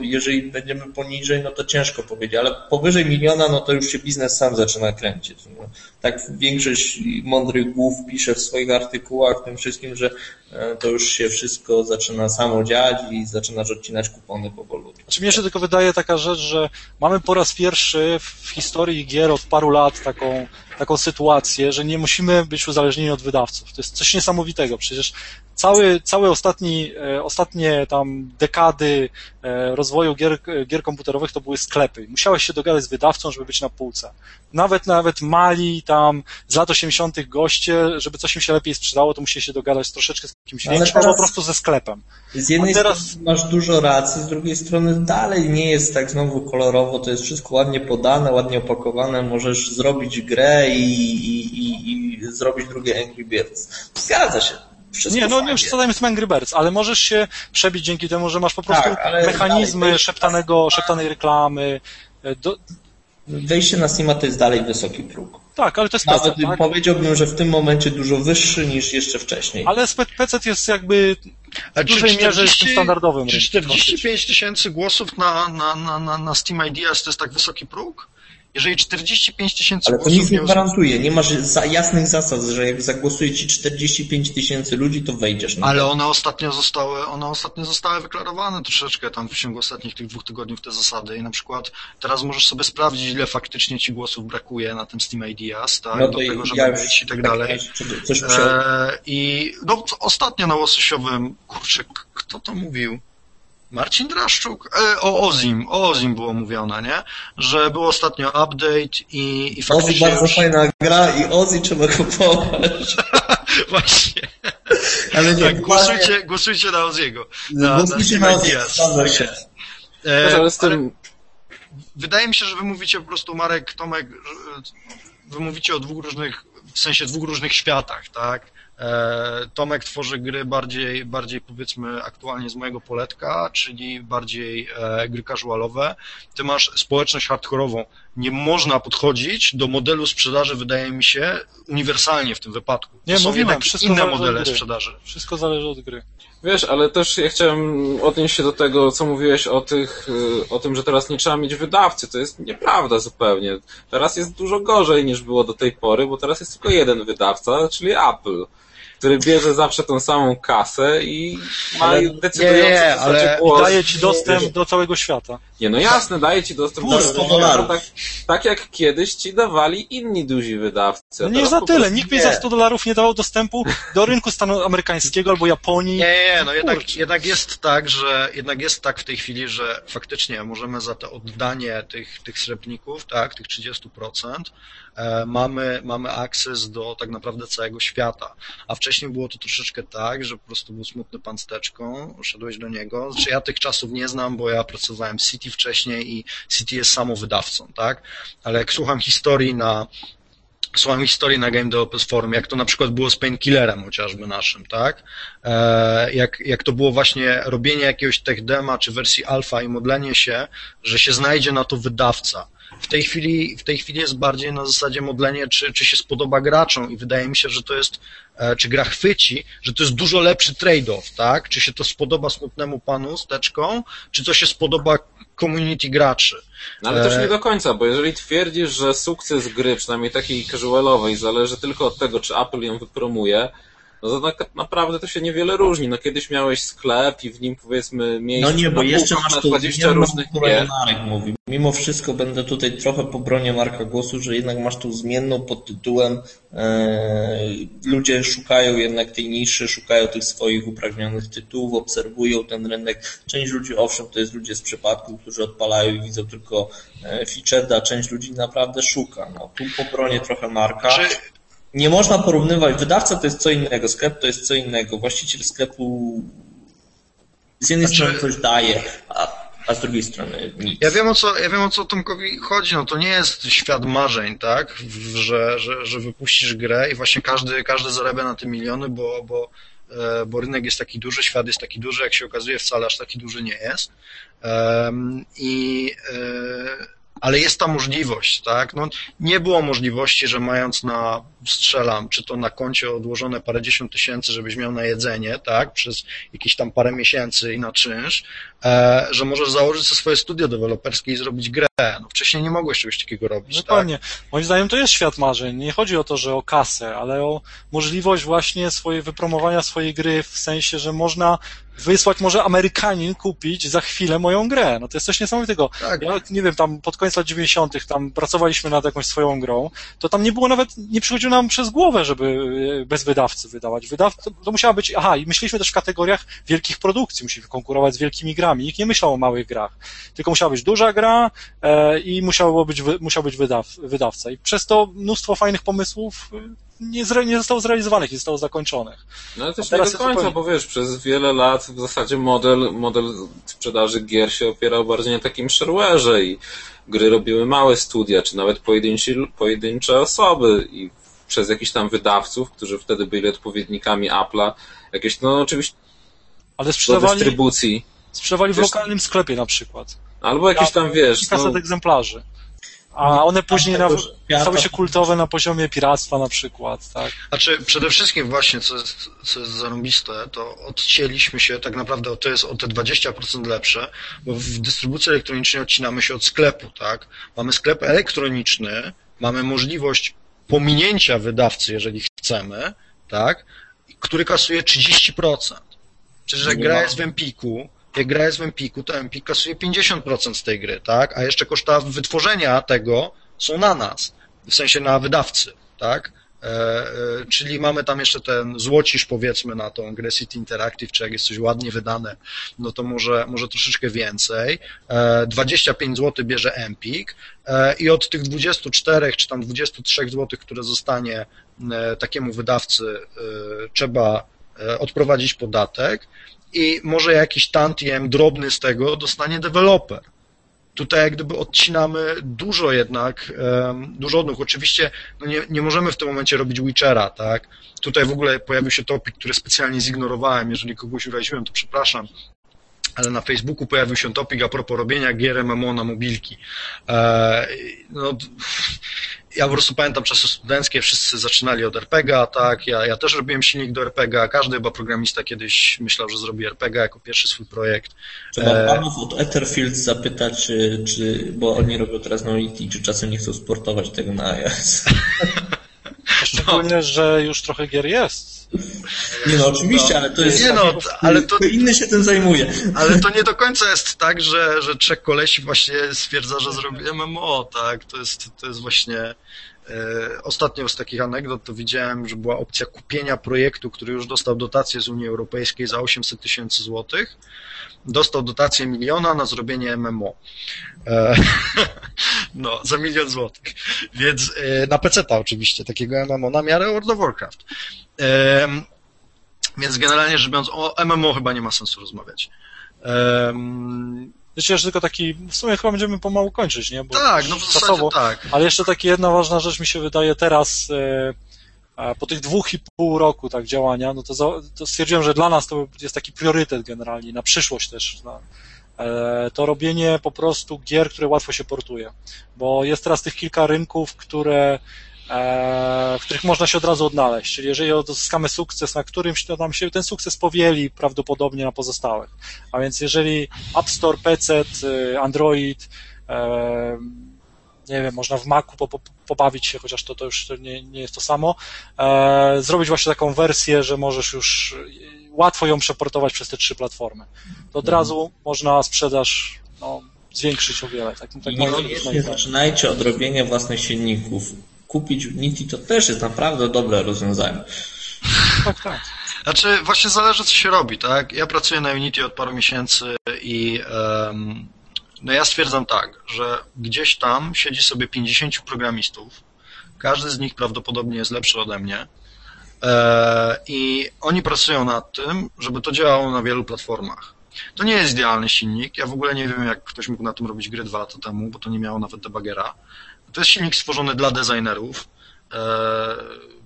jeżeli będziemy poniżej, no to ciężko powiedzieć, ale powyżej miliona, no to już się biznes sam zaczyna kręcić. No, tak większość mądrych głów pisze w swoich artykułach, tym wszystkim, że e, to już się wszystko zaczyna samo dziać i zaczynasz odcinać kupony powolutku. Znaczy mnie się tylko wydaje taka rzecz, że mamy po raz pierwszy w historii gier od paru lat taką, taką sytuację, że nie musimy być uzależnieni od wydawców. To jest coś niesamowitego. Przecież cały, cały ostatni, e, ostatnie tam dekady e, rozwoju gier, gier komputerowych to były sklepy. Musiałeś się dogadać z wydawcą, żeby być na półce. Nawet, nawet mali tam z lat 80. goście, żeby coś im się lepiej sprzedało, to musieli się dogadać troszeczkę z kimś Ale większym, albo po prostu ze sklepem. Z jednej teraz- strony masz dużo racji, z drugiej strony dalej nie jest tak znowu kolorowo, to jest wszystko ładnie podane, ładnie opakowane, możesz zrobić grę i, i, i, i zrobić drugie Angry Birds. Zgadza się. Wszystko Nie, no fajnie. nie przesadzajmy z Angry Birds, ale możesz się przebić dzięki temu, że masz po prostu Tak, mechanizmy dalej- szeptanego, szeptanej reklamy. E, Do, Wejście na Steama to jest dalej wysoki próg. tak, ale to jest PC, Nawet tak? powiedziałbym, że w tym momencie dużo wyższy niż jeszcze wcześniej. Ale PC jest jakby A w dużej mierze jest tym standardowym Czy rynkiem. 45 tysięcy głosów na, na, na, na, na Steam Ideas to jest tak wysoki próg? Jeżeli 45 tysięcy Ale to nic nie gwarantuje. Nie masz za jasnych zasad, że jak zagłosuje ci 45 tysięcy ludzi, to wejdziesz na Ale one ostatnio zostały, one ostatnio zostały wyklarowane troszeczkę tam w ciągu ostatnich tych dwóch tygodni w te zasady i na przykład teraz możesz sobie sprawdzić, ile faktycznie ci głosów brakuje na tym Steam Ideas, tak, No do tego, żeby ja być i tak w dalej. Coś E, I no, ostatnio na Łososiowym, kurczę, kto to mówił? Marcin Draszczuk, e, o Ozim, o Ozim było mówione, nie? Że był ostatnio update i, i Ozzy faktycznie bardzo już... fajna gra i Ozzy trzeba kupować. Właśnie. Ale nie, Tak, głosujcie, głosujcie na Oziego. Na, Głosujcie na na E, ale z tym, Wydaje mi się, że wy mówicie po prostu, Marek, Tomek, wy mówicie o dwóch różnych, w sensie dwóch różnych światach, tak? E, Tomek tworzy gry bardziej, bardziej powiedzmy aktualnie z mojego poletka, czyli bardziej e, gry casualowe. Ty masz społeczność hardkorową. Nie można podchodzić do modelu sprzedaży, wydaje mi się, uniwersalnie w tym wypadku. Nie, to są mówiłem, jednak wszystko inne modele sprzedaży. Wszystko zależy od gry. Wiesz, ale też ja chciałem odnieść się do tego, co mówiłeś o tych, y, o tym, że teraz nie trzeba mieć wydawcy. To jest nieprawda zupełnie. Teraz jest dużo gorzej niż było do tej pory, bo teraz jest tylko jeden wydawca, czyli Apple, który bierze zawsze tą samą kasę i ma Ale- decydujący nie, nie, ale głos. Daje ci dostęp do całego świata. Nie, no jasne, daje ci dostęp do 100 tego, dolarów. tak, tak jak kiedyś ci dawali inni duzi wydawcy. No nie za tyle. prostu Nikt mi za 100 dolarów nie dawał dostępu do rynku stanu amerykańskiego albo Japonii. Nie, nie, nie, no jednak, jednak jest tak, że jednak jest tak w tej chwili, że faktycznie możemy za to oddanie tych, tych srebrników, tak, tych 30%, e, mamy, mamy akces do tak naprawdę całego świata. A wcześniej było to troszeczkę tak, że po prostu był smutny pan z teczką, szedłeś do niego. Znaczy ja tych czasów nie znam, bo ja pracowałem w City wcześniej i City jest samowydawcą, tak? Ale jak słucham historii na Słucham historii na Game Developers Forum, jak to na przykład było z Painkillerem chociażby naszym, tak? E, jak, jak to było właśnie robienie jakiegoś tech dema czy wersji alfa i modlenie się, że się znajdzie na to wydawca. W tej chwili, w tej chwili jest bardziej na zasadzie modlenie, czy, czy się spodoba graczom i wydaje mi się, że to jest, e, czy gra chwyci, że to jest dużo lepszy trade-off, tak? Czy się to spodoba smutnemu panu z teczką, czy to się spodoba community graczy. No ale też E, nie do końca, bo jeżeli twierdzisz, że sukces gry, przynajmniej takiej casualowej, zależy tylko od tego, czy Apple ją wypromuje, no to tak naprawdę to się niewiele różni. No kiedyś miałeś sklep i w nim powiedzmy miejsce No nie, bo jeszcze masz tu 20 zmienną, różnych gier. Marek mówi. Mimo wszystko będę tutaj trochę po bronie Marka głosu, że jednak masz tu zmienną pod tytułem e, ludzie szukają jednak tej niszy, szukają tych swoich upragnionych tytułów, obserwują ten rynek. Część ludzi, owszem, to jest ludzie z przypadku, którzy odpalają i widzą tylko e, feature, a część ludzi naprawdę szuka. No, tu po bronie trochę Marka. Nie można porównywać, wydawca to jest co innego, sklep to jest co innego, właściciel sklepu z jednej Znaczy- strony coś daje, a, a z drugiej strony nic. Ja wiem o co, ja wiem o co Tomkowi chodzi, no to nie jest świat marzeń, tak, że, że, że wypuścisz grę i właśnie każdy, każdy zarabia na tym miliony, bo, bo, e, bo rynek jest taki duży, świat jest taki duży, jak się okazuje wcale aż taki duży nie jest. Em, I, e, ale jest ta możliwość, tak? No, nie było możliwości, że mając na, strzelam, czy to na koncie odłożone parędziesiąt tysięcy, żebyś miał na jedzenie, tak? Przez jakieś tam parę miesięcy i na czynsz, e, że możesz założyć sobie swoje studio deweloperskie i zrobić grę. No, wcześniej nie mogłeś czegoś takiego robić, tak? Dokładnie. Moim zdaniem to jest świat marzeń. Nie chodzi o to, że o kasę, ale o możliwość właśnie swojej wypromowania swojej gry w sensie, że można wysłać, może Amerykanin kupić za chwilę moją grę. No to jest coś niesamowitego. Tak. Ja nie wiem, tam pod koniec lat 90. tam pracowaliśmy nad jakąś swoją grą, to tam nie było nawet, nie przychodziło nam przez głowę, żeby e, bez wydawcy wydawać. Wydawca, to, musiała być, aha, i myśleliśmy też w kategoriach wielkich produkcji, musimy konkurować z wielkimi grami. Nikt nie myślał o małych grach. Tylko musiała być duża gra e, i musiało być, musiał być wydaw, wydawca. I przez to mnóstwo fajnych pomysłów e, nie, zre, nie zostało zrealizowanych, nie zostało zakończonych. No ale też nie do końca, zupełnie- bo wiesz, przez wiele lat w zasadzie model, model sprzedaży gier się opierał bardziej na takim shareware'ze i gry robiły małe studia, czy nawet pojedynczy, pojedyncze osoby i przez jakichś tam wydawców, którzy wtedy byli odpowiednikami Apple'a, jakieś, no oczywiście Ale do sprzedawali, dystrybucji, sprzedawali w Wiesz- lokalnym sklepie na przykład. albo jakieś tam, wiesz, Kilkaset no, egzemplarzy. A one później na, stały się kultowe na poziomie piractwa na przykład, tak? Znaczy, przede wszystkim właśnie, co jest, co jest zarąbiste, to odcięliśmy się tak naprawdę, to jest o te 20% lepsze, bo w dystrybucji elektronicznej odcinamy się od sklepu, tak? Mamy sklep elektroniczny, mamy możliwość pominięcia wydawcy, jeżeli chcemy, tak? Który kasuje 30%. Czyli, że Nie gra jest w Empiku, jak gra jest w Empiku, to Empik kasuje 50% z tej gry, tak? A jeszcze koszta wytworzenia tego są na nas, w sensie na wydawcy, tak? E, e, czyli mamy tam jeszcze ten złocisz, powiedzmy, na tą grę City Interactive, czy jak jest coś ładnie wydane, no to może, może troszeczkę więcej. 25 zł bierze Empik i od tych 24 czy tam 23 zł, które zostanie takiemu wydawcy, trzeba odprowadzić podatek i może jakiś tantiem drobny z tego dostanie deweloper tutaj jak gdyby odcinamy dużo jednak, dużo odnóg. Oczywiście no nie, nie możemy w tym momencie robić Witchera, tak? Tutaj w ogóle pojawił się topik, który specjalnie zignorowałem, jeżeli kogoś uraziłem, to przepraszam, ale na Facebooku pojawił się topik a propos robienia gier MMO na mobilki. E, no, ja po prostu pamiętam czasy studenckie, wszyscy zaczynali od RPGa, tak, ja, ja też robiłem silnik do RPGa, każdy chyba programista kiedyś myślał, że zrobi RPGa jako pierwszy swój projekt. Trzeba e... panów od Etherfield zapytać, czy, czy, bo oni robią teraz na Unity, czy czasem nie chcą sportować tego na iOS. Szczególnie, no. że już trochę gier jest nie no, oczywiście, ale to jest. Nie no, ale to, inny się tym zajmuje. Ale to nie do końca jest tak, że, że trzech kolesi właśnie stwierdza, że zrobi MMO, tak? To jest, to jest właśnie. E, ostatnio z takich anegdot to widziałem, że była opcja kupienia projektu, który już dostał dotację z Unii Europejskiej za 800 tysięcy złotych. Dostał dotację miliona na zrobienie MMO. E, no, za milion złotych. Więc e, na PC oczywiście, takiego MMO na miarę World of Warcraft. Więc generalnie rzecz biorąc, o MMO chyba nie ma sensu rozmawiać. Myślę, że tylko taki, w sumie chyba będziemy pomału kończyć, nie? Bo tak, no w czasowo, tak. Ale jeszcze taka jedna ważna rzecz mi się wydaje teraz, e, po tych dwóch i pół roku tak działania, no to, za, to stwierdziłem, że dla nas to jest taki priorytet generalnie, na przyszłość też, e, to robienie po prostu gier, które łatwo się portuje. Bo jest teraz tych kilka rynków, które w których można się od razu odnaleźć. Czyli jeżeli odzyskamy sukces na którymś, to nam się ten sukces powieli prawdopodobnie na pozostałych. A więc jeżeli App Store, PC, y, Android, e, nie wiem, można w Macu pobawić się, chociaż to, to już nie, nie jest to samo, e, zrobić właśnie taką wersję, że możesz już łatwo ją przeportować przez te trzy platformy. To od mhm. razu można sprzedaż no, zwiększyć o wiele. Tak, tak nie, zaczynajcie od robienia własnych silników kupić Unity, to też jest naprawdę dobre rozwiązanie. Tak, tak. Znaczy, właśnie zależy, co się robi, tak? Ja pracuję na Unity od paru miesięcy i um, no ja stwierdzam tak, że gdzieś tam siedzi sobie 50 programistów, każdy z nich prawdopodobnie jest lepszy ode mnie e, i oni pracują nad tym, żeby to działało na wielu platformach. To nie jest idealny silnik. Ja w ogóle nie wiem, jak ktoś mógł na tym robić gry dwa lata temu, bo to nie miało nawet debugera. To jest silnik stworzony dla designerów, e,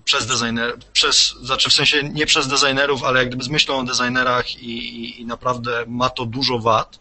przez designer, przez, znaczy w sensie nie przez designerów, ale jak gdyby z myślą o designerach i, i, i naprawdę ma to dużo wad.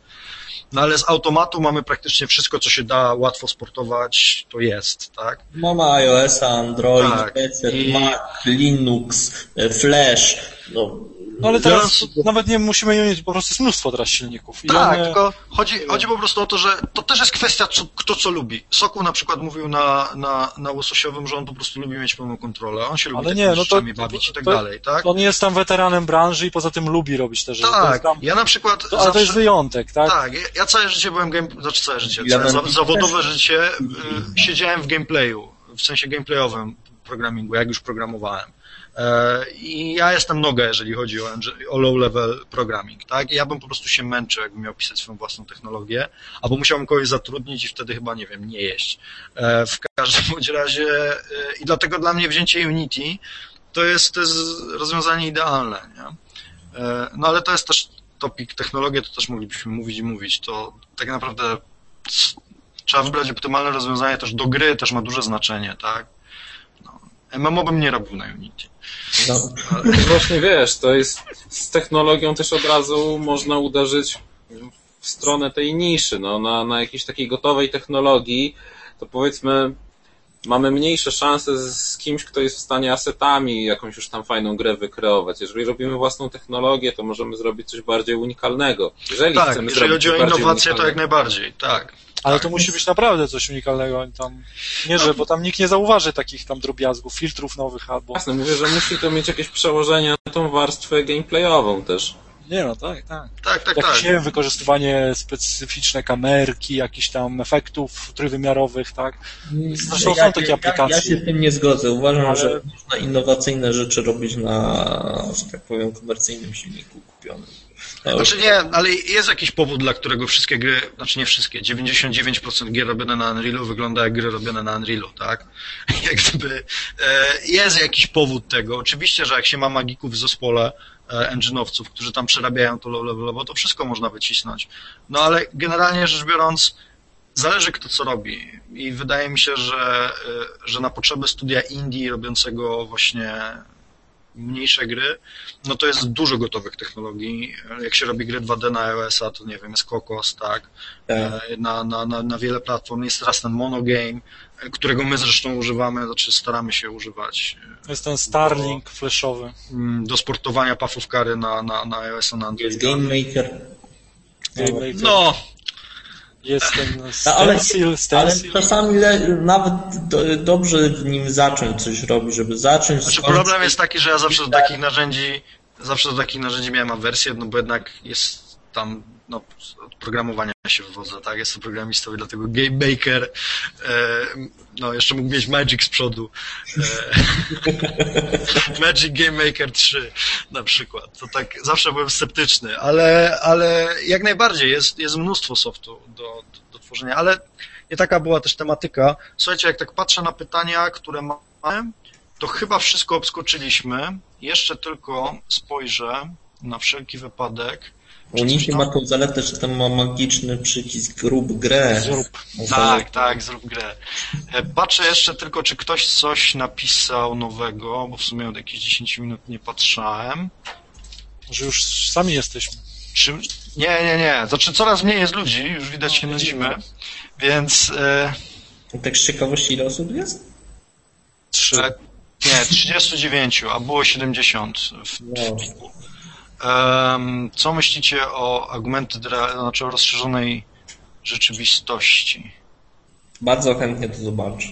No ale z automatu mamy praktycznie wszystko, co się da łatwo sportować, to jest, tak? Mamy iOS, Android, tak. PC, I... Mac, Linux, e, Flash, no no ale teraz nawet nie musimy mieć po prostu jest mnóstwo teraz silników. I tak, one... tylko chodzi, chodzi po prostu o to, że to też jest kwestia, co, kto co lubi. Soku na przykład mówił na, na, na Łososiowym, że on po prostu lubi mieć pełną kontrolę. On się lubi ale nie, no to, bawić i tak to, dalej, tak? On jest tam weteranem branży i poza tym lubi robić te rzeczy. Tak, tam... ja na przykład... To, zawsze... Ale to jest wyjątek, tak? Tak, ja, ja całe życie byłem game... znaczy całe życie, ja całe zawodowe też... życie y, siedziałem w gameplayu, w sensie gameplayowym programingu, jak już programowałem. E, I ja jestem noga, jeżeli chodzi o, o low-level programming, tak? Ja bym po prostu się męczył, jakbym miał pisać swoją własną technologię, albo musiałbym kogoś zatrudnić i wtedy chyba, nie wiem, nie jeść. E, w każdym bądź razie e, i dlatego dla mnie wzięcie Unity to jest, to jest rozwiązanie idealne, nie? No ale to jest też topik technologie, to też moglibyśmy mówić i mówić. To tak naprawdę trzeba wybrać optymalne rozwiązanie też do gry, też ma duże znaczenie, tak? MMO bym nie robił na Unity. No, właśnie wiesz, to jest z technologią też od razu można uderzyć w stronę tej niszy, no, na, na jakiejś takiej gotowej technologii, to powiedzmy mamy mniejsze szanse z kimś, kto jest w stanie asetami jakąś już tam fajną grę wykreować. Jeżeli robimy własną technologię, to możemy zrobić coś bardziej unikalnego. Jeżeli tak, chcemy jeżeli chodzi o innowację, to jak najbardziej, tak. Ale tak. to musi być naprawdę coś unikalnego. Tam, nie, że, bo tam nikt nie zauważy takich tam drobiazgów, filtrów nowych albo... Jasne, mówię, że musi to mieć jakieś przełożenie na tą warstwę gameplayową też. Nie no, tak, tak. Tak, tak, Jakieś, tak. nie wiem, wykorzystywanie specyficzne kamerki, jakichś tam efektów trójwymiarowych, tak? Zresztą są takie aplikacje. Ja, ja się z tym nie zgodzę. Uważam, Ale- że można innowacyjne rzeczy robić na, że tak powiem, komercyjnym silniku kupionym. Znaczy nie, ale jest jakiś powód, dla którego wszystkie gry, znaczy nie wszystkie, 99% gier robione na Unrealu wygląda jak gry robione na Unrealu, tak? Jak gdyby e, jest jakiś powód tego. Oczywiście, że jak się ma magików w zespole, e, engine'owców, którzy tam przerabiają to low levelowo, to wszystko można wycisnąć. No ale generalnie rzecz biorąc, zależy kto co robi. I wydaje mi się, że, e, że na potrzeby studia indie robiącego właśnie mniejsze gry, no to jest dużo gotowych technologii. Jak się robi gry 2D na iOS-a, to nie wiem, jest Kokos, tak? tak. E, Na, na, na, na wiele platform jest teraz ten monogame, e, którego my zresztą używamy, znaczy staramy się używać Jest ten Starlink flashowy. mm, do sportowania puffów kary na, na, na iOS-a, na Jest Androida. Game Maker. Game Maker. No, Jest ten No, ale- stencil, Ale stencil. czasami le, nawet do, dobrze w nim zacząć coś robić, żeby zacząć. Znaczy skończyć. problem jest taki, że ja zawsze do takich narzędzi, zawsze do takich narzędzi miałem awersję, no bo jednak jest tam, no, programowania się wywodzę, tak? Jestem programistą i dlatego Game Maker, e, no, jeszcze mógł mieć Magic z przodu. E, Magic Game Maker 3 na przykład. To tak zawsze byłem sceptyczny, ale, ale jak najbardziej jest, jest mnóstwo softu do, do, do tworzenia, ale nie taka była też tematyka. Słuchajcie, jak tak patrzę na pytania, które mamy, to chyba wszystko obskoczyliśmy. Jeszcze tylko spojrzę na wszelki wypadek. Unity ma tą zaletę, że tam ma magiczny przycisk rób grę. Zrób. Tak, tak, zrób grę. E, Patrzę jeszcze tylko, czy ktoś coś napisał nowego, bo w sumie od jakichś 10 minut nie patrzałem. Że już sami jesteśmy. Czy... Nie, nie, nie. Znaczy coraz mniej jest ludzi, już widać się nudzimy, więc e, Tak z ciekawości ile osób jest? Trzy. e, nie, 39, a było 70 w, No. Em, Co myślicie o rea- znaczy o rozszerzonej rzeczywistości? Bardzo chętnie to zobaczę.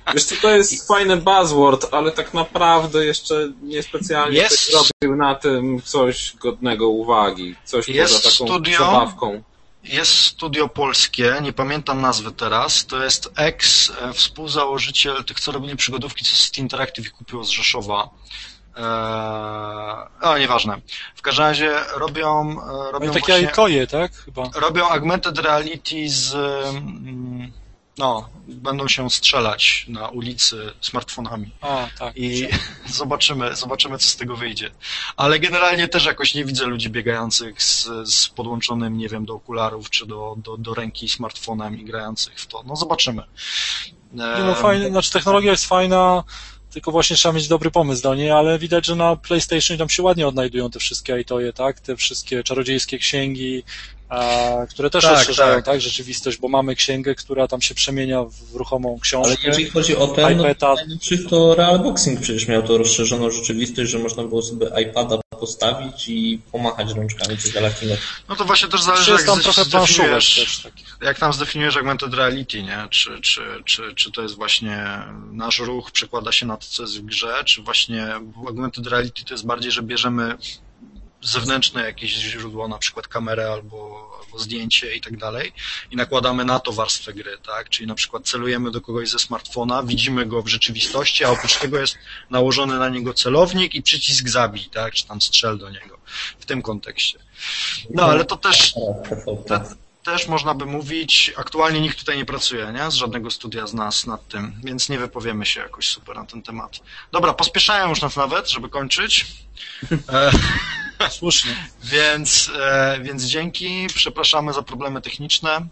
Wiesz co, to jest fajny buzzword, ale tak naprawdę jeszcze niespecjalnie Jest- ktoś zrobił na tym coś godnego uwagi. Coś Jest poza taką studio- zabawką. Jest studio polskie, nie pamiętam nazwy teraz, to jest ex e, współzałożyciel tych, co robili przygodówki, co City Interactive kupiło z Rzeszowa. Eee, o, nieważne. W każdym razie robią, e, robią Oni takie właśnie... itoje, tak? Chyba. robią augmented reality z. mm, No, będą się strzelać na ulicy smartfonami. A, tak. I zobaczymy, zobaczymy, co z tego wyjdzie. Ale generalnie też jakoś nie widzę ludzi biegających z, z podłączonym, nie wiem, do okularów czy do, do, do ręki smartfonem i grających w to. No zobaczymy. Nie, no Eee, fajne, znaczy technologia jest fajna, tylko właśnie trzeba mieć dobry pomysł do niej, ale widać, że na PlayStation tam się ładnie odnajdują te wszystkie itoje, tak? Te wszystkie czarodziejskie księgi, a, które też Tak, rozszerzają, tak. tak. rzeczywistość, bo mamy księgę, która tam się przemienia w ruchomą książkę. Ale jeżeli chodzi o ten, no, iPada. to najlepszych to Realboxing przecież miał to rozszerzoną rzeczywistość, że można było sobie iPada postawić i pomachać rączkami czy galaktyną. No to właśnie też zależy, jak tam trochę zdefiniujesz- jak tam zdefiniujesz augmented reality, nie? Czy, czy, czy, czy to jest właśnie nasz ruch przekłada się na to, co jest w grze, czy właśnie augmented reality to jest bardziej, że bierzemy zewnętrzne jakieś źródło, na przykład kamerę albo, albo zdjęcie i tak dalej i nakładamy na to warstwę gry, tak? Czyli na przykład celujemy do kogoś ze smartfona, widzimy go w rzeczywistości, a oprócz tego jest nałożony na niego celownik i przycisk zabij, tak? Czy tam strzel do niego. W tym kontekście. No, ale to też te, też można by mówić, aktualnie nikt tutaj nie pracuje, nie? Z żadnego studia z nas nad tym, więc nie wypowiemy się jakoś super na ten temat. Dobra, pospieszają już nas nawet, żeby kończyć. Słusznie. więc, e, więc dzięki, przepraszamy za problemy techniczne.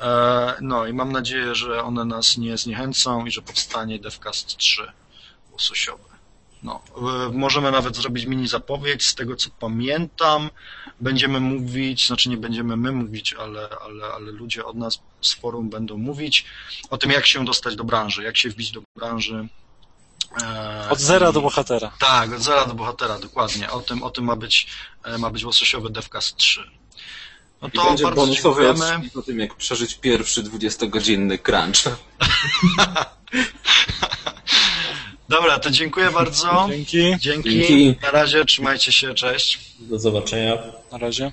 E, no i mam nadzieję, że one nas nie zniechęcą i że powstanie Devcast 3 łososiowe. No, e, możemy nawet zrobić mini zapowiedź z tego, co pamiętam. Będziemy mówić, znaczy nie będziemy my mówić, ale, ale, ale ludzie od nas z forum będą mówić o tym, jak się dostać do branży, jak się wbić do branży. E, Od zera i- do bohatera. tak, od zera do bohatera, dokładnie. O tym, o tym ma być, e, ma być łososiowy Devcast 3. No I to będzie bardzo bonusowy dziękujemy. o tym, jak przeżyć pierwszy 20-godzinny crunch. Dobra, to dziękuję bardzo. Dzięki, Dzięki. Dzięki. Na razie, trzymajcie się, cześć. Do zobaczenia. na razie.